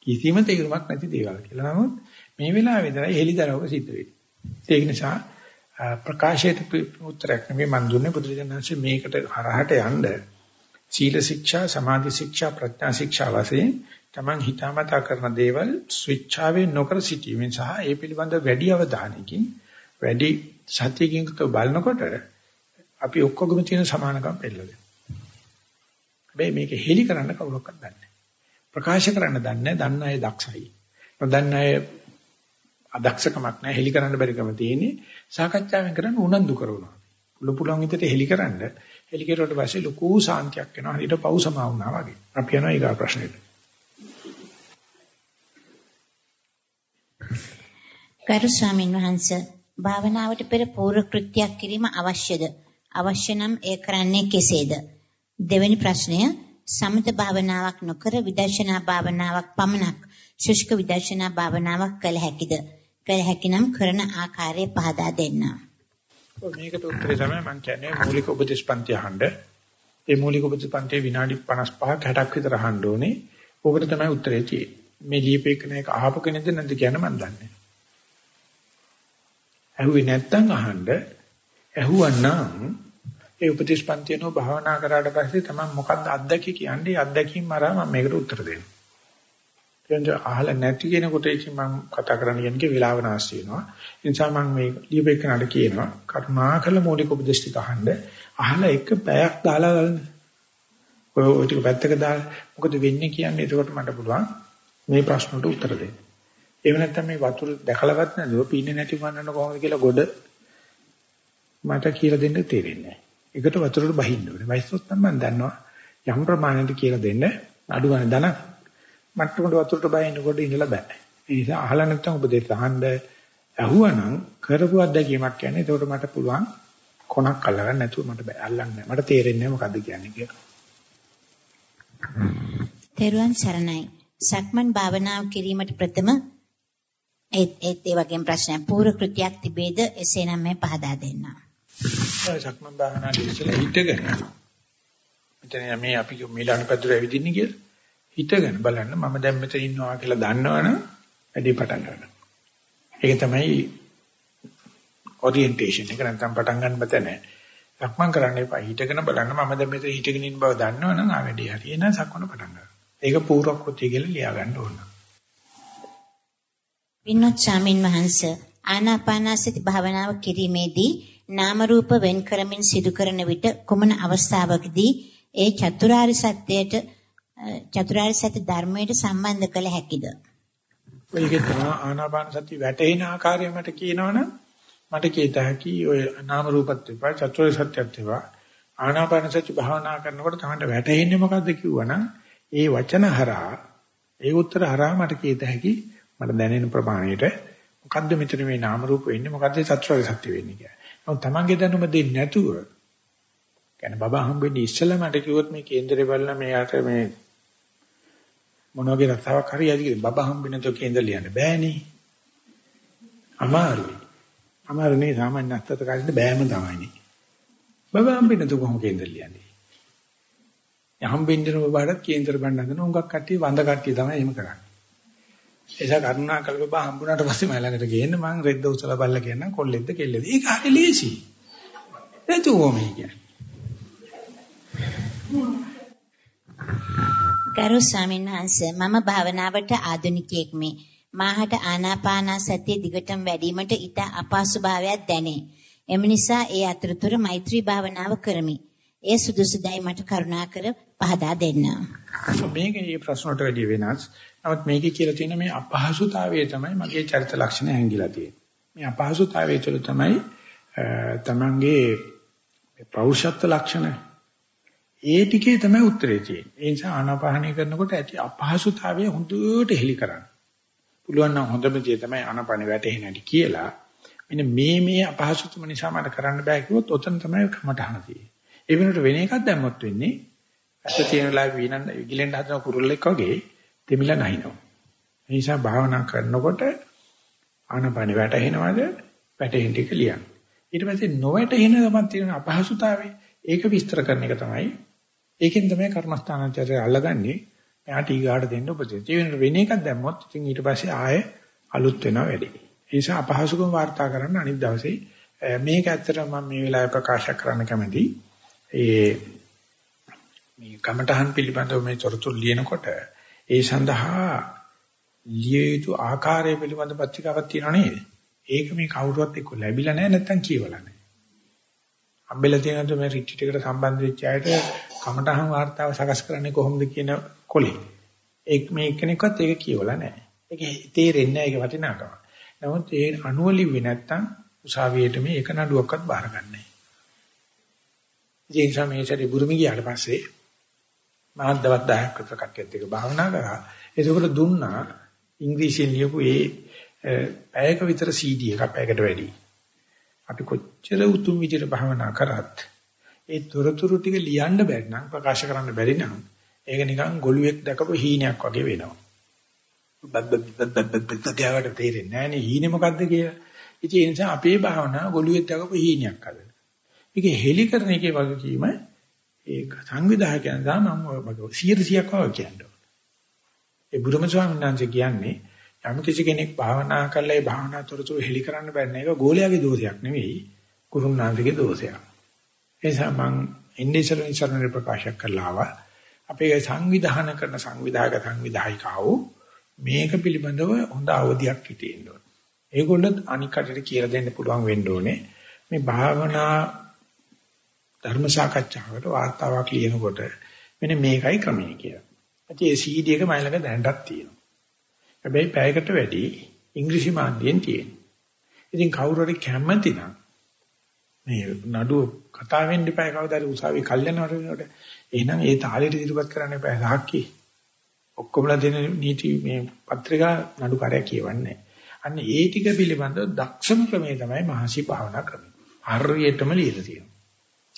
කිසිම තේරුමක් නැති දේවල් කියලා. නමුත් මේ වෙලාවේ ඉඳලා හෙලිදරවක සිද්ධ වෙන්නේ. ඒක නිසා ප්‍රකාශයට උත්තරයක් නෙමෙයි මම දුන්නේ බුදුරජාණන්සේ මේකට හරහට යන්න සීල ශික්ෂා සමාධි ශික්ෂා ප්‍රඥා ශික්ෂා වශයෙන් Taman හිතාමතා කරන දේවල් ස්විච්ඡාවෙන් නොකර සිටීමෙන් සහ ඒ පිළිබඳ වැඩි අවධානයකින් වැඩි සතියකින් බලනකොට අපි ඔක්කොගම තියෙන සමානකම් පෙන්නලා හැබැයි මේක හෙලි කරන්න කවුරක්වත් දන්නේ නැහැ. ප්‍රකාශ කරන්න දන්නේ නැහැ. දන්න අය දක්ෂයි. නොදන්න අය අදක්ෂකමක් නැහැ හෙලි කරන්න බැරිකම තියෙන්නේ සාකච්ඡාවෙන් කරන්න උනන්දු කරනවා පුළු පුළුවන් විදිහට හෙලිකරන්න හෙලි කෙරුවට පස්සේ ලොකු සාන්තියක් එනවා. ඊට පව් සමා වුණා වගේ. අපි යනවා ඊගා ප්‍රශ්නෙට. ගරු ස්වාමීන් වහන්ස භාවනාවට පෙර පූර්ව කෘත්‍යයක් කිරීම අවශ්‍යද? අවශ්‍ය නම් ඒ කරන්නේ කෙසේද? දෙවෙනි ප්‍රශ්නය සමත භාවනාවක් නොකර විදර්ශනා භාවනාවක් පමණක් ශුෂ්ක විදර්ශනා භාවනාවක් කළ හැකිද? කළ හැකි නම් කරන ආකාරය පහදා දෙන්න. මේකට උත්තරේ තමයි මම කියන්නේ මූලික උපදේශ පන්ති අහන්න. ඒ මූලික උපදේශ පන්තියේ විනාඩි 55ක් 60ක් විතර අහන්න ඕනේ. ඕකට තමයි උත්තරේ තියෙන්නේ. මේ ලියපේකන එක අහපු කෙනෙක්ද නැද්ද කියන මම දන්නේ නැහැ. ඇහුවේ නැත්තම් අහන්න ඇහුවනම් ඒ උපදේශ පන්තියනෝ භාවනා කරාට පස්සේ තමයි මොකක්ද අත්දැකී කියන්නේ අත්දැකීම් මරා මම මේකට උත්තර දෙනවා. එතෙන්ද අහලා නැති කෙනෙකුට ඉතින් මම කතා කරන්න යන්නේ වෙලාව නාස්ති වෙනවා. ඒ නිසා මම මේ ලියපෙකනට කියනවා කරුණාකර මූලික උපදේශ ටික අහන්න. අහලා එක පැයක් දාලා ගන්න. ඔය ටික පැත්තක දාලා මොකද වෙන්නේ කියන්නේ එතකොට මට පුළුවන් මේ ප්‍රශ්නට උත්තර දෙන්න. එහෙම නැත්නම් මේ වතුර දැකලවත් නැතුව පීන්නේ නැති වන්නන්න කොහොමද කියලා ගොඩ මට කියලා දෙන්න තේරෙන්නේ නැහැ. එකට වතුරට බහින්න ඕනේ. වයිසොත් නම් මම දන්නවා යම් ප්‍රමාණයකට කියලා දෙන්න අඩු ගන්න ධනක් මට්ටමට වතුරට බහින්නකොට ඉඳලා බෑ. ඒ නිසා අහලා නැත්නම් උපදේශ අහන්න ඇහුවනම් කරපු අත්දැකීමක් කියන්නේ ඒකට මට පුළුවන් කොනක් අල්ලගන්න නැතුව මට බෑ අල්ලන්නේ මට තේරෙන්නේ මොකද්ද කියන්නේ කියලා. තෙරුවන් සරණයි. සක්මන් භාවනාව කිරීමට ප්‍රථම ඒත් ඒත් ඒ වගේම ප්‍රශ්නයක් පූර්ව කෘතියක් තිබේද එසේනම් මේ පහදා දෙන්න. සක්මන් භාවනාව ඉස්සෙල්ලා හිටගෙන මෙතන මේ අපි මිලාන පැදුර ඇවිදින්නේ කියලා හිතගෙන බලන්න මම දැන් මෙතන ඉන්නවා කියලා දන්නවනම් වැඩි පටන් ගන්නවා. ඒක තමයි ඔරියන්ටේෂන් එක නැත්නම් පටන් ගන්න බත නැහැ. සක්මන් කරන්න එපා. හිතගෙන බලන්න මම දැන් මෙතන හිටගෙන ඉන්න බව දන්නවනම් ආ වැඩි හරි. එහෙනම් සක්මන පටන් ගන්නවා. ඒක පූර්වක්‍ෘතිය කියලා ලියා ගන්න ඕන. විනෝත් ස්වාමින් වහන්සේ ආනාපානසති භාවනාව කිරීමේදී නාම රූප වෙන් කරමින් සිදු කරන විට කුමන අවස්ථාවකදී ඒ චතුරාර්ය සත්‍යයට චතුරාර්ය සත්‍ය ධර්මයට සම්බන්ධ කළ හැකිද? ඔයගේ තම ආනාපාන සති වැටෙන ආකාරය මට කියනවනම් මට කීත හැකි ඔය නාම රූපත් එපා චතුරාර්ය සත්‍යත් එපා ආනාපාන සති භාවනා කරනකොට තමයි වැටෙන්නේ මොකද්ද කිව්වනම් ඒ වචන හරහා ඒ උත්තර හරහා මට කීත හැකි මට දැනෙන ප්‍රමාණයට මොකද්ද මෙතන මේ නාම රූප වෙන්නේ මොකද්ද චතුරාර්ය සත්‍ය වෙන්නේ කියලා. නමුත් Tamange දැනුම දෙන්නේ නැතුව කියන්නේ බබා හම්බෙන්නේ ඉස්සෙල්ලා මට කිව්වොත් මේ කේන්දරේ බලලා මෙයාට මේ මොනවාගේ රස්සාවක් හරි යදි කියලා බබා හම්බෙන්නේ તો කේන්දර ලියන්න බෑනේ. අමාරුයි. අමාරු නේ සාමාන්‍ය අත්තත කාරින්න බෑම තමයිනේ. බබා හම්බෙන්නේ તો කොහොම කේන්දර ලියන්නේ? යහම්බෙන්නේ බබාට කේන්දර බණ්ඩ හදන උඟක් කට්ටිය වඳ කට්ටිය තමයි එහෙම කරන්නේ. එසා කරුණා කළ බබා හම්බුනාට පස්සේ මම ළඟට ගේන්න මං රෙද්ද උසලා බල්ලා කියන්න කොල්ලෙද්ද කෙල්ලෙද්ද. ඒක හරි ලේසි. එතුමෝ මේ කියන්නේ. ගරු ස්වාමීන් වහන්සේ මම භාවනාවට ආධුනිකයෙක් මේ මාහට ආනාපාන සතිය දිගටම වැඩිවීමට ඊට අපහසුභාවයක් දැනේ. එම නිසා ඒ අතරතුර මෛත්‍රී භාවනාව කරමි. ඒ සුදුසුදයි මට කරුණාකර පහදා දෙන්න. මේක මේ ප්‍රශ්නට වැඩි වෙනස්. නමුත් මේකේ කියලා තියෙන මේ අපහසුතාවය තමයි මගේ චරිත ලක්ෂණ හැංගිලා තියෙන්නේ. මේ අපහසුතාවය තුළ තමයි තමන්ගේ පෞරුෂත්ව ලක්ෂණ ඒ ටිකේ තමයි උත්තරේ තියෙන්නේ. ඒ නිසා ආනාපානය කරනකොට ඇති අපහසුතාවය හොඳට හෙලි කරන්න. පුළුවන් නම් හොඳම දේ තමයි ආනාපානෙ වැටෙන්නේ නැටි කියලා. මෙන්න මේ මේ අපහසුතුම නිසා මට කරන්න බෑ කිව්වොත් ඔතන තමයි කමටහන තියෙන්නේ. ඒ වෙනකොට වෙන එකක් දැම්මොත් වෙන්නේ ඇස තියෙන ලා වීනන් ගිලෙන් හදන කුරුල්ලෙක් වගේ දෙමිලා නැහිනවා. ඒ නිසා භාවනා කරනකොට ආනාපානෙ වැටෙනවද වැටෙන ටික ලියන්න. ඊට පස්සේ නොවැටෙන ගමන් තියෙන අපහසුතාවය ඒක විස්තර කරන එක තමයි ඒකෙන් තමයි කර්මස්ථානාචාරය අල්ලගන්නේ. එයාට ඊගාට දෙන්න උපදෙස්. ඒ වෙන වෙන එකක් දැම්මොත් ඉතින් ඊට පස්සේ ආයෙ අලුත් වෙනවා වැඩි. ඒ නිසා අපහසුකම් වාර්තා කරන්න අනිත් දවසේ මේක ඇත්තටම මම මේ වෙලාවේ ප්‍රකාශ කරන්න කැමතියි. ඒ මේ කමඨහන් පිළිබඳව මේ තොරතුරු ලියනකොට ඒ සඳහා ලිය යුතු ආකාරය පිළිබඳ පත්‍රිකාවක් තියෙනව නේද? ඒක මේ කවුරුවත් එක්ක ලැබිලා නැහැ නැත්නම් කියවලා නැහැ. අම්බෙලා තියෙනද මේ රිට්‍රීට් එකට සම්බන්ධ වෙච්ච අයට කමඨහන් වார்த்தාව සකස් කරන්නේ කොහොමද කියන කොලේ. ඒක මේ එක්කෙනෙක්වත් ඒක කියවලා නැහැ. ඒක තේරෙන්නේ නැහැ ඒක වටිනාකම. නමුත් ඒ අනුවලිව්වේ නැත්නම් උසාවියේට මේ එක නඩුවක්වත් බාර ගන්නෑ. ඒ නිසා මේ සැරේ බුරුමි ගියාට පස්සේ මාත් දවස් 10ක් විතර කට්ටියත් එක්ක භාවනා කරා. ඒකවල දුන්නා ඉංග්‍රීසියෙන් ලියපු ඒ පැයක විතර CD එකක් පැයකට වැඩි. අපි කොච්චර උතුම් විදිහට භාවනා කරත් ඒ තොරතුරු ටික ලියන්න බැරි නම් ප්‍රකාශ කරන්න බැරි නම් ඒක නිකන් ගොළුෙක් දැකපු හීනයක් වගේ වෙනවා. බබ්බබ්බබ්බබ්බ කියවට තේරෙන්නේ නැහැ නේ හීනේ මොකද්ද කියලා. ඉතින් ඒ නිසා අපේ භාවනාව ගොළුෙක් දැකපු හීනයක් හදන. මේක හෙලි කරන එකේ වගකීම ඒක සංවිධායකයන් දා මම 100%ක් වගේ කියනවා. ඒ බුදුම ස්වාමීන් වහන්සේ කියන්නේ යම් කිසි කෙනෙක් භාවනා කළා ඒ භාවනා තොරතුරු හෙලි කරන්න බැරි නේක ගෝලයාගේ දෝෂයක් නෙවෙයි කුරුණාන්තිගේ දෝෂයක්. ඒ නිසා මම ඉන්දිසරණ ඉස්සරණ ප්‍රකාශ කරලා ආවා. අපේ සංවිධානය කරන සංවිධායක සංවිධායිකාවෝ මේක පිළිබඳව හොඳ අවධියක් හිටින්න ඕනේ. ඒගොල්ලොත් අනික් කටට කියලා දෙන්න පුළුවන් වෙන්න ඕනේ. මේ භාවනා ධර්ම සාකච්ඡාවකට වාර්තාවක් ලියනකොට මෙන්න මේකයි ක්‍රමය කියලා. ඉතින් ඒ CD එක මම ළඟ දැනටත් තියෙනවා. හැබැයි පැයකට වැඩි ඉංග්‍රීසි මාධ්‍යයෙන් තියෙනවා. ඉතින් කවුරු හරි කැමති නම් මේ නඩුව කතා වෙන්න එපා කවදාද උසාවි කල්යනවට වෙනකොට එහෙනම් ඒ තාලෙට ඉදිරිපත් කරන්න එපා සාක්කි ඔක්කොමලා දෙන නීති මේ පත්‍රිකා නඩුකාරයා කියවන්නේ අන්න ඒ ටික පිළිබඳව දක්ෂම ක්‍රමය තමයි මහසි භාවනා ක්‍රමය හරියටම ලියලා තියෙනවා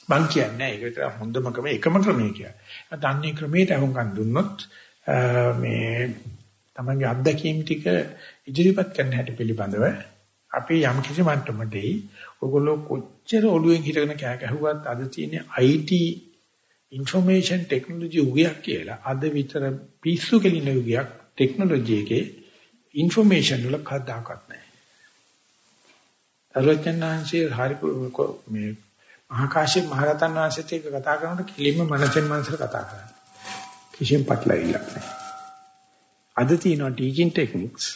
මං කියන්නේ ඒක විතර හොඳම ක්‍රමය එකම ක්‍රමය කියලා දන්නේ ක්‍රමයට අහුම්කම් දුන්නොත් මේ තමන්ගේ අත්දැකීම් ටික ඉදිරිපත් කරන්න හැටි පිළිබඳව අපි යම් කිසි මට්ටමකදී ඔයගොල්ලෝ කොච්චර ඔළුවෙන් හිටගෙන කෑ ගැහුවත් අද තියෙන IT information technology යුගයක් කියලා අද විතර පිස්සු කෙලින යුගයක් ටෙක්නොලොජි එකේ information වල කද්දාකත් නැහැ. අරචනාංශයේ හරි මේ මහකාශ්‍යප මහරතන් වහන්සේත් එක්ක කතා කරනකොට කිලිම මනසෙන් මනසට කතා කරනවා. කිසිම පටලවිල්ලක් නැහැ. අද තියෙනවා teaching techniques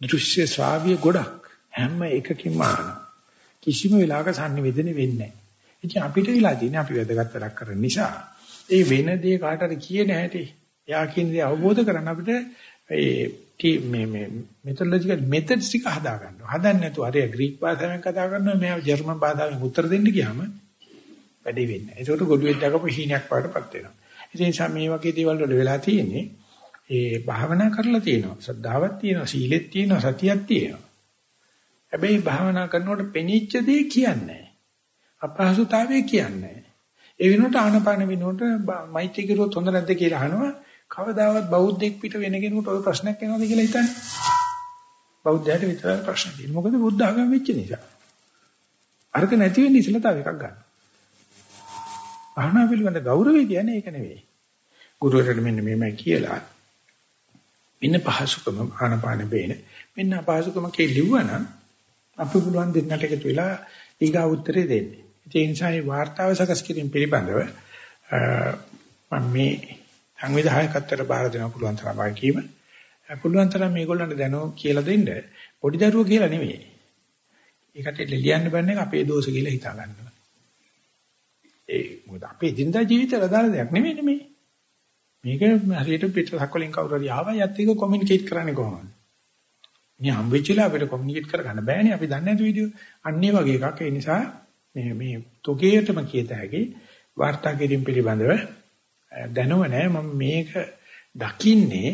දෘශ්‍ය ශ්‍රාව්‍ය ගොඩක් හැම එකකින්ම අහනවා. කිසිම වෙලාවක sannivedana වෙන්නේ නැහැ. ඉතින් අපිට වෙලා තියෙන්නේ අපි වැදගත් වැඩක් කරන නිසා ඒ වෙන දේ කාට හරි කියේ නැහැටි. එයා කියන දේ අවබෝධ කරගන්න අපිට ඒ මේ මේ මෙතොලොජිකල් මෙතඩ්ස් ටික හදා ගන්නවා. හදන්නේ නැතුව හරිය ග්‍රීක භාෂාවෙන් කතා කරනවා මෙයා ජර්මන් භාෂාවෙන් උත්තර දෙන්න ගියාම වැඩි වෙන්නේ නැහැ. ඒකට ගොළුෙක් දකපු හීනයක් වඩටපත් වෙනවා. ඒ නිසා මේ වගේ දේවල් වල වෙලා තියෙන්නේ ඒ භාවනා කරලා තියෙනවා. ශ්‍රද්ධාවක් තියෙනවා, සීලෙත් තියෙනවා, සතියක් තියෙනවා. හැබැයි භාවනා කරනකොට පෙනිච්ච දේ කියන්නේ අපහසුතාවය කියන්නේ ඒ වෙනුවට ආනපාන වෙනුවට මෛත්‍රී කරුවොත් හොඳ නැද්ද කියලා අහනවා. කවදාවත් බෞද්ධෙක් පිට වෙන කෙනෙකුට ওই ප්‍රශ්නයක් එනවද කියලා හිතන්නේ. බෞද්ධයාට විතරයි ප්‍රශ්න තියෙන්නේ. මොකද බුද්ධ ආගම වෙච්ච නිසා. අරක නැති වෙන්නේ ඉස්සලා තව එකක් ගන්න. භාවනා පිළිබඳ ගෞරවය කියන්නේ ඒක නෙවෙයි. ගුරුවරට මෙන්න මේමයි කියලා. මෙන්න පහසුකම ආනපාන බේන. මෙන්න පහසුකම කෙලිවුවනම් අපි පුළුවන් දෙන්නට එකතු වෙලා ඊගා උත්තරේ දෙන්නේ. ඒ නිසා මේ වார்த்தාව සකස් කිරීම පිළිබඳව මම මේ සංවිධායකත්වයට බාර දෙන්න පුළුවන් තරම් වගකීම පුළුවන් තරම් මේගොල්ලන්ට දැනෝ කියලා දෙන්න පොඩි දරුවෝ කියලා නෙවෙයි. ඒකට ලියන්න බෑනේ අපේ දෝෂ කියලා හිතා ගන්නවා. ඒ මොකද අපේ දිනදා ජීවිතේ අදාළ දෙයක් නෙවෙයි මේ. මේක හරියට පිටසක් වලින් කවුරු හරි ආවා යත් එක කොමියුනිකේට් කරන්නේ කොහොමද? මේ හම්බෙච්චලා අපිට කොමියුනිකේට් කරගන්න බෑනේ අපි දන්නේ නැති විදිය. අන්න ඒ වගේ එකක්. ඒ නිසා මේ මේ තොගේටම කියත හැකි වාර්තා කිරීම පිළිබඳව දැනුම නැහැ මම මේක දකින්නේ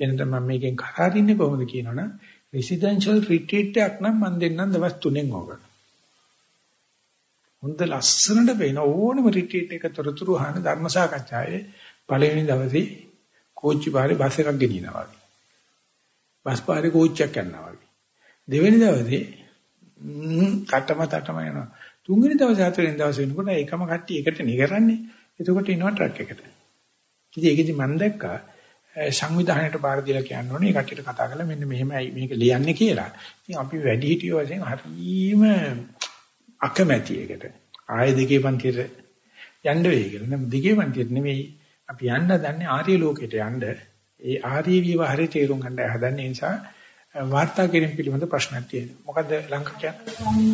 එනද මම මේකෙන් කරාරින්නේ කොහොමද කියනවනම් රෙසිඩෙන්ෂල් රිට්‍රීට් එකක් නම් මම දෙන්නම් දවස් 3න් ඕකට. හොඳ ලස්සනට වෙන ඕනම රිට්‍රීට් එක තොරතුරු අහන ධර්ම සාකච්ඡාවේ පළවෙනි දවසේ කෝච්චි පාරේ බස් එකක් ගෙනියනවා වගේ. බස් පාරේ කෝච්චියක් යනවා වගේ. දෙවෙනි දවසේ කටම තටම යනවා. තුන්වෙනි දවසේ හතරවෙනි දවසේ වෙනකොට එකම කට්ටිය එකට නිකරන්නේ. එතකොට එනවා ට්‍රක් එකට. ඉතින් ඒකෙදි මම දැක්කා සංවිධානයට බාර දීලා කියන්න ඕනේ ඒ කට්ටියට කතා කරලා මෙන්න මෙහෙමයි මේක ලියන්නේ කියලා. ඉතින් අපි වැඩි හිටියෝ වශයෙන් හරීම අකමැති එකට. ආයෙ දෙකේ පන්තියට යන්න වෙයි කියලා. නමුත් දෙකේ පන්තියට නෙමෙයි අපි යන්න දන්නේ ආර්ය ලෝකයට යන්න. ඒ ආර්ය විවහාරේ තේරුම් ගන්න හදන්නේ නිසා වාර්තා කිරීම පිළිබඳ ප්‍රශ්නක් තියෙනවා. මොකද ලංකා කියන්නේ?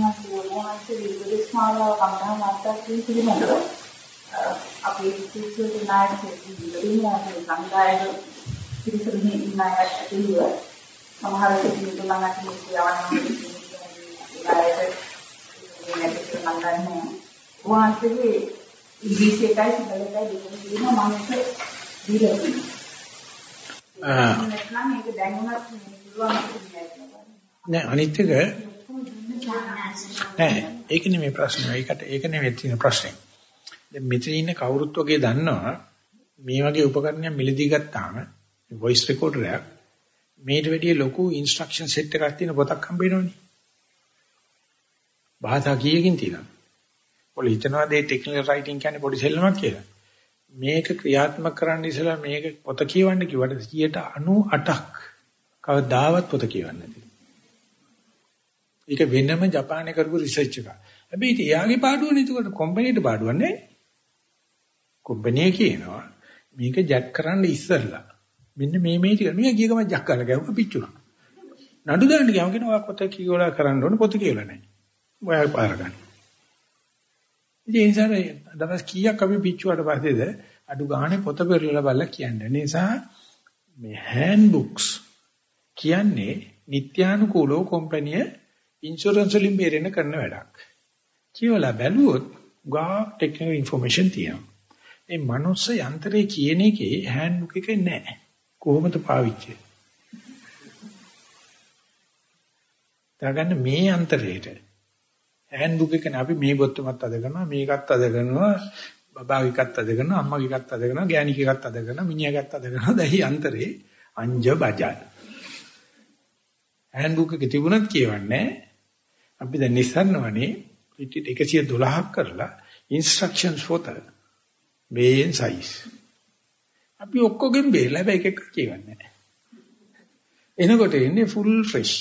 අපේ සිසුන්ගේ නායක දෙන්නා සංගායන පිරිසෙහි ඉන්න අය ඇතුළුව සමහර කෙනෙකුට මම අතින් කියවනවා නායක මේ නැති මම දන්නේ වාන්සේගේ ඉංග්‍රීසි එකයි සිංහල එකයි දෙකම තියෙනවා මම ඒක දීලා තියෙනවා. නැත්නම් මේක දැන් උනත් පුළුවන් නෑ අනිත් එක නෑ ඒක නෙමෙයි ප්‍රශ්නේ. ඒකට ඒක නෙමෙයි තියෙන ප්‍රශ්නේ. දැන් මෙතන ඉන්න කවුරුත් වගේ දන්නවා මේ වගේ උපකරණයක් මිලදී ගත්තාම වොයිස් රෙකෝඩර් එකක් මේට වැඩිය ලොකු ඉන්ස්ට්‍රක්ෂන් සෙට් එකක් තියෙන පොතක් හම්බ වෙනවනේ. භාෂා කීයකින් තියෙනවද? ඔල හිතනවා දේ ටෙක්නිකල් රයිටින් කියන්නේ පොඩි සෙල්ලමක් කියලා. මේක ක්‍රියාත්මක කරන්න ඉස්සලා මේක පොත කියවන්න කිව්වට 98ක් කවදාවත් පොත කියවන්නේ නැති. ඒක වෙනම ජපානයේ කරපු රිසර්ච් එකක්. හැබැයි ඉතින් එයාගේ පාඩුවනේ ඒකට කම්පැනිට පාඩුවක් කුම්බණිය කියනවා මේක ජැක් කරන්න ඉස්සෙල්ලා මෙන්න මේ මේ ටික මේක ගිය ගමන් ජැක් කරලා ගැහුවා පිච්චුණා. නඩු දාන්න ගියාම කියනවා ඔයා පොත කියවලා කරන්න ඕනේ පොත කියවලා නැහැ. ඔයා පාර ගන්න. ඉතින් ඒ නිසා දවස් කීයක් අපි පිච්චුවාට පස්සේද අඩු ගානේ පොත පෙරලලා බලලා කියන්නේ. ඒ නිසා මේ හෑන්ඩ් බුක්ස් කියන්නේ නිත්‍යානුකූලව කම්පැනි ඉන්ෂුරන්ස් වලින් බේරෙන්න කරන වැඩක්. කියවලා බැලුවොත් ගා ටෙක්නිකල් ইনফෝමේෂන් තියෙනවා. මේ මනුස්ස යන්ත්‍රයේ කියන එකේ හෑන්ඩ් බුක් එකේ නැහැ. කොහොමද පාවිච්චි? දාගන්න මේ අන්තරේට හෑන්ඩ් බුක් එකනේ අපි මේ බොත්තමත් අද කරනවා මේකත් අද කරනවා බබාගේකත් අද කරනවා අම්මගේකත් අද කරනවා ගෑණිකේකත් අද කරනවා මිනිහාගේත් අද කරනවා දැහි අන්තරේ අංජ බජල් හෑන්ඩ් බුක් එකේ තිබුණත් කියවන්නේ අපි දැන් නිස්සarnවනේ රිට්‍රීට් 112ක් කරලා ඉන්ස්ට්‍රක්ෂන්ස් පොත මේන් සයිස් අපි ඔක්කොගෙන් බේරලා හැබැයි එක එකක් කියවන්නේ නැහැ. එනකොට එන්නේ ෆුල් ෆ්‍රෙෂ්.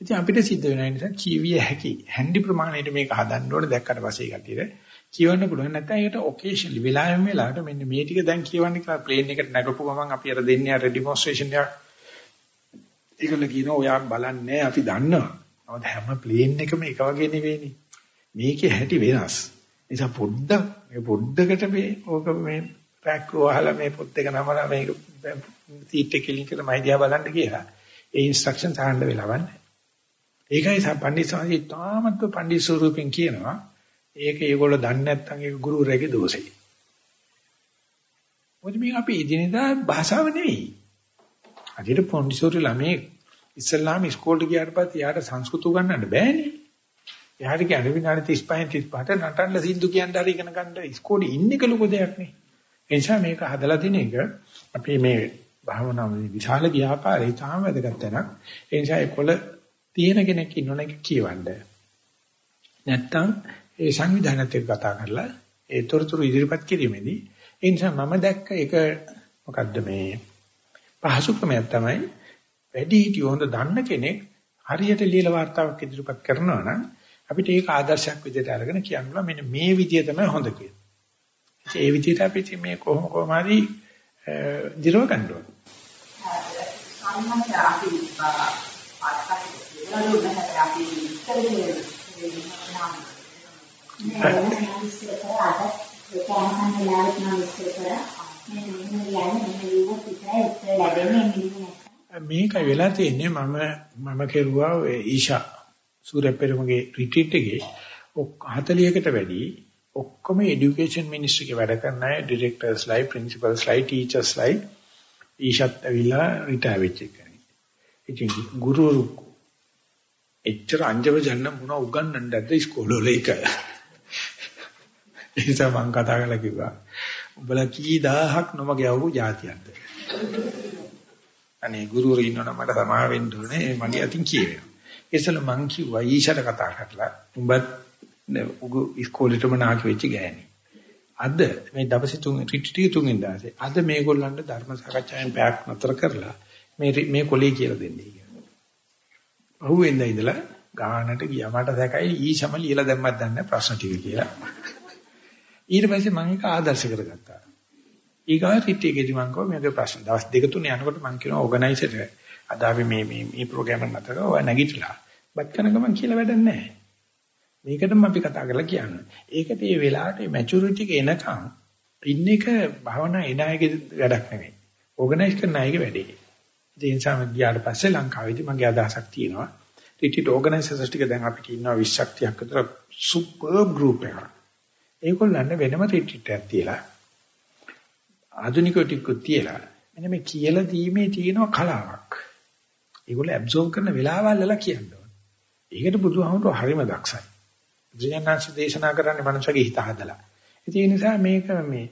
ඉතින් අපිට සිද්ධ වෙන නිසා කියවිය හැකි. හැන්ඩි ප්‍රමාණයට මේක හදන්න ඕනේ දැක්කට පස්සේ කටියට. කියවන්න පුළුවන් නැත්නම් ඒකට ඔකේෂනලි වෙලාවෙම වෙලාවට මෙන්න මේ ටික දැන් කියවන්න කියලා ප්ලේන් එකට නැගපු ගමන් අපි අර දෙන්නේ අර ඩෙමොන්ස්ට්‍රේෂන් එකක්. ඒකල කියනවා ඔයා බලන්නේ අපි දන්නවා. නමුත් හැම ප්ලේන් එකම එක වගේ නෙවෙයිනේ. මේකේ හැටි වෙනස්. නිසා පොඩ්ඩක් මේ පොඩ්ඩකට මේ ඕක මේ පැක්කෝ අහලා මේ පොත් එක නමලා මේක සීට් එක ලින්ක් කරලා මයි දිහා බලන්න කියලා. ඒ ඉන්ස්ට්‍රක්ෂන් අහන්න වෙලාවන්නේ. ඒකයි පණ්ඩිත සාන්ති තාමත් පණ්ඩිත ස්වරූපෙන් කියනවා. ඒක ඒගොල්ලෝ දන්නේ නැත්නම් ඒක ගුරුවරයාගේ දෝෂයි. මොකද මේ අපි ඉදිනදා භාෂාව නෙවෙයි. අදිට පොන්ඩිසෝරි ළමයි ඉස්ලාම ඉස්කෝලේ ගියාට පස්සේ යාට සංස්කෘත උගන්වන්න බෑනේ. එයාට කියන්නේ විනාඩි 35 35ට නටන්න සින්දු කියන්න හරි ඉගෙන ගන්න ඉස්කෝලේ ඉන්නේක ලොකු දෙයක් නේ. ඒ නිසා මේක හදලා දෙන එක අපි මේ භාවනාවේ විශාල ව්‍යාපාරය ඉතාම වැදගත් වෙනක්. ඒ නිසා ඒකොල තියෙන කෙනෙක් ඉන්නවනේ කියවන්න. නැත්තම් ඒ සංවිධානයත් එක්ක කතා කරලා ඒ තොරතුරු ඉදිරිපත් කිරීමේදී ඒ නිසා මම දැක්ක ඒක මොකද්ද මේ පහසු ක්‍රමයක් තමයි වැඩි හිටිය හොඳ දන්න කෙනෙක් හරියට ලියලා වார்த்தාවක් ඉදිරිපත් කරනවා නම් අපිට ඒක ආදර්ශයක් විදිහට අරගෙන කියන්නවා මෙන්න මේ විදිය තමයි හොඳ කියලා. ඒ විදිහට අපි මේ කොහොම කොහම හරි දිරව ගන්න ඕනේ. සම්මත අපි මේකයි වෙලා තියෙන්නේ මම මම කෙරුවා ඊෂා සූර්ය පෙරමුගේ රිට්‍රීට් එකේ 40කට වැඩි ඔක්කොම এডুকেෂන් මිනිස්ට්‍රි එකේ වැඩ කරන අය ඩිරෙක්ටර්ස් ලයි ප්‍රින්සිපල්ස් ලයි ටීචර්ස් ලයි ඊෂත් ඇවිල්ලා රිටයර් වෙච්ච එකයි. ඉතින් ගුරුවරු එච්චර අංජව ජන්න මොන උගන්වන්නද ඉස්කෝලේ ඒක. ඒ නිසා මම කතා කරලා කිව්වා. උඹලා කී දහහක් නොමග යවපු જાතියක්ද? අනේ ගුරුවරු ඉන්නවනම් මට සමාවෙන්න ඕනේ මගේ අතින් කියවෙනවා. ඒසල මං කිව්වා ඊෂට කතා කරලා උඹත් උගු ඉස්කෝලේටම නාකි වෙච්ච ගෑණි. අද මේ දවසේ තුන් රිට්‍රීට් තුන්ෙන් දාසේ අද මේගොල්ලන්ට ධර්ම සාකච්ඡාවෙන් පැයක් නතර කරලා මේ මේ කොලේ කියලා දෙන්නේ කියලා. අහුවෙන්ද ඉඳලා ගානට ගියා මට දැකයි ඊෂම ලියලා දැම්මත් දන්නේ ප්‍රශ්න ටික කියලා. ඊට පස්සේ මම ඒක ආදර්ශ කරගත්තා. ඊගා රිට්‍රීට් මං කව මේක ප්‍රශ්න දවස් දෙක තුන යනකොට මං කියනවා ඕගනයිසර් අද අපි මේ මේ මේ ප්‍රෝග්‍රෑම් එක නතර කරලා නැගිටලා බත් කන ගමන් කියලා වැඩක් නැහැ. මේකටම අපි කතා කරලා කියන්නේ. ඒකට මේ වෙලාවට මැචියුරිටි එක එනකන් ඉන්න එක භවනා එන අයගේ වැඩක් නෙවෙයි. ඕගනයිස් කරන අයගේ වැඩේ. ඒ නිසා මම ගියාට පස්සේ ලංකාවේදී මගේ අදහසක් තියෙනවා. රිට්‍රීට් ඕගනයිසර්ස් ටික දැන් අපිට ඉන්නවා 20ක් 30ක් විතර සුපර් ගෲප් එකක්. ඒගොල්ලන්ට වෙනම රිට්‍රීට් එකක් තියලා ආධුනිකෝ ටිකක් තියලා මෙන්න මේ කියලා දීමේ තියෙන කලාවක්. ඒගොල්ලෝ ඇබ්සෝබ් කරන වෙලාවල් වල කියනවා. ඒකට බුදුහාමුදුරුවෝ හරිම දක්ෂයි. බුදුජානනාංශ දේශනා කරන්නේ මනුෂ්‍යගේ හිත හදලා. ඒ නිසා මේක මේ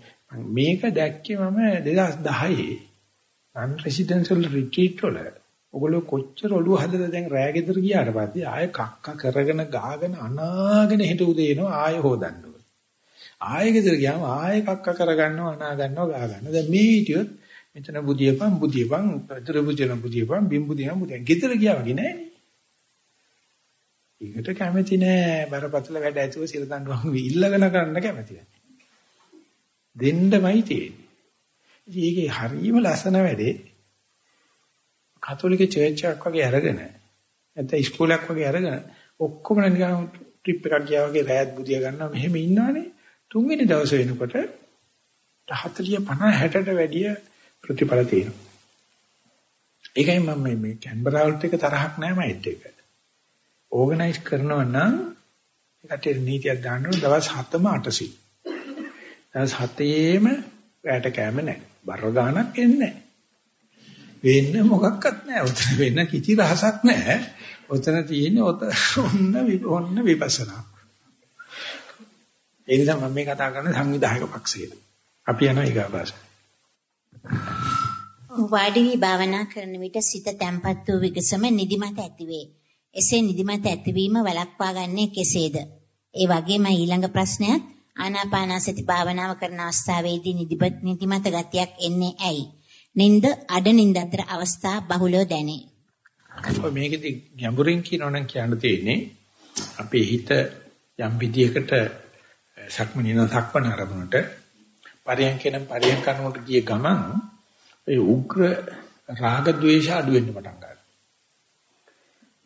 මේක දැක්කේ මම 2010 නන් රෙසිඩෙන්ෂල් රිට්‍රීට් වල ඔගොල්ලෝ කොච්චර ඔළුව හදලා දැන් රෑ ගෙදර ගියාට පස්සේ ආයෙ කක්ක කරගෙන ගාගෙන අනාගෙන හිට උදේ එනවා ආයෙ හොදන්න ඕනේ. ආයෙ ගෙදර ගියාම ආයෙ කක්ක කරගන්නව අනා ගන්නව ගා ගන්න. දැන් මේ හිටියොත් මෙතන බුදියපන් බුදියපන් අතර බුදියන බුදියපන් බිම් බුදියන බුදියන ගෙදර ගියා වගේ නෑනේ. ඒකට කැමති නෑ බරපතල වැඩ ඇතුව සිර දඬුවම් ඉල්ලගෙන කරන්න කැමති නෑ. දෙන්නමයි තියෙන්නේ. ඉතින් ඒකේ හරියම ලස්සන වැඩේ කතෝලික චර්ච් එකක් වගේ අරගෙන නැත්නම් ඉස්කෝලයක් වගේ අරගෙන ඔක්කොම නිකන් ට්‍රිප් එකක් ගියා වගේ රැයත් බුදිය ගන්නවා මෙහෙම ඉන්නවනේ තුන්වෙනි දවසේ වෙනකොට 40 50 60ට වැඩිය ප්‍රතිඵල තියෙනවා. ඒකයි මම මේ කැන්බරා වලට එක තරහක් නැහැ මයිත් එක. ඕගනයිස් කරනවා නම් ඒකට නීතියක් දාන්න ඕන දවස් 7ම 800. දවස් 7ේම වැට කැම නැහැ. බර ගානක් එන්නේ නැහැ. වෙන්න මොකක්වත් නැහැ. උතන වෙන්න කිසි රහසක් නැහැ. උතන තියෙන්නේ ඔන්න ඔන්න විපස්සනා. ඒ නිසා මම මේ කතා කරන්නේ සංවිධායක පක්ෂයට. අපි යනවා ඊගාපාසට. වාඩි වී භාවනා කරන විට සිත තැම්පත් වූ විගසම නිදිමත ඇතිවේ. එසේ නිදිමත ඇතිවීම වළක්වා ගන්නේ කෙසේද? ඒ වගේම ඊළඟ ප්‍රශ්නයත් ආනාපානසති භාවනාව කරන අවස්ථාවේදී නිදිමත නිදිමත ගතියක් එන්නේ ඇයි? නින්ද අඩ නින්ද අතර අවස්ථා බහුලව දැනේ. ඔය මේකෙදි ගැඹුරින් කියනවනම් කියන්න තියෙන්නේ අපේ හිත යම් විදියකට සක්මනින සක්මන ආරමුණට පරියන්කෙනම් පරියන්කනකට ගිය ගමන් ඒ උග්‍ර රාග ద్వේෂ අඩු වෙන්න පටන් ගන්නවා.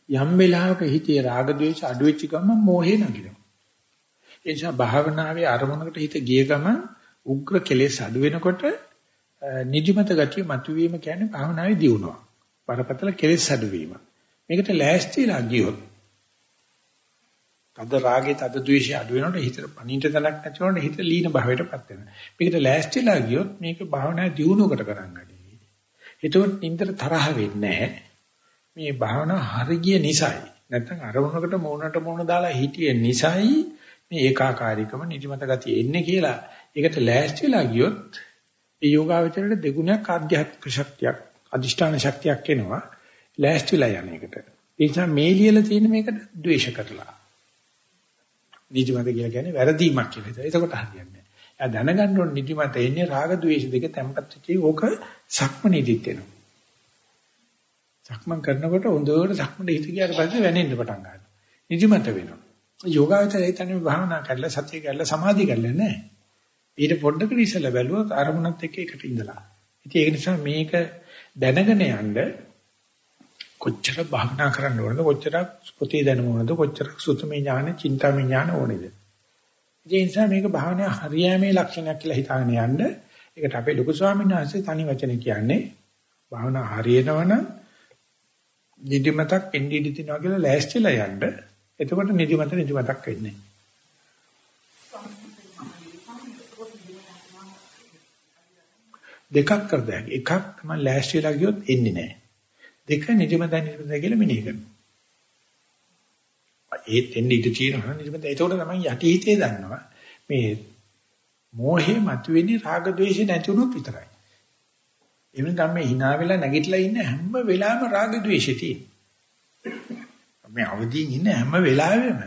යම් වෙලාවක හිතේ රාග ద్వේෂ අඩු වෙච්ච ගමන් මෝහේ නැගිනවා. ඒ නිසා භාවනාවේ අරමුණකට හිත ගිය ගමන් උග්‍ර කෙලෙස් අඩු වෙනකොට නිදිමත ගතිය මතුවීම කියන්නේ භාවනාවේ දියුණුව. බරපතල කෙලෙස් අඩු වීම. මේකට ලෑස්තිලා ගියොත් තද රාගේ තද ද්වේෂය අඩු වෙනකොට හිතට පණින්ට තලක් නැති වුණොත් හිත ලීන භාවයටපත් වෙනවා. මේකට ලෑස්තිලා ගියොත් මේක භාවනා දියුණුවකට කරන් ගනී. එතකොට නින්දට තරහ වෙන්නේ මේ භාවනා හරිය නිසයි. නැත්නම් අරමුණකට මූණට මූණ දාලා හිටියේ නිසයි මේ ඒකාකාරීකම නිදිමත ගතිය එන්නේ කියලා. ඒකට ලෑස්තිලා ගියොත් ඒ යෝගාවචරයට දෙගුණයක් ආධ්‍යාත්මික ශක්තියක් අදිෂ්ඨාන ශක්තියක් එනවා. ලෑස්තිලා යන එකට. ඒ නිසා මේ ලියලා තියෙන මේකට ද්වේෂ කරලා. නිදිමත කියලා කියන්නේ වැරදීමක් කියලා. එතකොට හරියන්නේ නැහැ. එයා දැනගන්න ඕන නිදිමත එන්නේ රාග ద్వේෂ දෙක තැම්පත් වෙච්චි ඕක සක්මනීදිත් වෙනවා. සක්මන් කරනකොට හොඳට සක්මන හිත ගියාට පස්සේ වැනෙන්න පටන් ගන්නවා. නිදිමත වෙනවා. යෝගාවචරය හිතන්නේ භාවනා කරලා සතිය කරලා සමාධිය කරලා නැහැ. ඊට පොඩ්ඩකට ඉස්සලා බැලුවොත් අරමුණත් එක්ක එකට ඉඳලා. ඉතින් ඒක නිසා මේක දැනගෙන යන්න කොච්චර භාවනා කරන්න ඕනද කොච්චර පොතේ දැනුම ඕනද කොච්චර සුතමේ ඥාන චින්තාමේ ඥාන ඕනේද ඒ නිසා මේක භාවනා හරියෑමේ ලක්ෂණයක් කියලා හිතාගෙන යන්න ඒකට අපේ ලොකු ස්වාමීන් වහන්සේ තනි වචනේ කියන්නේ භාවනා හරියනවනම් නිදිමතක් එන්නේ ඉඳිනවා කියලා ලෑස්තිලා යන්න එතකොට නිදිමත නිදිමතක් වෙන්නේ දෙකක් කරදැයි එකක් තමයි ලෑස්තිලා ගියොත් එන්නේ නැහැ දෙක නිදිමත නිදිමත කියලා මෙනෙහි කරනවා. ඒත් එන්නේ ඉඳ තියෙනවා නිදිමත. ඒතකොට තමයි යටි හිතේ දන්නවා මේ මෝහේ මතුවෙන්නේ රාග ద్వේෂ නැති වුණොත් විතරයි. එවන ගම් මේ hina වෙලා නැගිටලා ඉන්න හැම වෙලාවෙම රාග ద్వේෂය තියෙනවා. මේ අවදියෙන් ඉන්න හැම වෙලාවෙම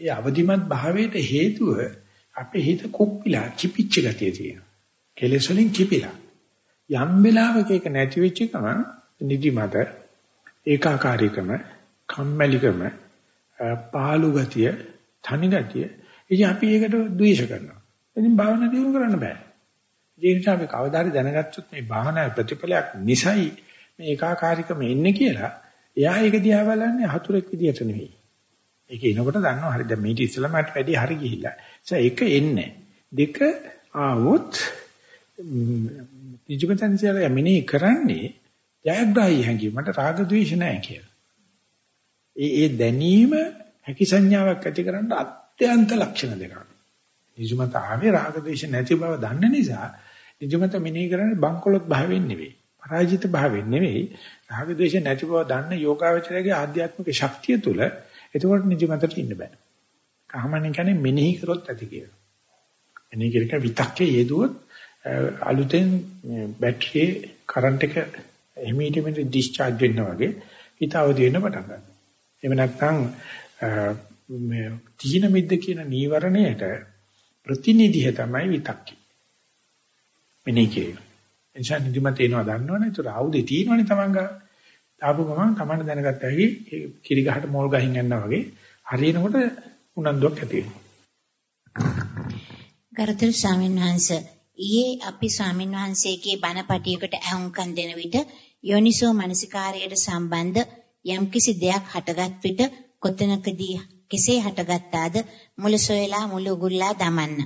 ඒ අවදිමත් භාවයට හේතුව අපේ හිත කුප්පිලා කිපිච්ච ගතිය තියෙනවා. කෙලෙස් වලින් කිපිලා. යම් වෙලාවක ඒක නැති වෙච්ච ගමන් නිදිමත ඒකාකාරීකම කම්මැලිකම පාළු ගතිය තනි ගතිය ඉතින් අපි ඒකට ද්වේෂ කරනවා ඉතින් භාවනා දියුණු කරන්න බෑ ඒ නිසා අපි කවදා හරි දැනගත්තොත් මේ භාවනා ප්‍රතිඵලයක් නිසයි මේ ඒකාකාරීකම එන්නේ කියලා එයා ඒක දිහා බලන්නේ හතුරෙක් විදියට නෙවෙයි ඒක එනකොට දන්නවා හරි දැන් මේක ඉස්සලමට වැඩි හරි ගිහිල්ලා ඒ එක එන්නේ දෙක ආවොත් නිජමතන්සියල යමිනේ කරන්නේ ජයග්‍රාහී හැඟීම මට රාග ద్వේෂ නැහැ කියලා. ඒ ඒ දැනීම හැකි සංඥාවක් ඇති කරන්න අත්‍යන්ත ලක්ෂණ දෙකක්. නිජමත ආවේ රාග දේශ නැති බව දන්න නිසා නිජමත මෙනෙහි කරන්නේ බංකොලොත් භාවයෙන් නෙවෙයි. පරාජිත භාවයෙන් නෙවෙයි. රාග දේශ නැති බව දන්න යෝගාවචරයේ ආධ්‍යාත්මික ශක්තිය තුල එතකොට නිජමතට ඉන්න බෑ. කහමනේ කියන්නේ මෙනෙහි කරොත් ඇති කියලා. මෙනෙහි කරක විතක්කේ යෙදුවොත් අලුතෙන් බැටරියේ කරන්ට් එක ඉමීඩියට්ලි ඩිස්චාර්ජ් වෙනවා වගේ හිත අවදි වෙන්න පටන් ගන්නවා. එහෙම නැත්නම් මේ තීන මිද්ද කියන නීවරණයට ප්‍රතිනිධිය තමයි විතක්කේ. මෙනෙහි කිරීම. එනිසා නිදිමත එනවා දන්නවනේ. ඒතර ආයුධය තියෙනවනේ Taman ගා. තාපු ගමන් Taman දැනගත්ත හැකි කිරි ගහට මෝල් ගහින් යනවා වගේ හරියනකොට උනන්දුවක් ඇති වෙනවා. ගරුතර ස්වාමීන් වහන්සේ ඊයේ අපි ස්වාමීන් වහන්සේගේ බණ පටියකට අහුම්කම් දෙන විට යෝනිසෝ මනසිකාරයට සම්බන්ධ යම්කිසි දෙයක් හටගත් විට කොතනකදී කෙසේ හටගත්තාද මුල සොයලා මුල උගුල්ලා දමන්න.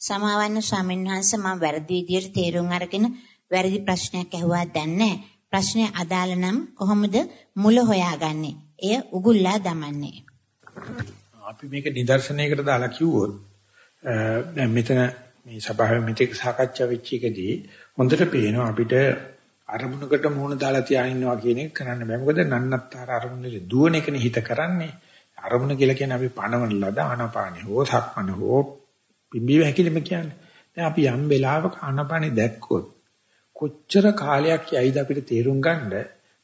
සමාවන්න ස්වාමීන් වහන්සේ මම වැරදි විදියට තේරුම් අරගෙන වැරදි ප්‍රශ්නයක් ඇහුවා දැන්නේ ප්‍රශ්නේ අදාළ නම් කොහොමද මුල හොයාගන්නේ? එය උගුල්ලා දමන්නේ. අපි මේක නිදර්ශනයකට දාලා කිව්වොත් දැන් මෙතන මේ සභාවේ මෙතෙක් සාකච්ඡා වෙච්ච එකදී හොඳට පේනවා අපිට අරමුණකට මූණ දාලා තියා ඉන්නවා කියන එක කරන්න බෑ. මොකද නන්නත්තර අරමුණේ දුවන එකනේ හිත කරන්නේ. අරමුණ කියලා කියන්නේ අපි පණවන ලද ආනාපානෙ හෝ සක්මන හෝ පිම්බීම හැකිලිම කියන්නේ. දැන් අපි යම් වෙලාවක ආනාපානෙ දැක්කොත් කොච්චර කාලයක් යයිද අපිට තේරුම් ගන්න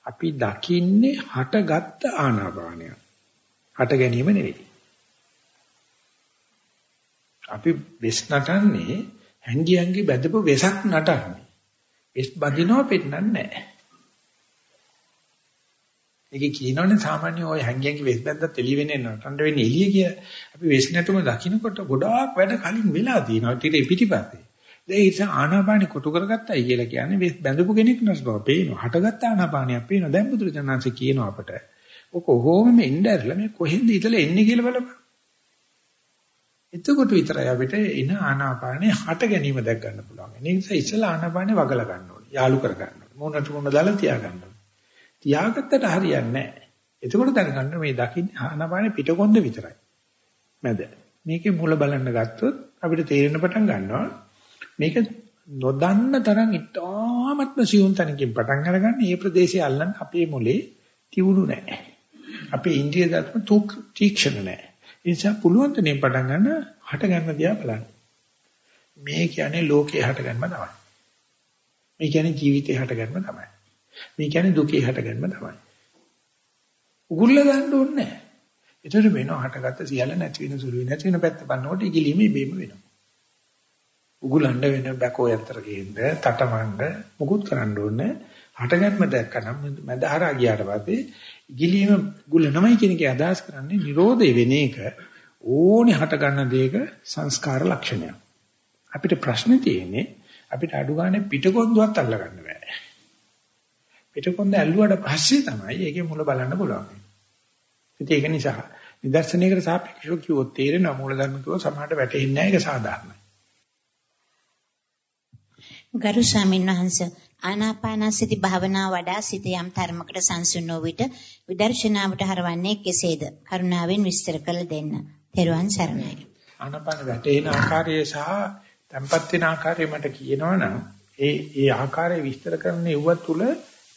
අපි දකින්නේ හටගත්ත ආනාපානය. හට ගැනීම නෙවෙයි. අපි වෙස් නටන්නේ හැංගි හැංගි බැදපු වෙසක් නටන්නේ. වෙස් බඳිනව පෙන්නන්නේ නැහැ. ඒකේ කියනවනේ සාමාන්‍ය ඔය හැංගියන්ගේ වෙස් බැද්දත් එළිය වෙන්නේ නටන්න වෙන්නේ එළිය කියලා. අපි වෙස් නැතුම දකින්නකොට ගොඩාක් වැඩ කලින් වෙලා තියෙනවා. ඊට පිටිපස්සේ. ඒ නිසා ආනාපානෙ කොටු කරගත්තයි කියලා කියන්නේ වෙස් බැඳපු කෙනෙක් නස් බව පේනවා. හටගත්ත ආනාපානියක් පේනවා. දැන් බුදුරජාණන්සේ කියනවා අපට. ඔක කොහොමද එන්න ඇරලා මේ කොහෙන්ද ඉතලා එන්නේ කියලා බලපන්. එතකොට විතරයි අපිට එන ආනාපානේ හට ගැනීම දැක් ගන්න පුළුවන්. ඒ නිසා ඉස්සලා ආනාපානේ වගලා ගන්න ඕනේ. යාලු කර ගන්න ඕනේ. මොනට මොන දාලා තියා ගන්න ඕනේ. තියාගත්තට හරියන්නේ නැහැ. එතකොට දැනගන්න මේ දකින්නේ ආනාපානේ පිටකොන්ද විතරයි. මැද. මේකේ මුල බලන්න ගත්තොත් අපිට තේරෙන්න පටන් ගන්නවා මේක නොදන්න තරම් ඉතාමත්ම සියුම් තැනකින් පටන් අරගන්න මේ ප්‍රදේශය අල්ලන්න අපේ මොලේ තියුණු නැහැ. අපේ ඉන්ද්‍රිය ධර්ම තීක්ෂණ නැහැ. ඒ නිසා පුළුවන් තැනින් පටන් ගන්න හට ගන්න දිහා බලන්න. මේ කියන්නේ ලෝකේ හට ගන්නම තමයි. මේ කියන්නේ ජීවිතේ හට ගන්නම තමයි. මේ කියන්නේ දුකේ හට ගන්නම තමයි. උගුල්ල ගන්න ඕනේ නැහැ. ඒතර වෙනවා හටගත්ත සියල්ල නැති වෙන සුළු නැති වෙන පැත්ත බලනකොට ඉගිලීමේ බේම වෙනවා. උගුලන්න වෙන බැකෝ යන්ත්‍ර ගේන්න තටමඬ මුකුත් කරන්න ඕනේ. හටගත්ම දැක්කනම් මදහරා ගියාට පස්සේ ගිලීම ගුලනමයි කියන එකේ අදහස් කරන්නේ Nirodhe වෙන එක ඕනේ හට ගන්න දෙයක සංස්කාර ලක්ෂණයක්. අපිට ප්‍රශ්නේ තියෙන්නේ අපිට අඩු ගානේ පිටකොන්දුවත් අල්ල ගන්න බෑ. පිටකොන්ද ඇල්ලුවාට පස්සේ තමයි ඒකේ මුල බලන්න පුළුවන්. ඉතින් ඒක නිසා නිදර්ශනයකට සාපේක්ෂව කිව්වොත් තේරෙනවා මූලධර්ම කිව්ව සමහරට වැටෙන්නේ නැහැ ඒක සාධාරණයි. ගරු ස්වාමීන් වහන්සේ ආනාපානසති භාවනාව වඩා සිත යම් ධර්මකට සංසුන් වූ විට විදර්ශනාවට හරවන්නේ කෙසේද? කරුණාවෙන් විස්තර කළ දෙන්න. තෙරුවන් සරණයි. ආනාපාන වැටෙන ආකාරය සහ tempat වෙන ආකාරය මට කියනවනම් ඒ ඒ ආකාරය විස්තර කරන්න යුව තුල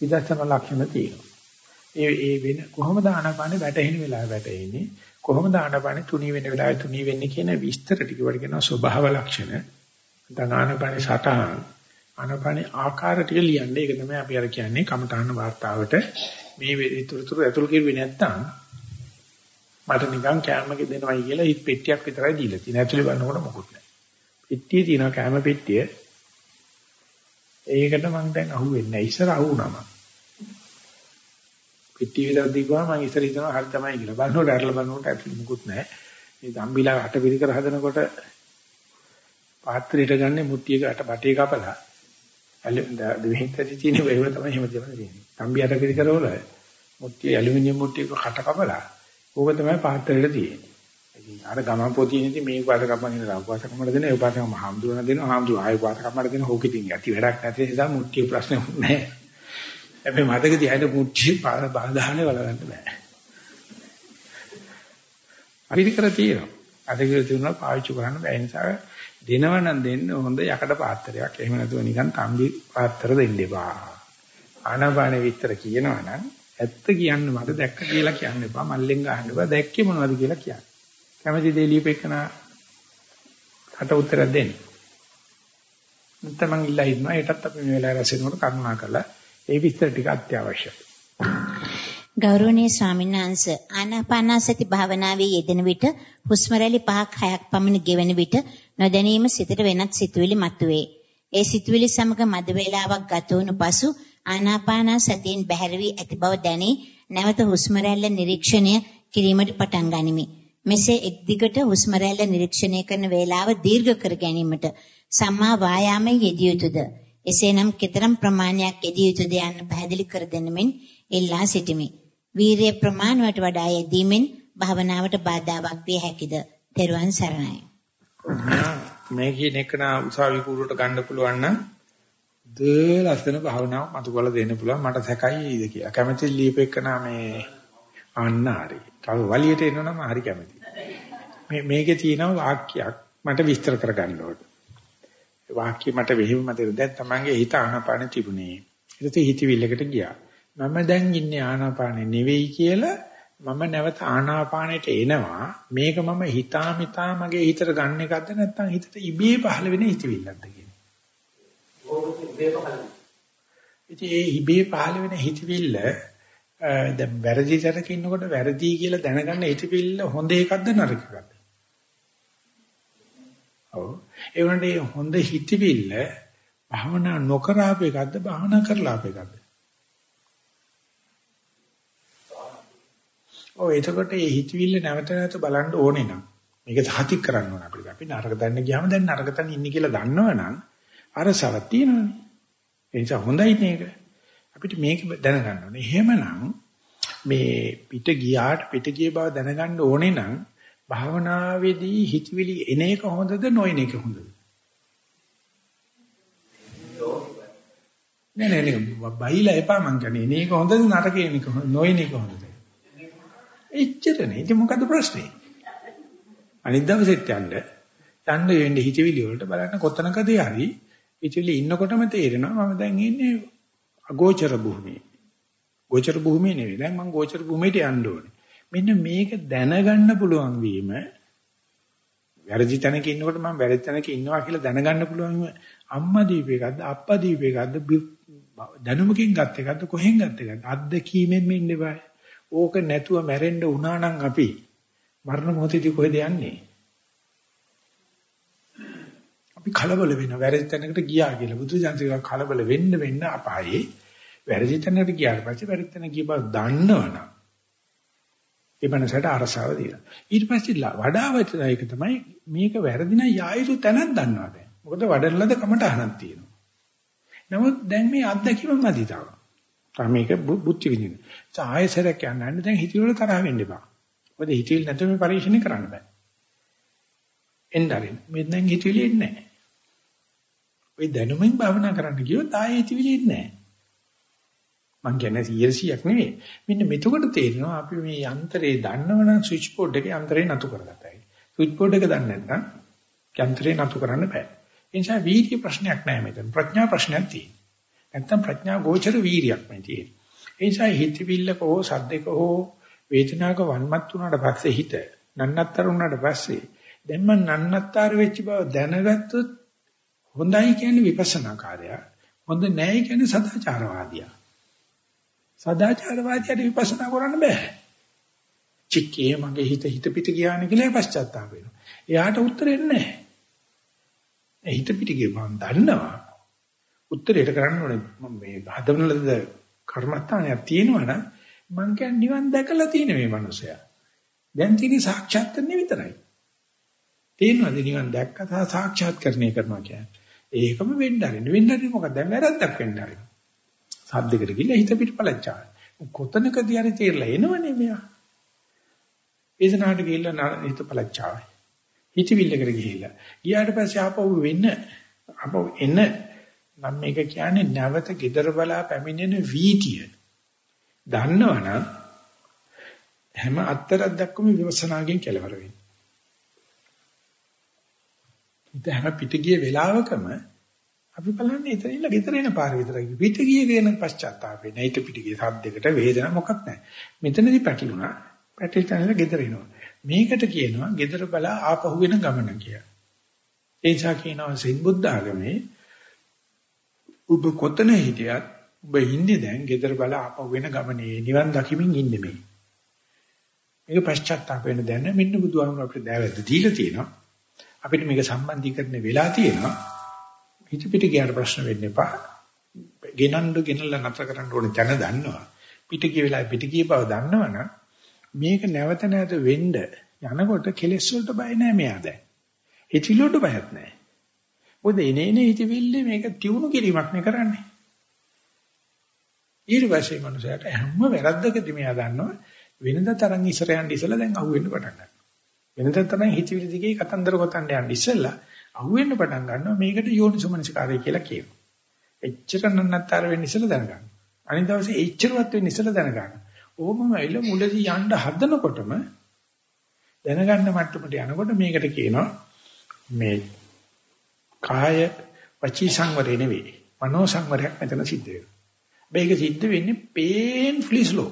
විදර්ශනා ලක්ෂණ තියෙනවා. ඒ ඒ වෙන කොහොමද ආනාපානේ වැටෙන වෙලාව වැටෙන්නේ? කොහොමද ආනාපානේ තුනී වෙන වෙලාවේ තුනී වෙන්නේ කියන විස්තර ටික වල කියනවා ස්වභාව ලක්ෂණ. නැත්නම් ආනාපානේ සටහන් ආනාපානේ ආකාර ටික ලියන්න. ඒක තමයි අපි අර කියන්නේ කමඨාන වාර්තාවට මේ විතරතුරු ඇතුල් කිරුවේ නැත්තම් මට නිකන් කැමක දෙනවයි කියලා හිත පෙට්ටියක් විතරයි දීලා තියෙන. ඇතුලේ බලනකොට මොකුත් නැහැ. පෙට්ටියේ තියෙන කැම පෙට්ටිය ඒකට මම දැන් අහුවෙන්නේ නැහැ. ඉස්සර අහුුණාම. පෙට්ටිය විතර දීගුවා මම ඉස්සර හිතනවා හරි තමයි කියලා. බලනකොට ඇරලා බලනකොට ඇතුලේ මොකුත් නැහැ. මේ දම්බිලා අට පිළිකර හදනකොට පාත්‍රයට ගන්නේ මුට්ටියක අට බටේ කපලා දෙවෙනිතරි තියෙන වේව තමයි එහෙම තියෙන්නේ. තම්බි අට පිළිකරවල මුට්ටිය ඇලුමිනියම් මුට්ටියක කට කපලා ඕක තමයි පාත්‍රයට තියෙන්නේ. ඉතින් අර ගමන් පොතියේදී මේ පාත කපන ඉඳලා උපාස කමඩ දෙන ඒ පාතම හාමුදුරන දෙනවා හාමුදුර ආයෙ පාත කමඩ දෙන හොක ඉතින් යටි වැඩක් නැති නිසා මුට්ටිය ප්‍රශ්නේ නැහැ. හැබැයි මතක තියාගන්න මුට්ටිය බාධානේ වලගන්න බෑ. අපිට තියෙනවා. අද කියලා තියුණා පාවිච්චි කරන්න බැහැ නිසා දෙනවනම් දෙන්න හොඳ යකඩ පාත්‍රයක්. එහෙම නැතුව නිකන් තම්බි පාත්‍ර දෙන්න එපා. ආනාපාන විතර කියනවනම් ඇත්ත කියන්න මට දැක්ක කියලා කියන්න එපා. මල්ලෙන් ගහන්න එපා. දැක්කේ මොනවද කියලා කියන්න. කැමැති දේ ලියපෙකන කට උත්තරයක් දෙන්න. නැත්නම් මං ඉල්ලා ඉන්නවා. ඒකත් අපි මේ වෙලාවේ රැසෙනකොට කරුණා කරලා ඒ විස්තර ටික අත්‍යවශ්‍යයි. ගෞරවනීය ස්වාමීන් වහන්සේ ආනාපානසති භාවනාවේ යෙදෙන විට හුස්ම රැලි පහක් හයක් පමණ ගෙවෙන විට නොදැනීම සිතට වෙනත් සිතුවිලි මතුවේ. ඒ සිතුවිලි සමග මද වේලාවක් ගත වුණු පසු ආනාපානසතියෙන් බැහැර වී ඇති බව දැනි නැවත හුස්ම රැල්ල නිරීක්ෂණය කිරීමට පටන් ගනිමි. මෙසේ එක් දිගට හුස්ම රැල්ල නිරීක්ෂණය කරන වේලාව දීර්ඝ කර ගැනීමට සම්මා වායාමයේ යෙදිය යුතුද? එසේනම් කතරම් ප්‍රමාණයක් යෙදිය යුතුද යන්න පැහැදිලි කර දෙන්නමින් ඉල්ලා සිටිමි. වීරිය ප්‍රමාණයට වඩා යෙදීමෙන් භාවනාවට බාධාවක් විය හැකිද? තෙරුවන් සරණයි. මේ කියන එක නා උසාවි කුරුවට ගන්න පුළුවන් නම් ද ලස්සන භාවනාවක් මතු කරලා දෙන්න පුළුවන් මට සැකයි ඊද කියලා. කැමැති ලියපෙන්න මේ අන්න හරි. තව වලියට එනවනම් හරි කැමැති. මේ මේකේ තියෙන වාක්‍යයක් මට විස්තර කරගන්න ඕනේ. වාක්‍ය මට වෙහිම මතක දැන් තමන්ගේ හිත ආනාපාන තිබුණේ. ඊට හිතවිල්ලකට ගියා. මම දැන් ඉන්නේ ආනාපානේ නෙවෙයි කියලා මම නැවත ආනාපානෙට එනවා මේක මම හිතාමිතා මගේ හිතට ගන්න එකක්ද නැත්නම් හිතට ඉබේ පහළ වෙන හිතවිල්ලක්ද කියන්නේ. ඕක ඉබේ පහළ ඒ ඉබේ පහළ වෙන හිතවිල්ල දැන් වැරදි තැනක ඉන්නකොට වැරදි කියලා දැනගන්න හිතවිල්ල හොඳ එකක්ද නරක එකක්ද? ඔව්. ඒ වුණාට හොඳ හිතවිල්ල භාවනා නොකර ආපු එකක්ද භාවනා කරලා ආපු එකක්ද? ඔව් එතකොට මේ හිතවිල්ල නැවත නැවත බලන්න ඕනේ නම් මේක සාතික් කරන්න ඕන අපිට. අපි නරක දන්න ගියාම දැන් නරක තැන ඉන්නේ කියලා දන්නවනම් අරසාවක් තියෙනවනේ. ඒ නිසා හොඳයි මේක. අපිට මේක දැනගන්න ඕනේ. එහෙමනම් මේ පිට ගියාට පිට ගිය බව දැනගන්න ඕනේ නම් භාවනාවේදී හිතවිලි එන එක හොඳද නොඑන එක හොඳද? නෑ නෑ නෑ බයිලා එපා මං කියන්නේ. එන එක හොඳද නරක එන එක නොඑන එක හොඳද? එච්චරනේ. ඉතින් මොකද ප්‍රශ්නේ? අනිත් දවසෙත් යන්න යන්න වෙන්නේ හිතවිලි වලට බලන්න කොතනකදී හරි හිතවිලි ඉන්නකොටම තේරෙනවා මම දැන් ඉන්නේ අගෝචර භූමියේ. ගෝචර භූමියේ නෙවෙයි. දැන් මම ගෝචර භූමියට යන්න ඕනේ. මෙන්න මේක දැනගන්න පුළුවන් වීම වැරදි තැනක ඉන්නකොට මම වැරදි තැනක ඉන්නවා කියලා දැනගන්න පුළුවන් අම්මා දීපේකක්ද අප්පා දීපේකක්ද දැනුමකින් ගත් එකක්ද කොහෙන් ගත් එකක්ද අත්දැකීමෙන් මෙන්න බෑ ඕක නැතුව මැරෙන්න වුණා නම් අපි මරණ මොහොතේදී කොහෙද යන්නේ? අපි කලබල වෙනවා. වැරදි තැනකට ගියා කියලා. බුදු දහමේ කලබල වෙන්න වෙන්න අපායේ වැරදි තැනකට ගියාට පස්සේ වැරදි තැන ගිය බව දන්නවනම් ඒ මනසට අරසාව දෙනවා. ඊට පස්සේ වඩා වටිනා එක තමයි මේක වැරදි නම් යායුතු තැනක් දන්නවා දැන්. මොකද වඩලද කමට අහනක් තියෙනවා. නමුත් දැන් මේ අත්දැකීම මදි තාම. තා මේක බුද්ධි විදින. ආයෙසරක් යන්නන්න දැන් හිතවිලි තරහ වෙන්න එපා. මොකද හිතවිලි නැතුව මේ පරිශ්‍රණය කරන්න බෑ. එන්නරින් මේ දැන් හිතවිලි එන්නේ නැහැ. ওই දැනුමින් භාවනා කරන්න ගියොත් ආයෙ හිතවිලි එන්නේ නැහැ. මං කියන්නේ 100ක් නෙවෙයි. මෙන්න මෙතකොට තේරෙනවා අපි මේ යන්ත්‍රේ දන්නවනම් ස්විච් බෝඩ් එකේ යන්ත්‍රේ නතු කරගත්තයි. ස්විච් බෝඩ් එක දන්නේ නැත්නම් යන්ත්‍රේ නතු කරන්න බෑ. ඒ නිසා වීර්ය ප්‍රශ්නයක් නෑ මෙතන. ප්‍රඥා ප්‍රශ්නයක් තියෙනවා. නැත්තම් ප්‍රඥා ගෝචර වීරියක් මේ තියෙන්නේ. ඒ නිසා හිතවිල්ලක හෝ සද්දක හෝ වේදනාවක වන්මත් වුණාට පස්සේ හිත නන්නත්තර වුණාට පස්සේ දැන් මම නන්නත්තර වෙච්ච බව දැනගත්තොත් හොඳයි කියන්නේ විපස්සනා කාර්යය. හොඳ නැහැ කියන්නේ සදාචාරවාදියා. සදාචාරවාදියාට විපස්සනා කරන්න බෑ. චික්කේ මගේ හිත හිත පිට ගියානේ කියලා පශ්චාත්තාප වෙනවා. එයාට උත්තරෙන්නේ නැහැ. හිත පිට ගිය මම දන්නවා. උත්තරයට කරන්න ඕනේ මේ හදවන ලද කර්මස්ථානයක් තියෙනවා නම් මං කියන්නේ නිවන් දැකලා තියෙන මේ මනුස්සයා. දැන් තියෙන්නේ සාක්ෂාත් කරන්නේ විතරයි. තේරෙනවද නිවන් දැක්ක සහ සාක්ෂාත් කරණය කරනවා කියන්නේ. ඒකම වෙන්න ආරින්න. වෙන්න ආරින්න මොකක්ද? දැන් වැරද්දක් වෙන්න ආරින්න. සද්දකට ගිහලා හිත පිටපලච්චා. කොතනකදී හරි තේරලා එනවනේ මෙයා. වේදනාවට ගිහලා හිත පලච්චාවයි. හිතවිල්ලකට ගිහිල්ලා. ගියාට පස්සේ ආපහු වෙන්න ආපහු එන මම මේක කියන්නේ නැවත gedara බලා පැමිණෙන වීතිය. දන්නවනම් හැම අත්තරක් දක්වම විවසනාගෙන් කෙලවර වෙන්නේ. ඉත හැම පිටිගිය වෙලාවකම අපි බලන්නේ එතන ඉන්න ගෙදර එන පාර විතරයි. පිටිගිය කියන පශ්චාත්තාපේ නැහැ. ඊට පිටිගිය සද්දයකට වේදන මොකක් නැහැ. මෙතනදී පැකිලුණා. පැටිලා ගෙදර එනවා. මේකට කියනවා ගෙදර බලා ආපහු වෙන ගමන කියලා. ඒ නිසා කියනවා සෙන් බුද්ධ ආගමේ ඔබ කොතන හිටියත් ඔබ ඉන්නේ දැන් ගෙදර බලා ආපහු වෙන ගමනේ නිවන් දකිමින් ඉන්නේ මේ. මේක පශ්චාත්තාප වෙන දැන මෙන්න බුදුහාමුදුරුවෝ අපිට දැවැද්ද දීලා තියෙනවා. අපිට මේක සම්බන්ධීකරණය වෙලා තියෙනවා. හිත පිට ගියාට ප්‍රශ්න වෙන්න එපා. ගෙනන්ඩ ගෙනල්ලා නතර කරන්න ඕනේ තැන දන්නවා. පිට ගිය වෙලාවේ පිට ගිය බව දන්නවනම් මේක නැවත නැවත වෙන්න යනකොට කෙලෙස් වලට බය නෑ මෙයා දැන්. හිතවිලි වලට බයත් නෑ. මොකද එනේනේ හිතවිල්ල මේක තියුණු කිරීමක් නේ කරන්නේ. ඊට පස්සේ මනුස්සයාට හැම වැරද්දකදී මෙයා දන්නවා වෙනද තරම් ඉස්සර යන්න ඉස්සලා දැන් අහුවෙන්න පටන් ගන්නවා. වෙනද තරම් හිතවිලි දිගේ කතන්දර ගොතන්න යන්න ඉස්සලා අහුවෙන්න පටන් ගන්නවා මේකට යෝනිසමනසිකාරය කියලා කියනවා. එච්චර නන්නත්තර වෙන්න ඉස්සලා දැනගන්න. අනිත් දවසේ එච්චරවත් වෙන්න ඉස්සලා දැනගන්න. ඕමම ඇවිල්ලා මුලදී යන්න හදනකොටම දැනගන්න මට්ටමට යනකොට මේකට කියනවා මේ කාය වචී සංවරය නෙවෙයි මනෝ සංවරයක් මෙතන සිද්ධ වෙනවා. මේක සිද්ධ වෙන්නේ painfully slow.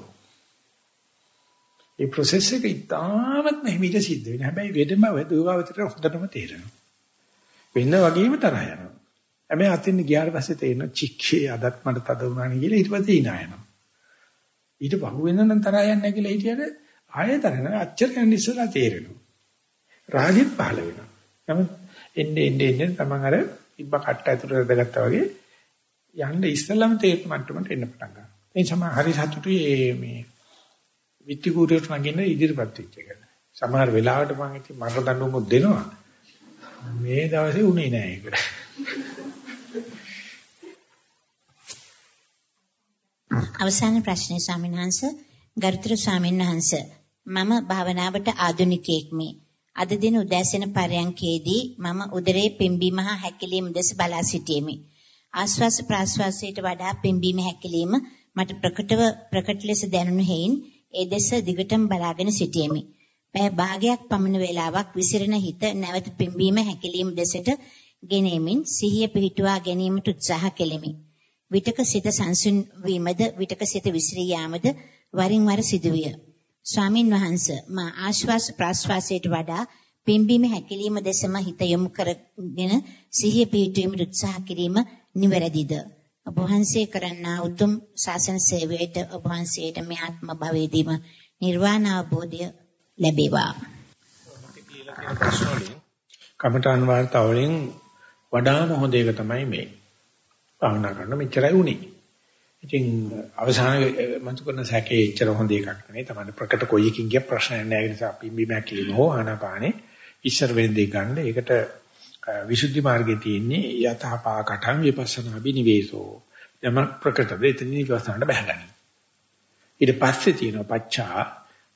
ඒ process එක ඉතාමත් මෙහිමිට සිද්ධ වෙනවා. හැබැයි වෙදම වේදෝගාවතර හොඳටම තේරෙනවා. වෙන වගේම තරහ යනවා. හැබැයි අතින් ගියාට පස්සේ තේරෙන චික්ෂේ අදත් මට තද වුණානේ කියලා ඊට පස්සේ ඉනා යනවා. ඊට පහුවෙන නම් තරහ යන්නේ නැහැ කියලා හිටියට ආයෙ තරහ අච්චර යන ඉස්සලා තේරෙනවා. රාගෙත් පහළ වෙනවා. නමුත් එන්නේ එන්නේ එන්නේ තමන් අර ඉබ්බ කට්ට ඇතුළට දැගත්තා වගේ යන්න ඉස්සලම තේරුම් මට්ටමට එන්න පටන් ගන්නවා. ඒ සම හරි සතුටුයි මේ විත්තිකූරියට නගින්න ඉදිරිපත් වෙච්ච එක. සමහර වෙලාවට මම ඉතින් මරණ දඬුවම දෙනවා. මේ දවසේ උනේ නෑ ඒක. අවසාන ප්‍රශ්නේ ස්වාමීන් වහන්ස ගරුතර ස්වාමීන් වහන්ස මම භාවනාවට ආධුනිකයෙක් මේ අද දින උදෑසන පරයන්කේදී මම උදරයේ පිම්බීම හා හැකිලීම දෙස බලා සිටියෙමි. ආශ්වාස ප්‍රාශ්වාසයට වඩා පිම්බීම හැකිලීම මට ප්‍රකටව ප්‍රකට ලෙස දැනුණු හේයින් ඒ දෙස දිගටම බලාගෙන සිටියෙමි. පැය භාගයක් පමණ වේලාවක් විසිරෙන හිත නැවත පිම්බීම හැකිලීම දෙසට ගෙනෙමින් සිහිය පිහිටුවා ගැනීමට උත්සාහ කෙලිමි. විතක සිත සංසුන් වීමද විතක සිත විසිරී යාමද වරින් වර සිදුවිය. ස්වාමින් වහන්සේ මා ආශ්වාස ප්‍රාශ්වාසයට වඩා පිම්බීම හැකිලිම දෙසම හිත යොමු කරගෙන සිහිය පිහිටුවීමට උත්සාහ කිරීම නිවැරදිද? ඔබ වහන්සේ කරන්නා උතුම් ශාසන සේවයට ඔබ වහන්සේට මේ ආත්ම භවයේදීම නිර්වාණ අවබෝධය ලැබේවා. කමඨාන් වාර්තාවලින් වඩාම හොඳ එක තමයි මේ. භාවනා කරන මෙච්චරයි උනේ. ඉතින් අවසාන මතු කරන සැකේ එච්චර හොඳ එකක් නෙවෙයි. තමයි ප්‍රකට කොයි එකකින් ගිය ප්‍රශ්නයක් නෑ. ඒ නිසා අපි බිමක් කිලිම හෝ ආනාපානේ ඉස්සර වෙන දේ ගන්න. ඒකට විසුද්ධි මාර්ගයේ තියෙන්නේ යතහපාකටම් විපස්සනා බිනිවේසෝ. යම ප්‍රකටද එතනින් විපස්සනාට බහගනි. ඊට පස්සේ තියෙනවා පච්චා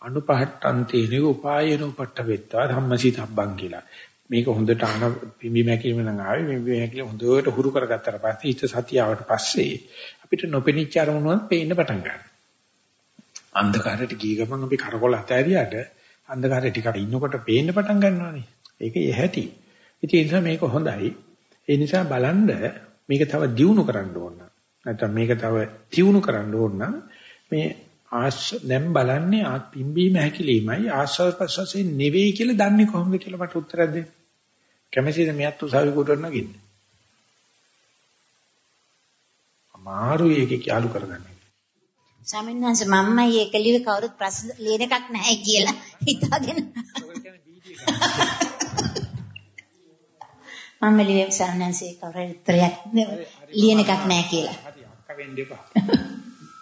අනුපහට්ටන්තේන උපායන උපට්ඨ වෙත්තා ධම්මසිතබ්බං කියලා. මේක හොඳට ආන පිම්බි මැකිලිම නම් ආවේ පිම්බි මැකිලිම හොඳට හුරු කරගත්තට පස්සේ හිත සතියාවට පස්සේ අපිට නොපෙනිච්ච අරමුණුවත් පේන්න පටන් ගන්නවා. අන්ධකාරයට ගිය ගමන් අපි කරකොල අතෑරියට අන්ධකාරය ටිකක් ඉන්නකොට පේන්න පටන් ගන්නවානේ. ඒක යැහැටි. ඉතින් ඒ නිසා මේක හොඳයි. ඒ නිසා බලන්න මේක තව දියුණු කරන්න ඕන. නැත්නම් මේක තව තියුණු කරන්න ඕන මේ ආස් දැන් බලන්නේ ආ පිම්බීම හැකිලීමයි ආස්වාද ප්‍රසවාසයේ නෙවෙයි කියලා දන්නේ කොහොමද කියලා මට උත්තරයක් දෙන්න. කැමැතිද මෙයත් උසාවි කුඩර නගින්න? අමාරුයි ඒක යාලු කරගන්න. ස්වාමීන් වහන්සේ මම්මයි ඒක ලිව්වේ කවුරුත් ප්‍රශ්න ලියන එකක් නැහැ කියලා හිතාගෙන. මම ලිව්වේ ස්වාමීන් වහන්සේ කවුරු උත්තරයක් ලියන එකක් නැහැ කියලා. හරි අක්ක වෙන්න එපා.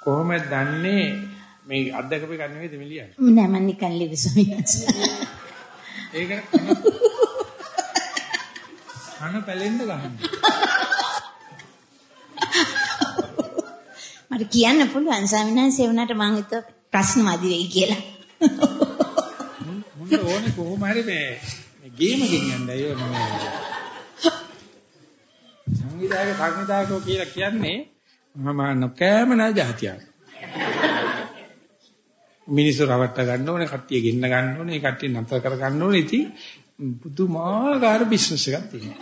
කොහොමද දන්නේ මේ අද්දකපු එක නෙවෙයිද මේ ලියන්නේ? නෑ මම නිකන් ලිව්වේ ස්වාමීන් වහන්සේ. ඒක කන පැලෙන්න ගහන්න. මට කියන්න පුළුවන් ස්වාමීන් වහන්සේ වුණාට මම හිතුව ප්‍රශ්න මදි වෙයි කියලා. මුන්න ඕනේ කොහොම හරි මේ මේ ගේම ගෙනියන්නයි ඕන මේ. සංවිධායක සංවිධායකෝ කියලා කියන්නේ මම නොකෑම නැ જાතියක්. මිනිස්සු රවට්ට ගන්න ඕනේ, කට්ටිය ගෙන්න ගන්න ඕනේ, කට්ටිය නතර කර ගන්න ඕනේ. ඉතින් පුදුමාකාර බිස්නස් එකක් තියෙනවා.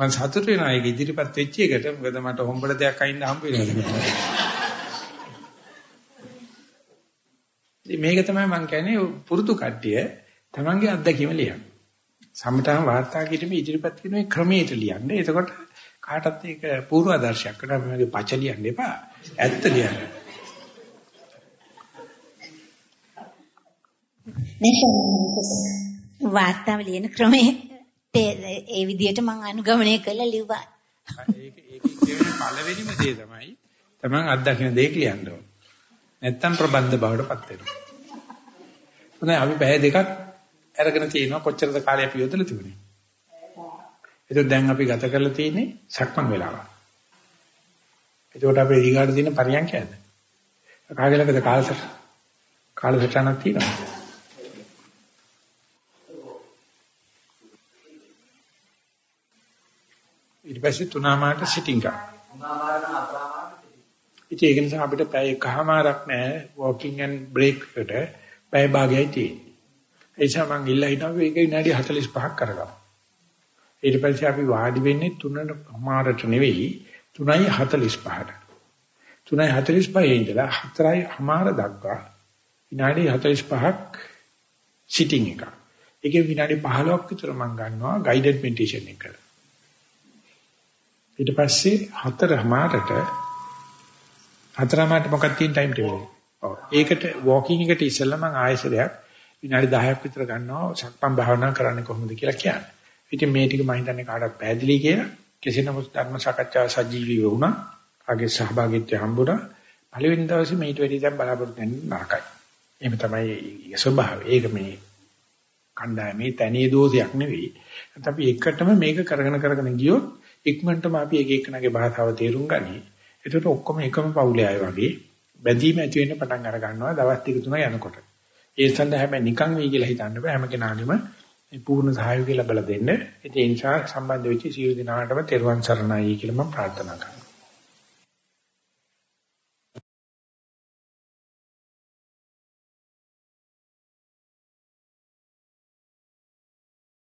මම සතුටු වෙනවා ඒක ඉදිරිපත් වෙච්ච එකට. මොකද මට හොම්බල දෙයක් අයින්න හම්බ වෙනවා. මේක තමයි මම කියන්නේ පුරුදු කට්ටිය තමන්ගේ අත්දැකීම ලියන්න. සම්මතම වාර්තා කිරීමේ ඉදිරිපත් කිරීමේ ක්‍රමයට ලියන්න. එතකොට කාටත් ඒක පූර්වාදර්ශයක් කරනවා මගේ පච ලියන්න එපා. ඇත්ත ලියන්න. මේ වාර්තාව ලියන ක්‍රමයේ ඒ විදිහට මම අනුගමනය කළා ලිව්වා. ඒක ඒකේ කියන පළවෙනිම දේ තමයි තමන් අත්දකින්න දේ කියන්න ඕන. නැත්තම් ප්‍රබන්ධ බවට පත් වෙනවා. හොඳයි අපි පැය දෙකක් අරගෙන තිනවා කොච්චරද කාලය අපි යොදලා තිබුණේ. ඒක දැන් අපි ගත කරලා තියෙන්නේ සක්මන් වෙලාව. ඒකට අපි ඊගාට දින පරියන්කයද? කාගෙලකද කාලසට කාලසටහනක් තියෙනවා. ඊට පස්සේ තුනමාරට සිටින් ගන්න. තුනමාරට ඒක නිසා අපිට පැය එකමාරක් නැහැ walking and break එකට පැය භාගයයි තියෙන්නේ. ඒ නිසා මම ඉල්ලා හිටව ඒක විනාඩි 45ක් කරගමු. ඊට පස්සේ අපි වාඩි වෙන්නේ 3:00මාරට නෙවෙයි 3:45ට. 3:45 ඉඳලා 4:00මාර දක්වා විනාඩි 45ක් සිටින් එක. ඒකේ විනාඩි 15ක් විතර මම ගන්නවා guided meditation එක. ඊට පස්සේ 4:00මාරට 4:00මාරට මොකක්ද තියෙන ටයිම් ටේබල්? ඔව්. ඒකට walking එකට ඉස්සෙල්ලා මම ආයෙසරයක් විනාඩි 10ක් විතර ගන්නවා සක්මන් භාවනා කරන්න කොහොමද කියලා කියන්නේ. ඉතින් මේ ටික මම හිතන්නේ කාටවත් පැහැදිලි කියලා. කෙසේ නමුත් ධර්ම සාකච්ඡාව සජීවී වුණා. ආගේ සහභාගීත්වය හම්බුණා. පළවෙනි දවසේ මේට වැඩි දැන් බලාපොරොත්තු වෙන්න නරකයි. එහෙම තමයි ස්වභාවය. ඒක මේ කණ්ඩායමේ තනිය දෝෂයක් නෙවෙයි. අපි එකටම මේක කරගෙන කරගෙන ගියොත් ඉක්මනටම අපි එක එකනගේ භාෂාව තේරුම් ගනි. ඒකට ඔක්කොම එකම පවුලේ අය වගේ බැඳීම ඇති වෙන්න පටන් අර ගන්නවා දවස් ටික තුන යනකොට. ඒ සඳහා හැබැයි නිකන් වෙයි කියලා හිතන්න බෑ හැම කෙනාගේම මේ පූර්ණ සහයෝගය ලැබලා දෙන්න. ඒ නිසා සම්බන්ධ වෙච්ච සියලු දෙනාටම තෙරුවන් සරණයි කියලා මම ප්‍රාර්ථනා කරනවා.